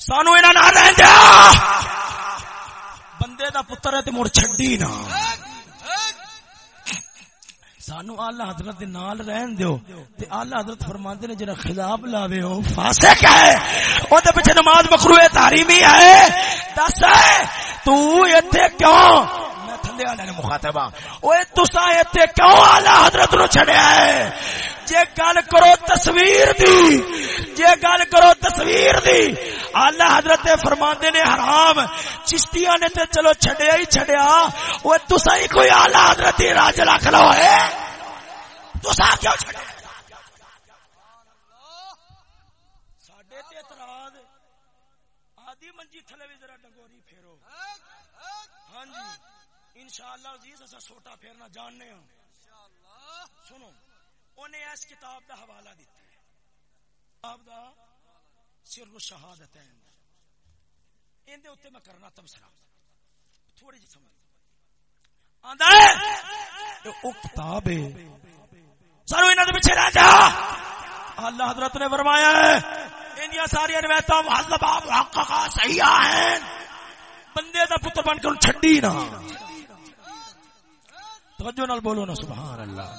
سانو انہاں نہ رہن دیا بندے دا پتر ہے تے مڑ چھڈی نہ سانو آلہ حضرت دے نال رہن دیو تے آلہ حضرت فرماندے نے جڑا خلاف لاوے او فاسق ہے۔ او دے پیچھے نماز مکروہ تحریمی ہے۔ دس ہے، تو ایتھے کیوں؟ میں تھلے والے نے مخاطبہ۔ اوے تساں ایتھے کیوں آلہ حضرت نو چھڑیا ہے؟ جے گل کرو تصویر دی، جے گل کرو تصویر دی اللہ حضرت فرماندے نے حرام، چشتیاں نے تے چلو چھڈیا ہی چھڈیا۔ اوے تساں ہی کوئی اعلی حضرت راج رکھ لو ہے تساں کیوں چھڈیا؟ ساڈے تے اعتراض، آدھی منجی تھلے ذرا ڈنگوری پھیرو۔ ہاں جی انشاءاللہ عزیز اسا سوٹا پھیرنا جاننے ہوں۔ سنو، انہیں اس کتاب دا حوالہ دیتا ہے۔ کتاب دا سر شہادت ہے اندے اوتے میں کرنا تبصرہ تھوڑی جی سمجھ۔ آندا ہے؟ او کتاب ہے سارو انہاں دے پیچھے رہ جا۔ اللہ حضرت نے فرمایا ہے انہاں ساری روایتاں مذہبہ محققہ صحیح ہیں۔ بندے دا پتر بن کے چھڈی نہ توجہ نال بولو نا سبحان اللہ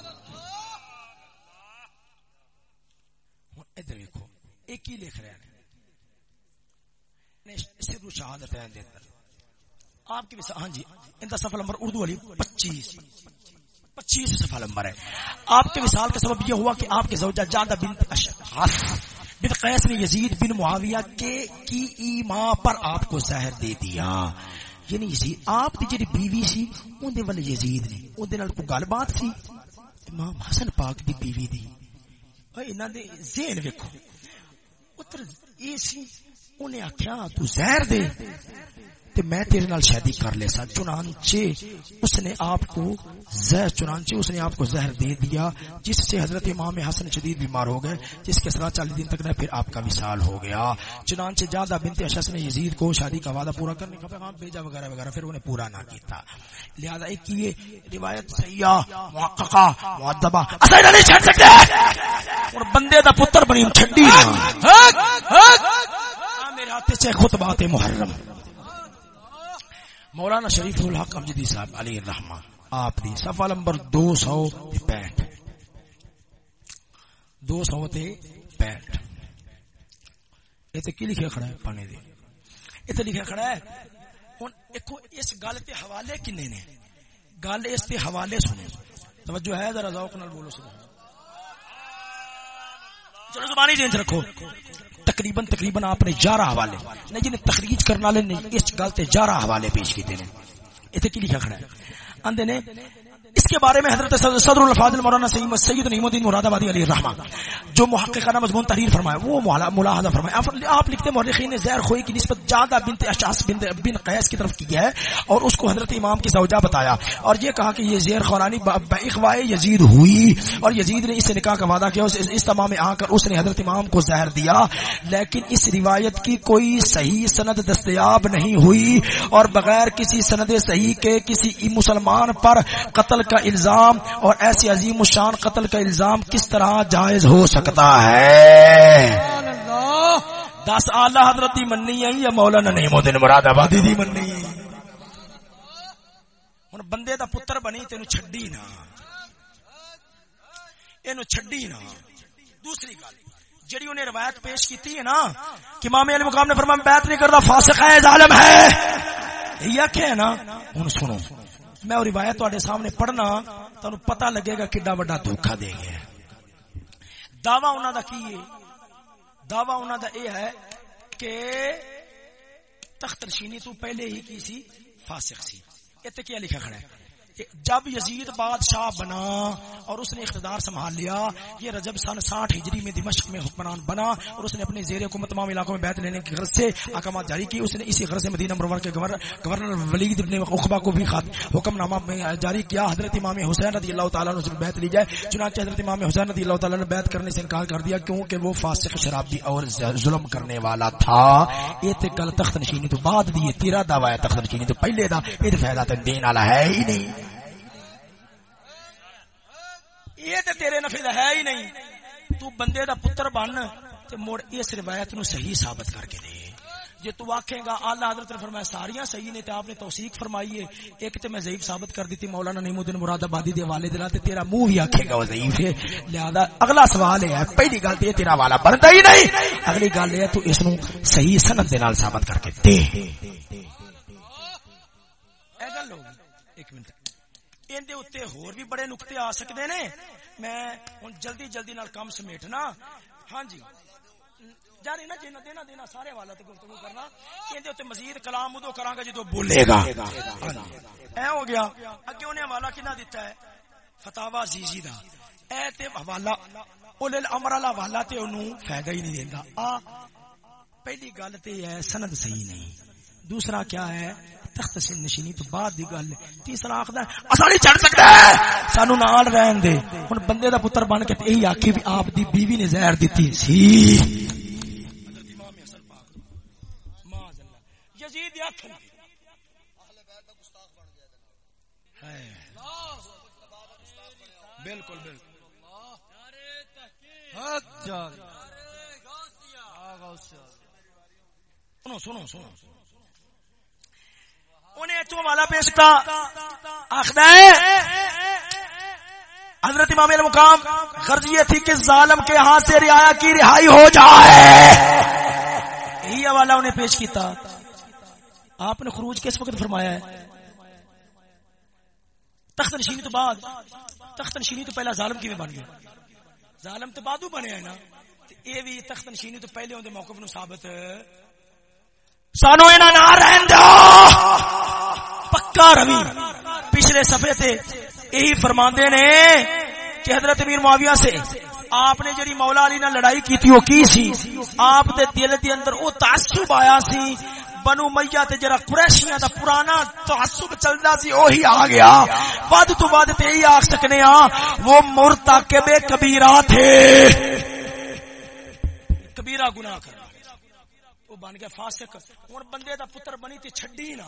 ادھر دیکھو ایک ہی لکھ رہے ہیں۔ سر شہادت ہے آپ کی مثال ہاں جی ان کا سفر نمبر اردو والی پچیس۔ پچیس سفا نمبر ہے۔ آپ کے وصال کا سبب یہ ہوا کہ آپ کے زوجہ جادہ بنت اشخاص بن قیس نے یزید بن معاویہ کے کی ایما پر آپ کو زہر دے دیا۔ یعنی یزید آپ کی جڑی بیوی سی، اون دے والے یزید نے، اون دے نال کوئی گل بات سی؟ امام حسن پاک دی بیوی دی۔ انہوں نے ذہن ویکو پتر یہ سی انہیں آخیا تو زہر دے۔ تے میں تیرے نال شادی کر لے سا۔ چنانچہ اس نے آپ کو زہر، چنانچہ اس نے آپ کو زہر دے دیا، جس سے حضرت امام حسن شدید بیمار ہو گئے، جس کے سرا چالیس دن تک نہ پھر آپ کا وصال ہو گیا۔ چنانچہ جادہ بنت اشس نے یزید کو شادی کا وعدہ پورا کرنے کا پیغام بھیجا وغیرہ وغیرہ، پھر انہیں پورا نہ کیتا۔ لہذا ایک یہ روایت سیاح محققہ معدبہ اسے نہیں چھڑ سکتے۔ اور بندے دا پتر بنی چھڈی میرے ہاتھ سے خطبات محرم۔ مولانا شریف الحق امجدی صاحب علی الرحمہ آپ دی صفحہ نمبر دو سو پینٹ دو سو تے پینٹ یہ کی لکھا کھڑا ہے؟ پانے دے۔ یہ لکھا کھڑا ہے ہوں ایک اس گل تے حوالے کنے نے؟ گل اس تے حوالے سنو توجہ ہے، ذرا ذوق نال بولو سبحان چلو زبانی چینج رکھو۔ تقریباً تقریباً آپ نے جارہ حوالے۔ نہیں جنہیں تخریج کرنا لے، نہیں، اس گل تے جارہ حوالے پیش کیتے ہیں۔ ایتھے کی لکھا کھڑا ہے؟ اندے نے اس کے بارے میں حضرت صدر الفاظ مولانا سید سید نعیم الدین مراد آبادی علی الرحمہ جو محققانہ مضمون تحریر فرمایا، وہ ملاحظہ فرمایا۔ آپ لکھتے مورخین نے زہر خوئی کی نسبت زیادہ بنت اشعاص بن بن قیس کی طرف کی ہے اور اس کو حضرت امام کی زوجہ بتایا۔ اور یہ کہا کہ یہ زہر خورانی اخوائے یزید ہوئی اور یزید نے اس سے نکاح کا وعدہ کیا، اس استماع میں آ کر اس نے حضرت امام کو زہر دیا۔ لیکن اس روایت کی کوئی صحیح سند دستیاب نہیں ہوئی اور بغیر کسی سند صحیح کے کسی مسلمان پر قتل کا الزام اور ایسی عظیم الشان قتل کا الزام کس طرح جائز ہو سکتا ہے؟ دس آلہ حضرت دی مننی ہے یا مولانا نعیم الدین مراد آبادی دی مننی ہن بندے دا پتر بنی تینو چھڈی نہ اینو چھڈی نہ دوسری گل، جڑی انہیں روایت پیش کیتی ہے نا، کہ امام علی مقام نے فرمایا، بیعت نہیں کرتا، فاسق ہے، ظالم ہے۔ یہ کیا ہے نا؟ ہن سنو۔ میں وہ روایت تے سامنے پڑھنا تمہیں پتا لگے گا کڈا وا دھوکھا دے گیا دعوی انہوں کا کی ہے؟ دعوی انہوں کا یہ ہے کہ تخت رشینی تو پہلے ہی کی سی؟ فاسق سی۔ اتنے کیا لکھا کھڑا ہے؟ جب یزید بادشاہ بنا اور اس نے اقتدار سنبھال لیا، یہ رجب سن ساٹھ ہجری میں دمشق میں حکمران بنا اور اس نے اپنے زیر حکومت تمام علاقوں میں بیت لینے کی غرض سے احکامات جاری کی اس نے اسی غرض سے مدینہ مرور کے گورنر ولید ابن اقبا کو بھی حکم نامہ میں جاری کیا۔ حضرت امام حسین رضی اللہ تعالیٰ نے بیت لی جائے۔ چنانچہ حضرت امام حسین رضی اللہ تعالیٰ نے بیت کرنے سے انکار کر دیا کیونکہ وہ فاسق شرابی اور ظلم کرنے والا تھا۔ یہ تے گل تخت نشینی تو بعد دی تیرا دعوی تخت نشینی تو پہلے دا یہ فائدہ تے دین والا ہے ہی نہیں۔ یہ تے تیرے نفع ہے ہی نہیں۔ تو بندے دا پتر بن تے مڑ اس روایت نو صحیح ثابت کر کے دے۔ جے تو آکھے گا اعلی حضرت نے فرمایا، ساریاں صحیح نے تے آپ نے توثیق فرمائی ہے۔ ایک تے میں ضعیف ثابت کر دیتی، مولانا نعیم الدین مراد آبادی دے حوالے دلا تے تیرا منہ بھی آکھے گا، وہ ضعیف ہے۔ لہذا اگلا سوال ہے، پہلی گل تے تیرا والا بنتا ہی نہیں۔ اگلی گل ہے، تو اس نو صحیح سند دے نال ثابت کر کے دے۔ اے گل ہوگی ایک منٹ۔ اندے اتنے ہور بھی بڑے نقطے آ سکتے نے میں ہوں جلدی جلدی نال کام سمیٹنا ہاں جی جاری نہ جینا دینا دینا سارے والا تو گفتگو کرنا اندے اتنے مزید کلام ادو کرا گا جدو بولے گا اے ہو گیا اگے انہیں حوالہ کنا دیتا ہے فتاوا زیزی دا اے تے حوالہ اول الامر والا حوالہ تے اونوں فائدہ ہی نہیں دیندا آ پہلی گل تے ہے سند صحیح نہیں دوسرا کیا ہے تخت سے نشینی تو بعد دی گل تیسرا آخدا آخر اسانی چڑھ سکتا ہے سانو نال رہن دے۔ ہن بندے دا پتر بن کے یہی آکھی بھی آپ دی بیوی نے زہر دیتی۔ سی۔ بالکل بالکل۔ ہاں، ہاں، سنو سنو سنو۔ انہیں تو والا پیش کا آخر حضرت امام المقام غرض یہ تھی کہ ظالم کے ہاتھ سے رعایا کی رہائی ہو جائے۔ یہی حوالہ انہیں پیش کیتا۔ آپ نے خروج کس وقت فرمایا ہے؟ تخت نشینی تو بعد۔ تخت نشینی تو پہلا ظالم کی میں بن گیا؟ ظالم تو بعدو بنے ہیں نا۔ یہ بھی تخت نشینی تو پہلے ہوندے موقف نو ثابت۔ سانو اینا نہ رہن دو۔ پکا روی۔ پچھلے صفحے تے یہی فرماندے نے کہ حضرت امیر معاویہ سے آپ نے جڑی مولا علی نہ لڑائی کی تھی وہ کی سی؟ آپ دے دل دے اندر او تعصب آیا سی۔ بنو میاں تے جڑا قریشیاں دا پرانا تعصب چلدا سی وہی آ گیا۔ بعد تو بعد تے یہی آکھ سکنے ہاں وہ مرتکب کبیرہ تھے۔ کبیرہ گناہ کر۔ وہ بن گیا فاسق۔ ہوں بندے دا پتر بنی تے چھڈی نا۔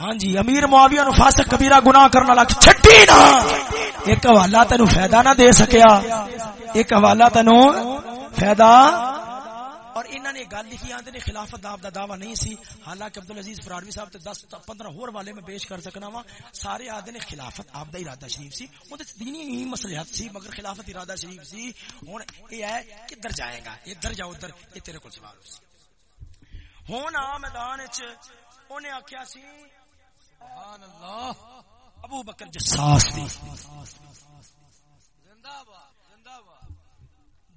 ہاں جی امیر معاویہ نو فاسق کبیرہ گناہ کرنا لگ چھڈی نا! ایک حوالہ تینو فائدہ نہ دے سکیا۔ ایک حوالہ تینو فائدہ۔ اور انہوں نے گل لکھی آتے نے خلافت داب دا دعویٰ نہیں سی۔ حالانکہ عبدالعزیز فراروی صاحب تے دس پندرہ ہور والے میں پیش کر سکنا وا۔ سارے آدھے نے خلافت آپ دا ارادہ شریف سی۔ وہ دینی ہی مسلحت سی، مگر خلافت ارادہ شریف سی۔ ہوں یہ ہے کدھر جائے گا ادھر جاؤ ادھر، یہ تیرے کو سوال سی۔ ہوں آ میدان انہیں آخیا سی سبحان اللہ۔ ابو بکر جساس دی۔ زندہ باد زندہ باد۔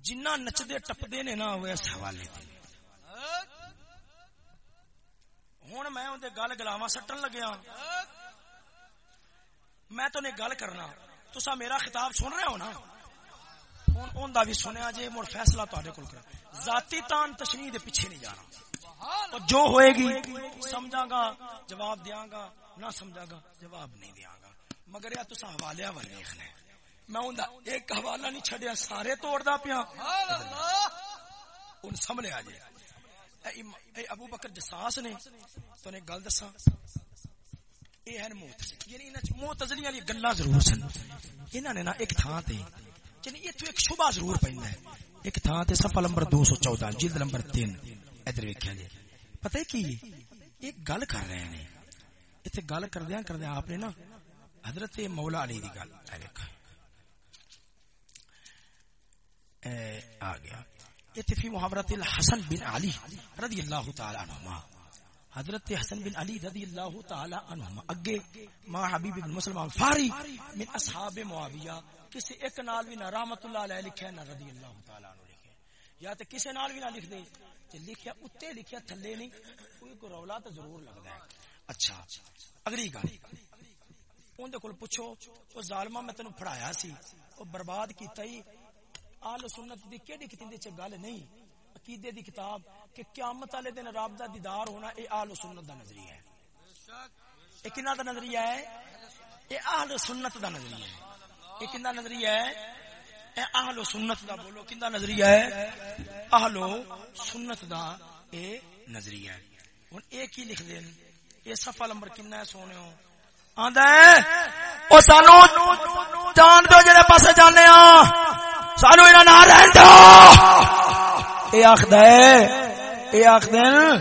جنہ نچدے ٹپدے نے نا وہ اس حوالے ہوں میں اندر گل گلاوا سٹن لگیا۔ میں تو گل کرنا۔ تسا میرا خطاب سن رہے ہو نا؟ ان بھی سنیا جی مڑ فیصلہ تے کول کر ذاتی تان تشریح دے پیچھے نہیں جانا۔ جو ہوئے گی سمجھا گا جواب دیا گا۔ نہ سمجھا گا جواب نہیں دیا گا مگر یا تسا حوالے والے دیکھنا میں ایک حوالہ نہیں چڈیا سارے توڑا پیا سامنے آ جائے اے ابو بکر جساس نے تو نے گل دسا یہ ہے یعنی موتزلی والی گلا ضرور سن۔ انہوں نے نا ایک تھان تے یعنی اتو ایک شبہ ضرور پہ ایک تھان تے سفا نمبر دو سو چودہ، جلد نمبر تین۔ ادھر ویکیا جی پتہ کی؟ ایک گل کر رہے ہیں۔ اتنے گل کردیا کردیا آپ نے نا، حضرت مولا علی دی گل۔ آ گیا۔ اتفی محاورت الحسن بن علی رضی اللہ تعالی عنہما۔ حضرت حسن بن علی رضی اللہ تعالی عنہما۔ اگے ما حبیب بن مسلمان فاری من اصحاب معاویہ کسی ایک نال بھی نہ رحمت اللہ علیہ لکھے، نہ رضی اللہ تعالی عنہ لکھے۔ یا تے کسی نال بھی نہ لکھ دے، تے لکھیا، اتے لکھیا، تھلے نہیں، کوئی کو رولا تو ضرور لگدا ہے۔ اچھا اگلی گل۔ اندر کول پوچھو وہ ظالمہ میں تینوں پڑھایا سی وہ برباد کیتا ہی آل سنت دی کیڑی کتنے چ گل نہیں، عقیدے دی کتاب کہ قیامت والے دن رب دا دیدار ہونا اے آل سنت دا نظریہ ہے۔ اے کنا دا نظریہ ہے؟ اے اہل سنت دا نظریہ ہے۔ اے کنا نظریہ ہے؟ اے اہل سنت دا بولو، کنا نظریہ ہے؟ اہل سنت دا اے نظریہ ہے۔ ہن اے کی لکھ دین؟ اے صفحہ نمبر کنا ہے سونے ہو؟ آندا ہے؟ او سانو جان دو جڑے پاسے جانے ہاں۔ سانو انہاں نہ رہن دو۔ اے آخدا ہے، اے آخدن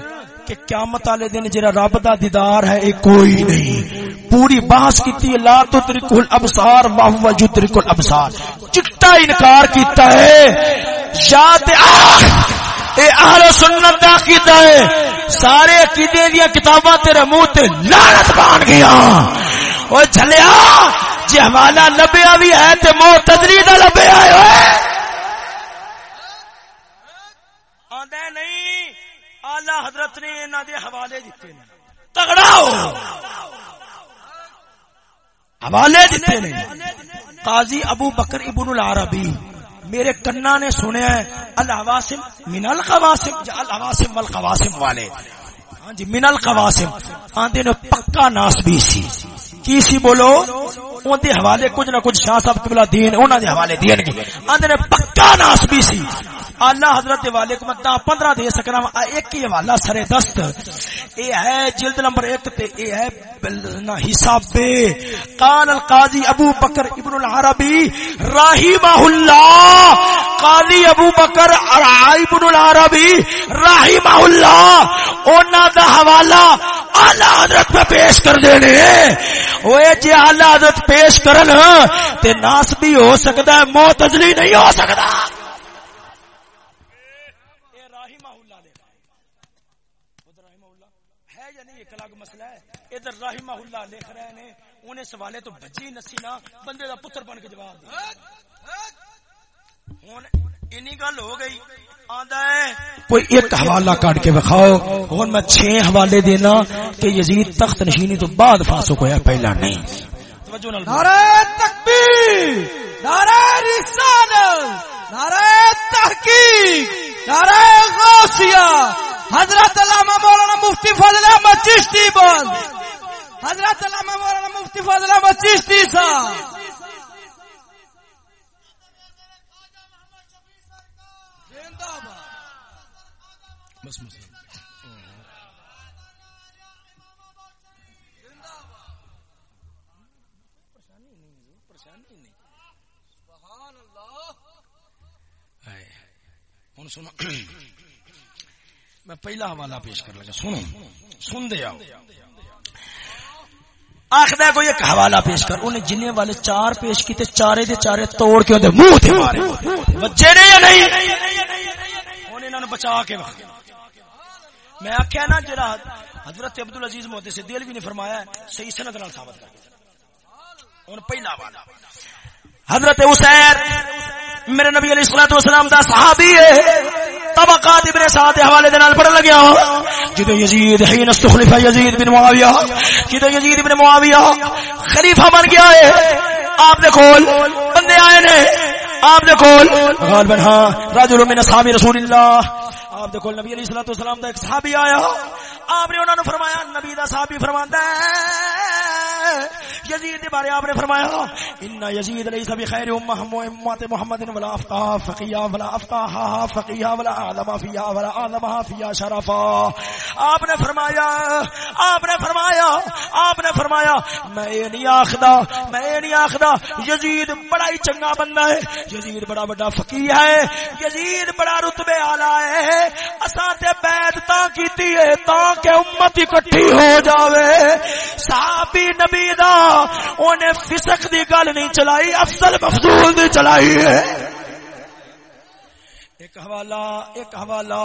کہ قیامت والے دن جڑا رب دا دیدار ہے، اے کوئی نہیں۔ پوری بحث کیتی ہے، لا تدرک الابصار وهو يدرك الابصار۔ چٹا انکار کیتا ہے۔ یاد اے اہل سنت دا عقیدہ ہے۔ سارے عقیدے دی کتاباں تیرے منہ تے لعنت بان گیا۔ او جھلیا جے حوالہ لبیا بھی ہے تے معتزلی دا لبیا ہے آندا نہیں اعلی حضرت نے انہاں دے حوالے دتے نے۔ تگڑا ہو۔ حوالے دیتے نے۔ قاضی ابو بکر ابن العربی۔ میرے کنا نے سنیا ہے الحواسم من القواسم جا الحواسم والقواسم والے۔ ہاں جی من القواسم۔ آندے نے پکا ناس بھی سی۔ کی سی بولو؟ اون دے حوالے کچھ نہ کچھ شاہ صاحب قبلہ دین انہاں دے حوالے دین گے۔ آندے نے پکا ناس بھی سی۔ اللہ حضرت والے کو مدہ پندرہ دے سکنا ایک ہی حوالہ سر دست۔ اے ہے جلد نمبر ایک تے اے ہے بلنا حساب بے قال القاضی ابو بکر ابن العربی رحمہ اللہ۔ قاضی ابو بکر ابن العربی رحمہ اللہ۔ اونا دا حوالہ اعلی حضرت پہ پیش کر دینے وہ جی اعلی حضرت پیش کرن ہاں، تے ناس بھی ہو سکتا ہے معتزلی نہیں ہو سکتا۔ ادھر رحمہ اللہ لکھ رہے نے انہیں سوالے تو بچی نسی نہ بندے دا پتر بن کے جواب دے۔ ہن اینی گل ہو گئی۔ آندا ہے۔ کوئی ایک حوالہ کاٹ کے بخاؤ ہن میں چھ حوالے دینا کہ یزید تخت نشینی تو بعد فاسق ہویا پہلا نہیں۔ نعرہ تکبیر نعرہ رسالت نعرہ تحقیق نعرہ غوثیہ۔ حضرت علامہ مولانا مفتی فضل احمد چشتی بول۔ حضرت علامہ مولانا مفتی فضل احمد چشتی صاحب۔ بس ہوں سنو۔ میں پہلا حوالہ پیش کر لگا۔ سنو۔ سن دے آؤ۔ آخر کوئی ایک حوالہ پیش کر۔ انہیں جننے والے چار پیش کیتے چارے دے چارے توڑ کے اندر منہ تھے مارے۔ (laughs) بچے نے یا نہیں؟ انہیں انہوں نے بچا کے وقت میں آخیا نا جرا حضرت عبد العزیز محدے سے دل بھی نہیں فرمایا ہے، صحیح سند نال ثابت کر ہن پہلا والا۔ حضرت حسین، میرے نبی علیہ الصلوۃ والسلام دا صحابی ہے۔ طبقات ابن سعد حوالے دے نال پڑھن لگیا۔ جدو یزید حين استخلف یزید بن معاویہ جدو یزید بن معاویہ خلیفہ بن گیا ہے، آپ دے کول بندے آئے نے۔ آپ دے کول، غالبا ہاں رجل من اصحاب رسول اللہ۔ آپ دے کول نبی علیہ الصلوۃ والسلام دا ایک صحابی آیا۔ آپ نے انہاں نو فرمایا، نبی دا صحابی فرماندا ہے، یزید دے بارے آپ نے فرمایا ان یزید لیس بخیر امہ امت محمد ولا افقا فقیہ ولا افقہ فقیہ ولا اعلم فیہ ولا اعلم فیہ شرفا. آپ نے فرمایا، آپ نے فرمایا فرمایا، آپ نے فرمایا، میں یہ نہیں آخدا، میں یہ نہیں آخدا، یزید بڑا ہی چنگا بندہ ہے، یزید بڑا بڑا فقیہ ہے، یزید بڑا رتبے آلہ ہے، اساں تے بیعت تا کیتی ہے، تا کہ امت اکٹھی ہو جاوے۔ صحابی نبی دا انہیں فسق دی گل نہیں چلائی، افضل مفضول دی چلائی ہے۔ ایک حوالہ ایک حوالہ،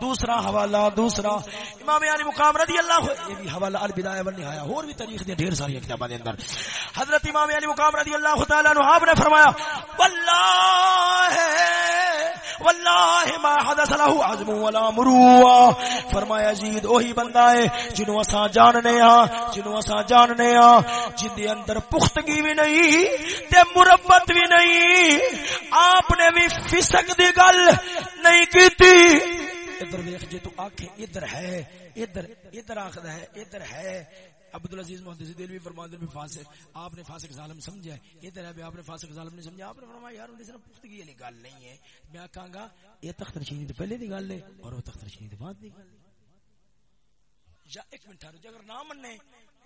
دوسرا حوالہ، دوسرا۔ امام علی مقام رضی اللہ یہ بھی حوالہ البدایہ والنہایہ، اور بھی تاریخ دے ڈھیر ساری کتاباں دے اندر۔ حضرت امام علی مقام رضی اللہ تعالی عنہ، آپ نے فرمایا، واللہ واللہ ما حدث له عزم ولا مروع فرمایا، یزید وہی بندہ ہے جنوں اساں جاننے ہاں جنوں اساں جاننے ہاں جن دے اندر پختگی بھی نہیں تے مربت بھی نہیں۔ آپ نے بھی فسق دی گل نہیں کیتی. ادھر دیکھ جے تو آنکھیں ادھر ہے، ادھر ادھر آخر ہے، ادھر ہے. عبد العزیز محدث دل بھی فرماتے بھی فاسق، آپ نے فاسق ظالم سمجھا ہے. ادھر ہے بھی آپ نے فاسق ظالم نہیں سمجھا. آپ نے فرمایا، یار اندر صرف پختگی والی گل نہیں ہے. میں کہاں گا، یہ تخت نشینی تو پہلے دی گل ہے اور وہ تخت نشینی تو بعد دی گل ہے. یا ایک منٹ ٹھہرو جے اگر نہ مننے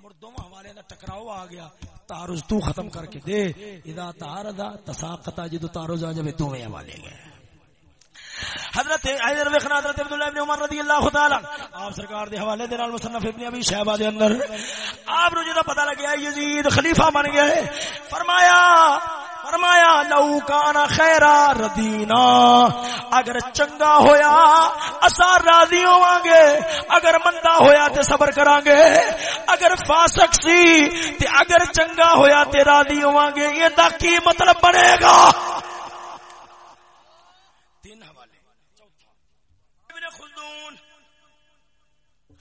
مر دوواں حوالے دا ٹکراؤ آ گیا. تعارض تو ختم کر کے دے. اذا تعارض تساقط جدو تعارض آ جاوے دوویں حوالے گئے. حضرت حضرت وخنا حضرت عبداللہ ابن عمر رضی اللہ تعالی آپ سرکار دے حوالے دے نال مصنف ابن ابی شہبہ دے اندر۔ آپ نو جدا پتہ لگیا یزید خلیفہ بن گیا ہے، فرمایا فرمایا، لو کان خیرا ردینا۔ اگر چنگا ہویا اسا راضی ہوواں گے اگر مندا ہویا تے صبر کران گے اگر فاسق سی تے اگر چنگا ہویا تے راضی ہوواں گے یہ دا کی مطلب بنے گا تین حوالے چوتھا ابن خلدون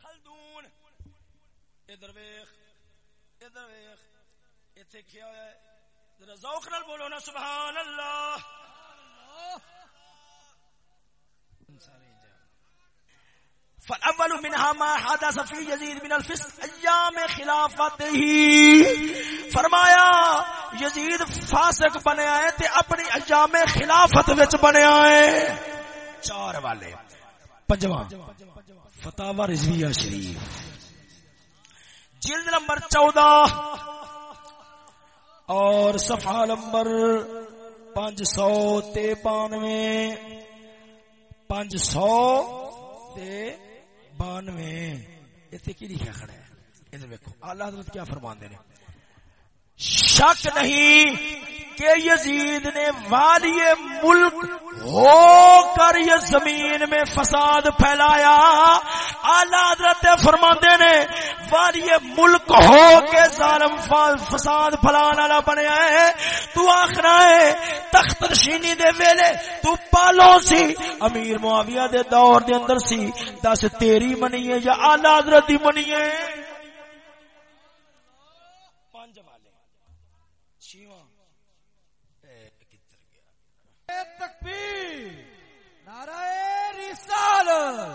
خلدون ادھر ویخ ادھر ویخ ایتھے ہوا ہے ذرا ذوق نال بولو نا سبحان اللہ فالاول منها ما حدث في يزيد من الفسق ايام خلافته۔ فرمایا، یزید فاسق بنیا ہے تے اپنی ایام خلافت وچ بنیا ہے چار والے، پنجواں فتاوا رضویہ شریف۔ جلد نمبر چودہ۔ اور صفحہ نمبر پانچ سو تے بانوے پانچ سو تے بانوے اتنے کی لکھا کھڑا ہے؟ ادھر دیکھو اللہ حضرت کیا فرما نے؟ شک نہیں کہ یزید نے والی ملک ہو کر یہ زمین میں فساد پھیلایا۔ آلہ حضرت فرماندے نے والی ملک ہو کے ظالم فساد پھلانا والا بنیا ہے۔ تو آخنا ہے، تخت نشینی دے ویلے تو پالو سی۔ امیر معاویہ دے دور دے اندر سی۔ دس تیری منی ہے یا آلہ حضرت دی منی ہے پانچ والے چھواں کدھر گیا تکبیر نعرہ رسال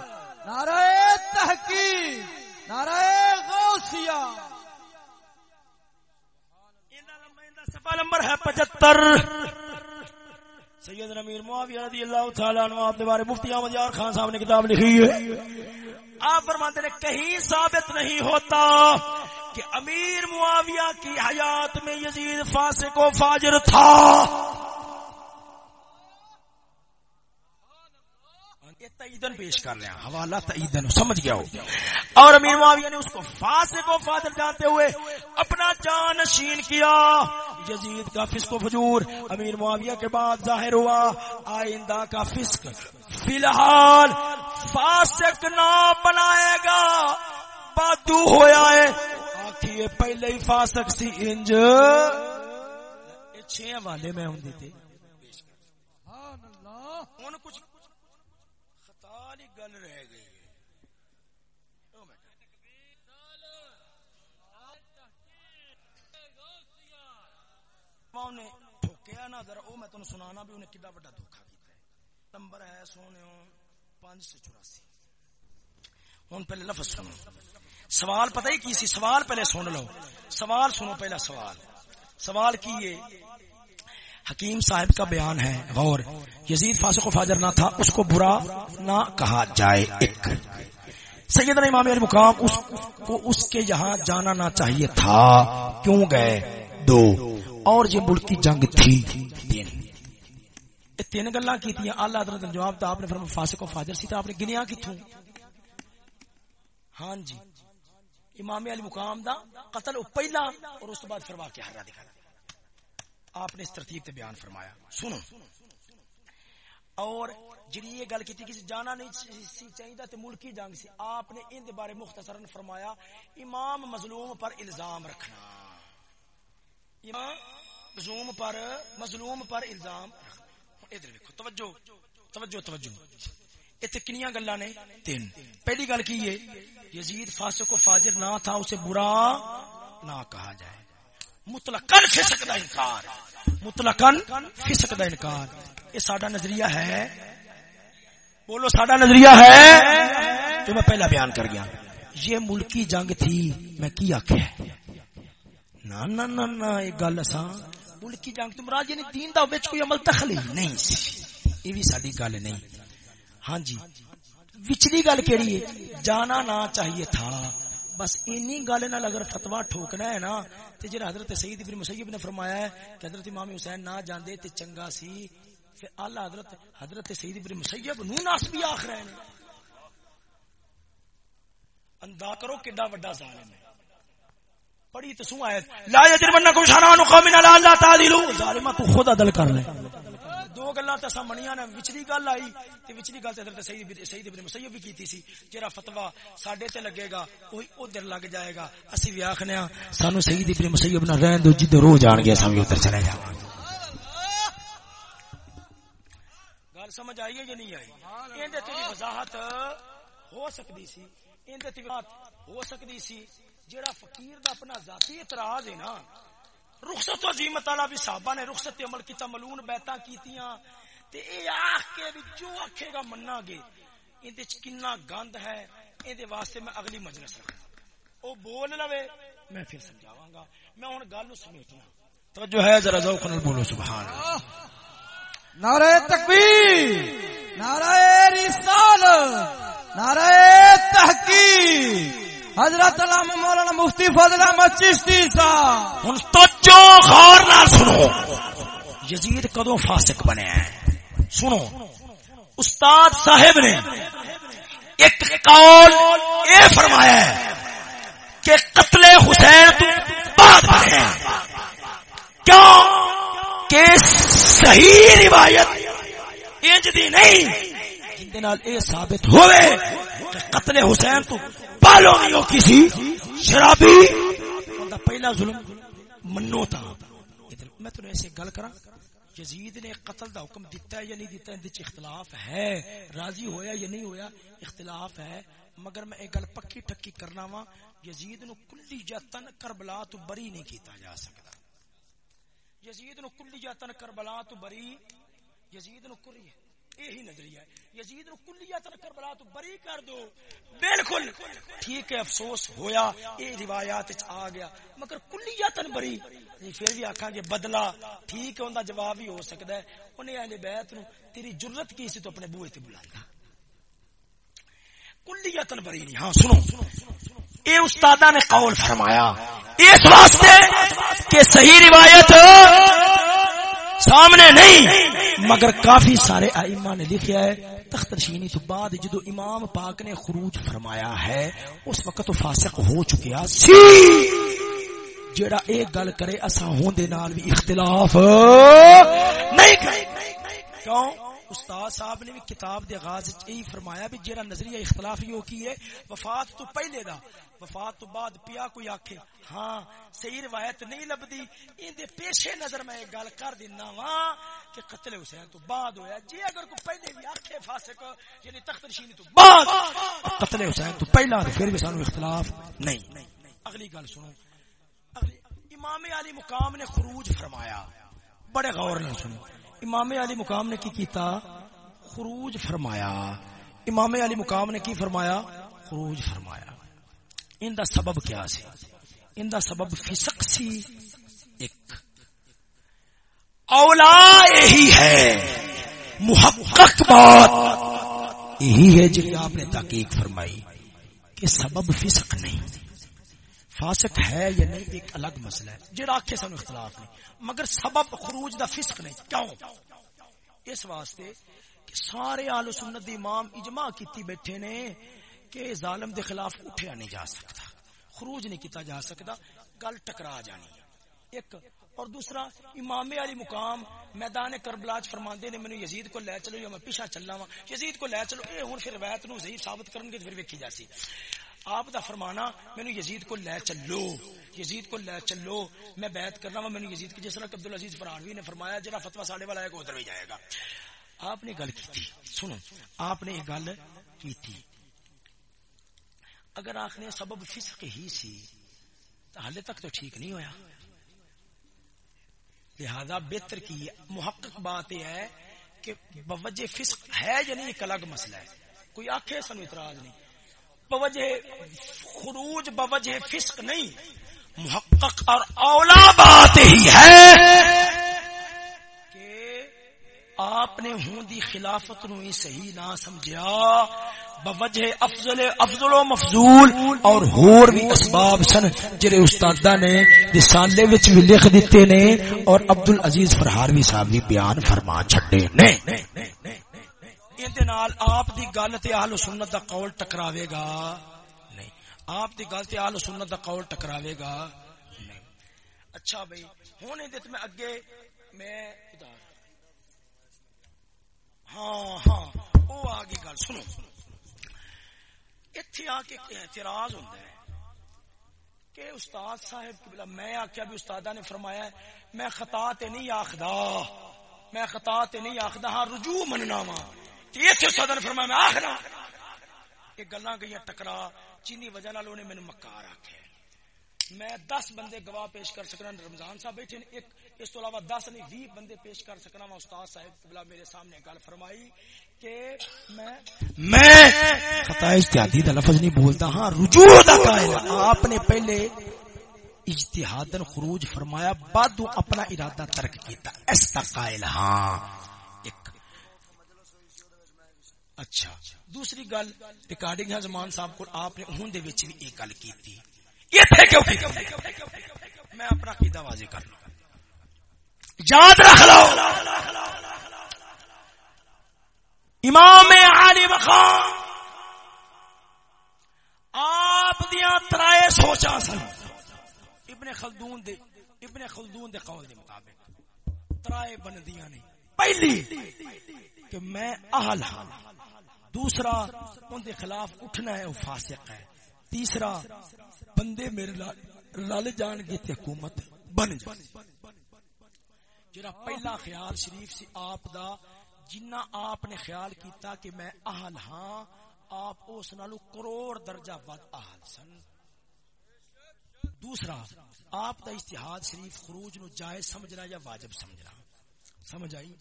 نعرہ تحقیق، نعرہ غوثیہ۔ سفا نمبر ہے پچہتر۔ سید امیر معاویہ رضی اللہ تعالیٰ عنہ آپ کے بارے مفتی احمد یار خان صاحب نے کتاب لکھی ہے۔ آپ فرماتے ہیں کہیں ثابت نہیں ہوتا کہ امیر معاویہ کی حیات میں یزید فاسق و فاجر تھا۔ تعیدن پیش کر لیا حوالہ تعیدن سمجھ گیا ہو۔ اور امیر معاویہ نے اس کو فاسق و فاضل جانتے ہوئے اپنا جانشین کیا۔ یزید کا فسق و فجور امیر معاویہ کے بعد ظاہر ہوا۔ آئندہ کا فسق فی الحال فاسق نہ بنائے گا۔ بادو ہویا ہے۔ آخیے پہلے ہی فاسق سی انج۔ چھ والے میں ہوں دیتے۔ ان کچھ خطاری گل رہ گئی ہے۔ ٹھوکیا نا ذرا وہ میں تمہیں سنانا بھی انہیں کڈا بڑا دھوکھا کیتا ہے۔ نمبر ہے سونے، پانچ سو چوراسی۔ ہوں پہلے لفظ سنو۔ سوال پتہ ہی کی سی؟ سوال پہلے سن لو۔ سوال سنو پہلا سوال۔ سوال کی یہ حکیم صاحب کا بیان ہے۔ غور، یزید فاسق و فاجر نہ تھا، اس کو برا نہ کہا جائے۔ ایک، سیدنا امام علی مقام اس کو اس کے یہاں جانا نہ چاہیے تھا۔ کیوں گئے؟ دو، اور یہ ملک کی جنگ تھی۔ تین تین گلا کی تھی اللہ حضرت نے جواب تھا آپ نے فرمایا، فاسق و فاجر سی تھا۔ آپ نے گنیا کتوں ہاں جی امام علی مقام دا قتل او پہلا اور اس بعد فرما کے ہرا دکھا آپ نے اس ترتیب تے بیان فرمایا۔ سنو۔ اور جڑی یہ گل کی کسی جانا نہیں سی چاہیے تے ملکی جنگ سی، آپ نے ان دے بارے مختصرا فرمایا۔ امام مظلوم پر الزام رکھنا۔ امام مظلوم پر مظلوم پر الزام رکھنا۔ ادھر دیکھو توجہ توجہ توجہ۔ اتنے کنیا گلا نے؟ تین۔ پہلی گل کی ہے یزید فاسق و فاجر نہ تھا، اسے برا نہ کہا جائے۔ مطلقاً فسق دا انکار۔ مطلقاً فسق دا انکار۔ یہ ساڈا نظریہ ہے۔ بولو ساڈا نظریہ ہے۔ جو میں پہلا بیان کر گیا۔ یہ ملکی جنگ تھی۔ میں کی آخیا نہ نہ نہ نہ یہ گل اساں۔ ملکی جنگ تو مراد یعنی دین دا وچ کوئی عمل دخل نہیں سی۔ یہ بھی ساری گل نہیں۔ ہاں جی وچلی گل کیڑی ہے؟ جانا نہ چاہیے تھا۔ بس اینی گل نال اگر فتوا ٹھوکنا ہے نا، تے جڑا حضرت سید ابن مسیب نے فرمایا ہے کہ حضرت امام حسین نہ جاندے تے چنگا سی، پھر اعلی حضرت حضرت سید ابن مسیب نو ناس بھی آخ رہے ہیں۔ اندا کرو کڈا بڑا ظالم ہے۔ پڑھی تو سو آیت، لا یجرمنکم شران قوم علی اللہ تعالی ظالما تو خود عدل کر لے۔ دو گلاں تے منیاں نے وچلی گل آئی تے وچلی گل تے حضرت سید سید ابن مسیب بھی کیتی سی جڑا فتوی ساڈے تے لگے گا کوئی ادھر لگ جائے گا۔ اسی بھی آکھنے ہاں سانو سید ابن مسیب نہ رہن دو جدھر رو جان گیا سامنے ادھر چلے جاواں۔ گل سمجھ آئی ہے یا نہیں آئی؟ ایندے تے وضاحت ہو سکدی سی ایندے تے ہو سکدی سی جڑا فقیر دا اپنا ذاتی اعتراض ہے نا رخصت عظیمت والا بھی صحابہ نے رخصت عمل کیتا ملون بیعتاں کیتیاں۔ تے اے آکھ کے بھی جو آکھے گا مننا گے۔ این دے کنا گند ہے۔ این دے واسطے میں اگلی مجلس رکھنا او بول لوے، میں پھر سمجھاواں گا۔ میں ہن گل نو سمیٹنا توجہ ہے، ذرا ذوق نال بولو، سبحان اللہ۔ نعرہ تکبیر، نعرہ رسالت، نعرہ تحقیق۔ حضرت علامہ مولانا مفتی فضل احمد چشتی صاحب۔ ہن توجہ غور نال سنو۔ یزید کدوں فاسق بنیا ہے سنو۔ استاد صاحب نے ایک قول اے فرمایا ہے کہ قتل حسین تو بعد بنے کیوں؟ کہ صحیح روایت انج دی نہیں، جن دے نال اے ثابت ہوئے کہ قتل حسین تو بالو نہیں ہو کسی شرابی۔ دا پہلا ظلم منو تا میں تو ایسے گل کرا یزید نے قتل دا حکم دیتا ہے یا نہیں دیتا ہے اختلاف ہے۔ راضی ہویا یا نہیں ہویا، اختلاف ہے۔ مگر میں ایک گل پکی ٹکی کرنا وا یزید نو کلی جاتن کربلا تو بری نہیں کیتا جا سکتا۔ یزید نو کلی جاتن کربلا تو بری، یزید نو کری ہے یہی نظریہ ہے۔ یزید نو کلیت کربلا تو بری کر دو۔ بالکل ٹھیک ہے، افسوس ہویا، اے روایات وچ آ گیا۔ مگر کلیت بری۔ پھر بھی آکھاں گے بدلا ٹھیک ہے اوندا جواب ہی ہو سکدا ہے۔ اونے اہل بیت نو تیری جرت کی سی تو اپنے بوئے تے بلاندا کلیت بری نہیں۔ ہاں سنو۔ اے استادہ نے قول فرمایا، اس واسطے کہ صحیح روایت سامنے نہیں۔ مگر کافی سارے ائمہ نے لکھیا ہے تخت نشینی تو بعد جدو امام پاک نے خروج فرمایا ہے، اس وقت تو فاسق ہو چکیا سی! جڑا ایک گل کرے اسا ہون دے نال بھی اختلاف۔ نہیں کرے کیوں؟ استاد صاحب نے بھی کتاب دے آغاز یہی فرمایا بھی جڑا نظریہ اختلاف یو کی ہے، وفات تو پہلے دا، وفات تو بعد پیا کوئی آکھے ہاں صحیح روایت نہیں لبدی ان دے پیشے نظر میں گل کر دینا وا کہ قتل حسین تو بعد ہویا۔ جی اگر کوئی پہلے بھی آکھے فاسق یعنی تخت نشینی تو بعد قتل حسین تو پہلا، تو پھر بھی سانو اختلاف نہیں۔ اگلی گل سنو۔ اگلی، امام علی مقام نے خروج فرمایا۔ بڑے غور نہ سنو۔ امام علی مقام نے کی کیتا؟ خروج فرمایا۔ امام علی مقام نے کی فرمایا؟ خروج فرمایا۔ ان دا سبب کیا سی؟ ان دا سبب فسق سی۔ ایک اولا یہی ہے۔ محقق بات یہی ہے جی آپ نے تحقیق فرمائی کہ سبب فسق نہیں۔ فاسق ہے یا نہیں ایک الگ مسئلہ ہے۔ جڑا آخے سانو اختلاف نہیں۔ مگر سبب خروج دا فسق نہیں۔ کیوں؟ اس واسطے کہ سارے آل سنت دی امام اجماع کیتی بیٹھے نے کہ ظالم دے خلاف اٹھیا نہیں جا سکتا۔ خروج نہیں کیتا جا سکتا۔ گل ٹکرا جانی ہے۔ ایک اور دوسرا، امام علی مقام، میدان کربلا فرماندے نے مینوں یزید کو لے چلو یا میں پیچھے چلنا وا۔ یزید کو لے چلو، اے ہن پھر روایت نو ضعیف ثابت کرن گے پھر ویکھی جاسی۔ آپ دا فرمانا مینوں یزید کو لے چلو، یزید کو لے چلو، میں بیعت کرنا وا مینوں یزید کی، جس طرح عبد العزیز فرانوی نے فرمایا، جڑا فتوی ساڈے والا ہے کو ادھر بھی جائے گا۔ آپ نے گل کی تھی سنو، آپ نے یہ گل کی تھی اگر آخنے سبب فسق ہی سی، تو حالے تک تو ٹھیک نہیں ہویا۔ لہذا بہتر کی محقق بات یہ ہے کہ بوجہ فسق ہے یا نہیں، ایک الگ مسئلہ ہے۔ کوئی آخے سن اعتراض نہیں۔ بوجہ خروج، بوجہ فسق نہیں۔ محقق اور اولا بات ہی ہے آپ نے ہوں دی خلافت نو ہی صحیح نہ سمجھیا۔ بوجہ افضل افضل و مفضول اور ہور بھی اسباب سن جڑے استاداں نے رسالے وچ بھی لکھ دتے نے اور عبد العزیز فرہاروی صاحب بھی بیان فرما چھڈے نے۔ ایں نال آپ دی گل تے اہل سنت دا قول ٹکراوے گا۔ نہیں، آپ دی گل تے اہل سنت دا قول ٹکراوے گا۔ نہیں۔ اچھا بھائی ہن دے میں اگے میں ہاں ہاں وہ آگے گل سنو۔ اتنے آ کے اعتراض ہوتا ہے کہ استاد صاحب کی میں آخیا بھی استاد نے فرمایا ہے، میں خطا تے نہیں آخدا میں خطا تے نہیں آخدا ہاں رجوع مننا وا اتنے استاد نے فرمایا، میں آخنا یہ گلا گئی ٹکرا چینی وجہ نال انہیں مینو مکار آخیا میں دس بندے گواہ پیش کر سکنا، رمضان صاحب بیٹھے ایک اس تو علاوہ دس نہیں بھی بندے پیش کر سکنا، میں استاد صاحب قبلہ میرے سامنے گل فرمائی کہ میں میں خطا اجتہادی دا لفظ نہیں بولتا ہاں رجوع دا قائل۔ آپ نے پہلے اجتہادن خروج فرمایا بعد اپنا ارادہ ترک کیتا۔ اس دا قائل ہاں۔ ایک اچھا۔ دوسری گل، ریکارڈنگ ہے زمان صاحب کو آپ نے انہوں دے وچ بھی ایک گل کیتی۔ یہ تھے کیوں میں اپنا قیدہ واضح کر لوں۔ یاد رکھ لو۔ امام علی خان آپ دیا ترائے سوچا سن۔ ابن خلدون دے ابن خلدون دے قول دے مطابق۔ ترائے بندیاں نے۔ پہلی کہ میں اہل ہاں۔ دوسرا ان دے خلاف اٹھنا ہے، وہ فاسق ہے۔ تیسرا، بندے میرے لال جان گے تے حکومت بن جائے۔ جرا پہلا خیال شریف سی آپ دا، جنہ آپ نے خیال کیتا کہ میں اہل ہاں آپ اس نالو کروڑ درجہ ود اہل سن۔ دوسرا، آپ دا اشتہاد شریف خروج نو جائز سمجھنا یا واجب سمجھنا؟ سمجھ آئی؟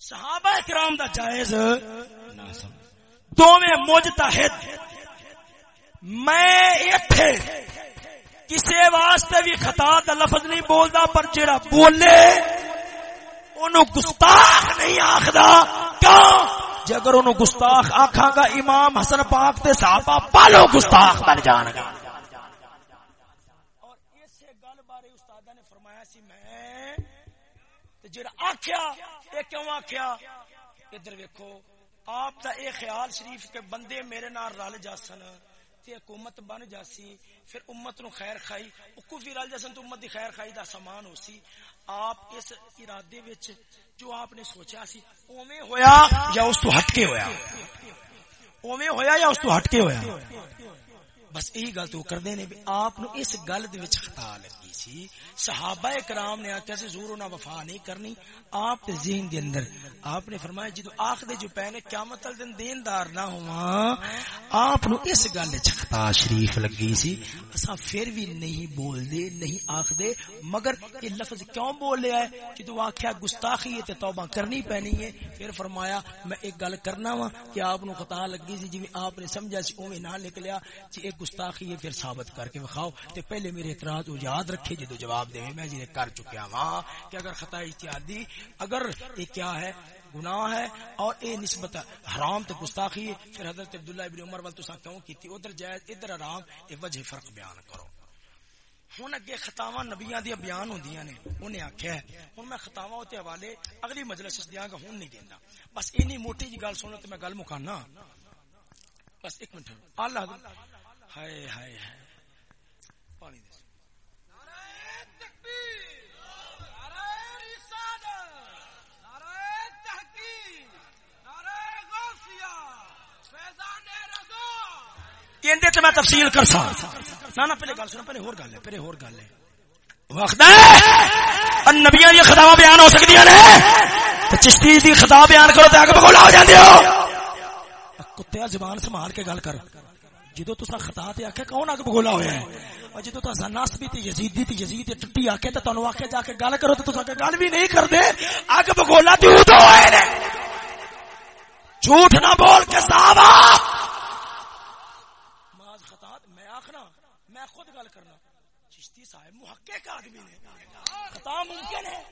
صحابہ کرام دا جائز نہ سمجھ دو میں مجتہد، میں کسی واسطے بھی خطا دا لفظ نہیں بولتا پر جڑا بولے انہوں گستاخ نہیں آخدا۔ کیوں؟ جی اگر انہوں گستاخ آخا گا، امام حسن پاک تے صحابہ پالو گستاخ بن جان گا۔ اور اس گل بارے استاد نے فرمایا سی، میں جڑا آخیا یہ کیوں آخیا ادھر ویکو آپ دا اے خیال شریف کے بندے میرے نال رل جاسن۔ تے حکومت بن جاسی، پھر امت نو خیر خائی اکو فی رل جاسن تو امت دی خیر خائی دا سامان ہو سی آپ اس ارادے وچ جو آپ نے سوچا سی، اوویں ہویا یا اس تو ہٹ کے ہویا؟ اوویں ہویا یا اس تو ہٹ کے ہویا؟ بس یہی گل تو کردے نے آپ نو اس گل دے وچ خطا لے۔ سی صحابہ کرام نے آخیا سی، زور نہ وفا نہیں کرنی۔ آپ ذہن دے اندر، آپ نے فرمایا، جدو آخ دے جو پہنے قیامت ال دن دیندار نہ ہوا آپ نو اس گل وچ شریف لگی سی۔ اسا پھر بھی نہیں بول دے نہیں آخ دے مگر یہ لفظ کیوں بول لیا ہے؟ جدو آخیا گستاخی ہے تے توبہ کرنی پینی ہے۔ پھر فرمایا، میں ایک گل کرنا وا کہ آپ نو خطا لگی سی، جویں آپ نے سمجھا سی، اوویں نہ نکلیا۔ کہ ایک گستاخی ہے، پھر ثابت کر کے دکھاؤ تے پہلے میرے اعتراض کو یاد رکھے جدو جواب دے میں جی کر چکیا وا کہ اگر خطا اتحادی، اگر یہ کیا ہے، گناہ ہے اور اے نسبت حرام تے گستاخی ہے، پھر حضرت عبداللہ ابن عمر ول تساں کیوں کیتی ادھر جائز، ادھر حرام اے وجہ فرق بیان کرو۔ ہن اگے خطاواں نبیاں دی بیان ہوندیاں نے، انہیں آکھیا ہے، ہن میں خطاواں تے حوالے اگلی مجلس وچ دیاں گا، ہن نہیں دیندا بس اینی موٹی جی گل سنو تے میں گل مکانا بس ایک منٹ، اللہ ہائے ہائے ہائے۔ پانی دے۔ تے میں تفصیل کر سا۔ نہ نہ، پہلے گل سنو، پہلے ہور گل ہے، پہلے ہور گل ہے۔ وقت ہے نبیاں دی خطاواں بیان ہو سکدیاں نے۔ چشتی دی خطاب بیان کرو تے اگ بگولا ہو جاندے ہو۔ کتیا زبان سنبھال کے گل کر۔ جدو تسا خطا تے آکھے، کون اگ بگولا ہویا ہے؟ اور جدو تسا ناس بھی تے یزید دی تے یزید تے ٹٹی آکھے تے تانوں آکھے جا کے گل کرو تے تسا گل بھی نہیں کردے۔ اگ بگولا تے ادو ہوئے نے۔ جھوٹ نہ بول کے صاحب ماز خطا میں آخنا میں خود گل کرنا چشتی صاحب، محقق آدمی نے۔ خطا ممکن ہے۔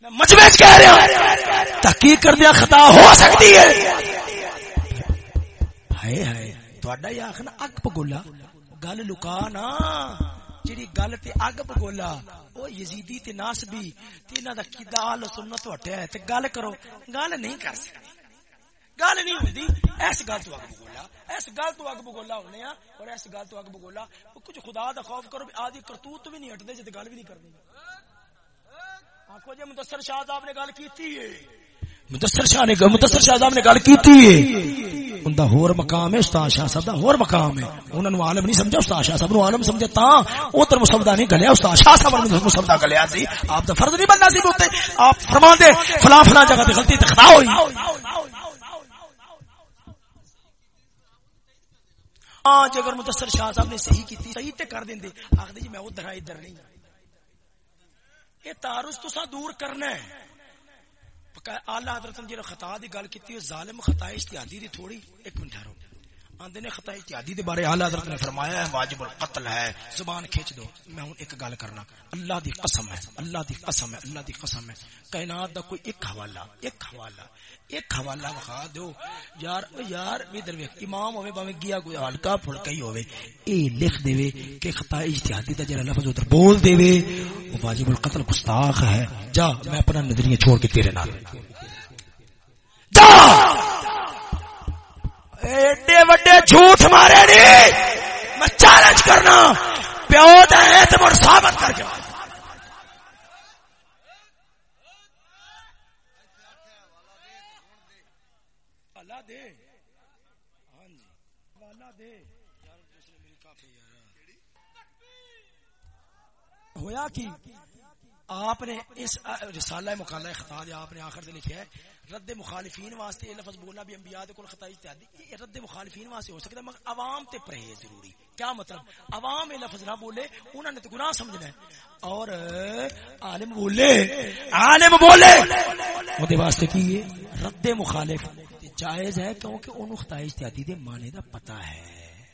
میں مجمع کہہ رہا ہوں۔ تحقیق کر دیا، خطا ہو سکتی ہے۔ ہائے ہائے تھوڑا یہ آخنا اگ پگولا۔ گل لکا نا۔ جیڑی گل تے اگ پگولا، او یزیدی تے ناسبی تے انہاں دا کیدا حال سنت ہٹیا ہے۔ تے گل کرو، گل نہیں کر سکتے گل نہیں ہوندی اس گل تو اگ بگولا اس گل تو اگ بگولا ہونے ہاں اور اس گل تو اگ بگولا کچھ خدا دا خوف کرو آدھی کرتوت بھی نہیں ہٹدے جے گل بھی نہیں کرنی۔ آخو جی مدثر شاہ صاحب نے گل کیتی ہے۔ مدثر شاہ نے مدثر شاہ صاحب نے گل کیتی ہے۔ ان دا ہور مقام ہے استاد شاہ صاحب دا ہور مقام ہے۔ انہاں نو عالم نہیں سمجھا، استاد شاہ صاحب نو عالم سمجھا تا او تر مسبدا نہیں گلیا۔ استاد شاہ صاحب نے مسبدا گلیا سی۔ آپ دا فرض نہیں بننا سی اوتے آپ فرما دے فلاں فلاں جگہ تے غلطی تے خطا ہوئی۔ آج اگر مدثر شاہ صاحب نے صحیح کیتی صحیح تے کر دیندے آکھدے جی میں ادھر ادھر نہیں۔ یہ تارس تو سا دور کرنا ہے۔ آلہ حضرت نے جڑا خطا دی گل کیتی ظالم خطا اجتہادی دی تھوڑی، ایک منٹ ٹھہرو آندے نے خطا اجتہادی دے بارے اعلی حضرت نے فرمایا ہے، واجب القتل ہے۔ زبان کھینچ دو۔ میں ہوں ایک گل کرنا۔ اللہ دی قسم ہے، اللہ دی قسم ہے، اللہ دی قسم ہے۔ کائنات دا کوئی ایک حوالہ ایک حوالہ ایک حوالہ بخا دو۔ یار یار ادھر ویکھ، امام ہوے باویں گیا کوئی ہلکا پھلکا ہی ہوے اے لکھ دے کہ خطا اجتہادی دا جڑا لفظ ادھر بول دے وہ واجب القتل گستاخ ہے۔ جا، میں اپنا نظریہ چھوڑ کے تیرے نال۔ جا! ایڈے وڈے جھوٹ مارے نہیں میں چیلنج کرنا۔ پیو دے تو مڑ ثابت کر کے۔ ہویا کی؟ آپ نے اس رسالہ مقالہ خطا دیا آپ نے آخر سے لکھا ہے۔ رد مخالفین واسطے یہ لفظ بولنا بھی انبیاء دے کول خطا اجتہادی یہ رد مخالفین واسطے ہو سکتا ہے، مگر عوام تے پرہیز ضروری۔ کیا مطلب؟ عوام یہ لفظ نہ بولے انہوں نے تو گناہ سمجھنا ہے۔ اور عالم بولے عالم بولے۔ وہ دے واسطے کی یہ؟ رد مخالف۔ جائز ہے کیونکہ انہوں خطا اجتہادی دے معنی دا پتہ ہے۔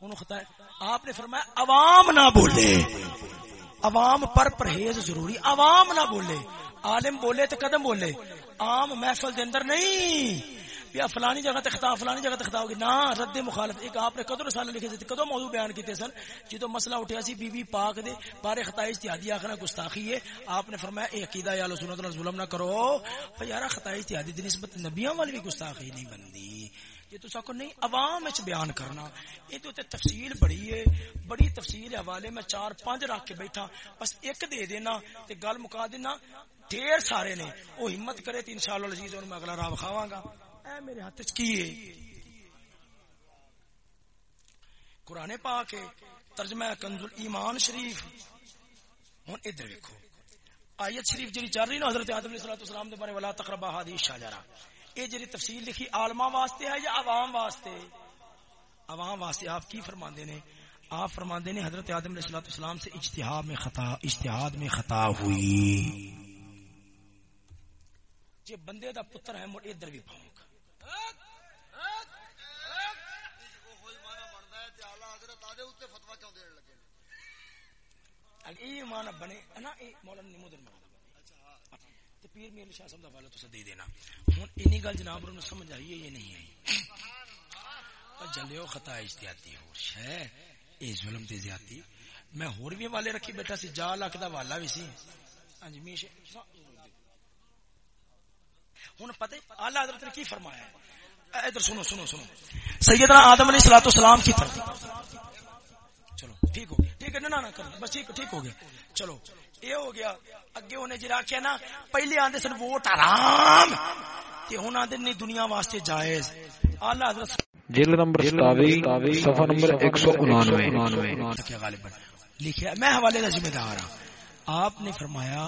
انہوں خطا آپ نے فرمایا عوام نہ بولے۔ عوام پر پرہیز ضروری۔ عوام نہ بولے، عالم بولے تو قدم بولے۔ عام محفل دے اندر نہیں۔ یا فلانی جگہ تے خطاب فلانی جگہ تے خطاب ہوگی۔ نا رد مخالف۔ ایک آپ نے کدو رسالہ لکھے تھے کدو موضوع بیان کیتے سن۔ جدو مسئلہ اٹھیا سی، بی بی پاک دے بارے خطا اجتہادی آخنا گستاخی ہے۔ آپ نے فرمایا، اے عقیدہ یا سنت اللہ ظلم نہ کرو۔ یار خطا اجتہادی دی نسبت نبیوں والی بھی گستاخی نہیں بندی یہ تو سکو نہیں، عوام وچ بیان کرنا۔ یہ تو تے تفصیل بڑی ہے، بڑی تفصیل حوالے میں چار پانچ رکھ کے بیٹھا۔ بس ایک دے دینا تے گل مکا دینا۔ ڈھیر سارے نے۔ وہ ہمت کرے تو انشاءاللہ العزیز اور میں اگلا راہ کھاواں گا۔ اے میرے ہاتھ وچ کی ہے؟ قرآن پاک ہے، ترجمہ کنز ایمان شریف۔ ہن ادھر دیکھو آیت شریف جڑی چل رہی نا حضرت آدم علیہ السلام دے بارے ولا تقربا ہادی شجرہ یہ جی تفصیل لکھی عالما واسطے ہے یا عوام واسطے؟ عوام واسطے آپ کی فرماندے نے؟ آپ فرماندے نے حضرت آدم علیہ السلام سے اجتہاد میں خطا، اجتہاد میں خطا ہوئی۔ جی بندے دا پتر ہے، مڑ ادھر بھی پاؤں مانا بنے نا مولانا نمودر مانا پیر میر شاہ صاحب کا حوالہ تو دے دینا۔ ہوں اینی گل جناب نو سمجھ آئی ہے یہ نہیں آئی جلیو خطا اجتیاتی ہو شے۔ اے ظلم تے زیادتی میں ہور بھی والے رکھی بیٹھا سی، جا لاکھ دا والا بھی سی۔ ہاں جی میش ہوں پتہ اعلی حضرت نے کی فرمایا ہے؟ ادھر سنو سنو سنو۔ سیدنا آدم علیہ الصلوۃ والسلام کی طرف۔ ٹھیک ہو گیا۔ ٹھیک ہے نہ نہ کر بس ٹھیک ٹھیک ہو گیا۔ چلو یہ ہو گیا۔ اگے انہیں کیا نا پہلے سن ووٹ حرام۔ تے ہن آدھے نہیں دنیا واسطے جائز۔ اعلی حضرت جلد نمبر صفحہ نمبر غالباً میں حوالے کا ذمہ دار ہوں آپ نے فرمایا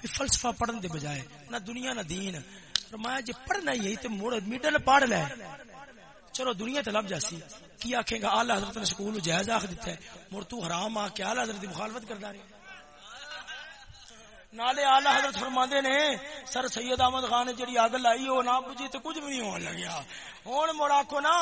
بھی فلسفہ پڑھن دے بجائے نہ دنیا نہ دین۔ فرمایا جے پڑھنا ہی ہے تے مڈل پڑھ لے۔ چلو دنیا تے لب جاسی۔ کی آکھے گا؟ اعلی حضرت نے سکول جائز آکھ دتا ہے۔ مر تو حرام آ کے اعلی حضرت دی مخالفت کردا رہے۔ نالے آلہ حضرت فرماندے نے، سر سید احمد خان نے جڑی اگ لائی او نہ بجھی تے کچھ بھی نہیں ہون لگیا۔ ہن مڑ آکھو نا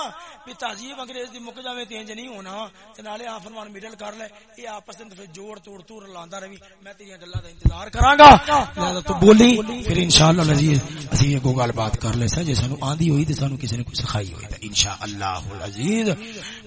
بھی تہذیب انگریز دی مک جاوے تے انج نہیں ہونا، تے نالے آ فرمان مڈل کر لے، اے آپس دے پھر جوڑ توڑ توڑ لاندا رہی، میں تیریاں گلاں دا انتظار کراں گا۔ لہذا تو بولی، پھر انشاءاللہ العزیز اسی یہ گل بات کر لے سا جے سانو آندی ہوئی تے سانو کسی نے کوئی سکھائی ہوئی تے انشاءاللہ العزیز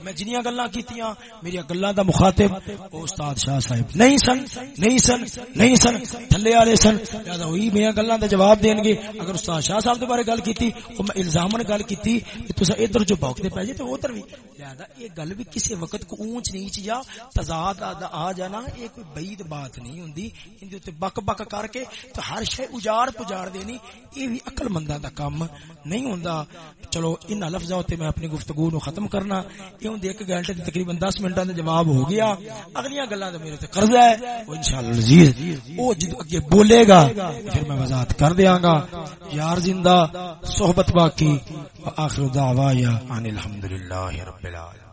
میں جنیاں گلاں کیتیاں میری گلاں دا مخاطب، او استاد شاہ صاحب، نہیں سن نہیں سن نہیں سن تھلے والے سن۔ لہذا وہی میاں گلاں دا جواب دین گے۔ اگر استاد شاہ صاحب دے بارے گل کیتی، او میں الزامن گل کیتی کہ تسا ادھر جو بوکتے پے جے تے ادھر بھی لہذا یہ گل بھی کسی وقت کو اونچ نیچ یا تضاد آ جانا، یہ کوئی بعید بات نہیں ہوندی۔ ان دے بک بک کر کے تو ہر شے اجاڑ پجاڑ دینی، یہ بھی عقل منداں دا کام نہیں ہوندا۔ چلو ان لفظاں تے میں اپنی گفتگو نو ختم کرنا۔ یہ ہوں ایک گھنٹے دی تقریباً 10 منٹاں دے جواب ہو گیا۔ اگلیاں گلاں تے میرے تے قرضہ ہے، وہ انشاءاللہ العزیز او جد اگے بولے گا، پھر میں وضاحت کر دیاں گا۔ یار زندہ، صحبت باقی آخر دعوایا، ان الحمدللہ رب العالمین۔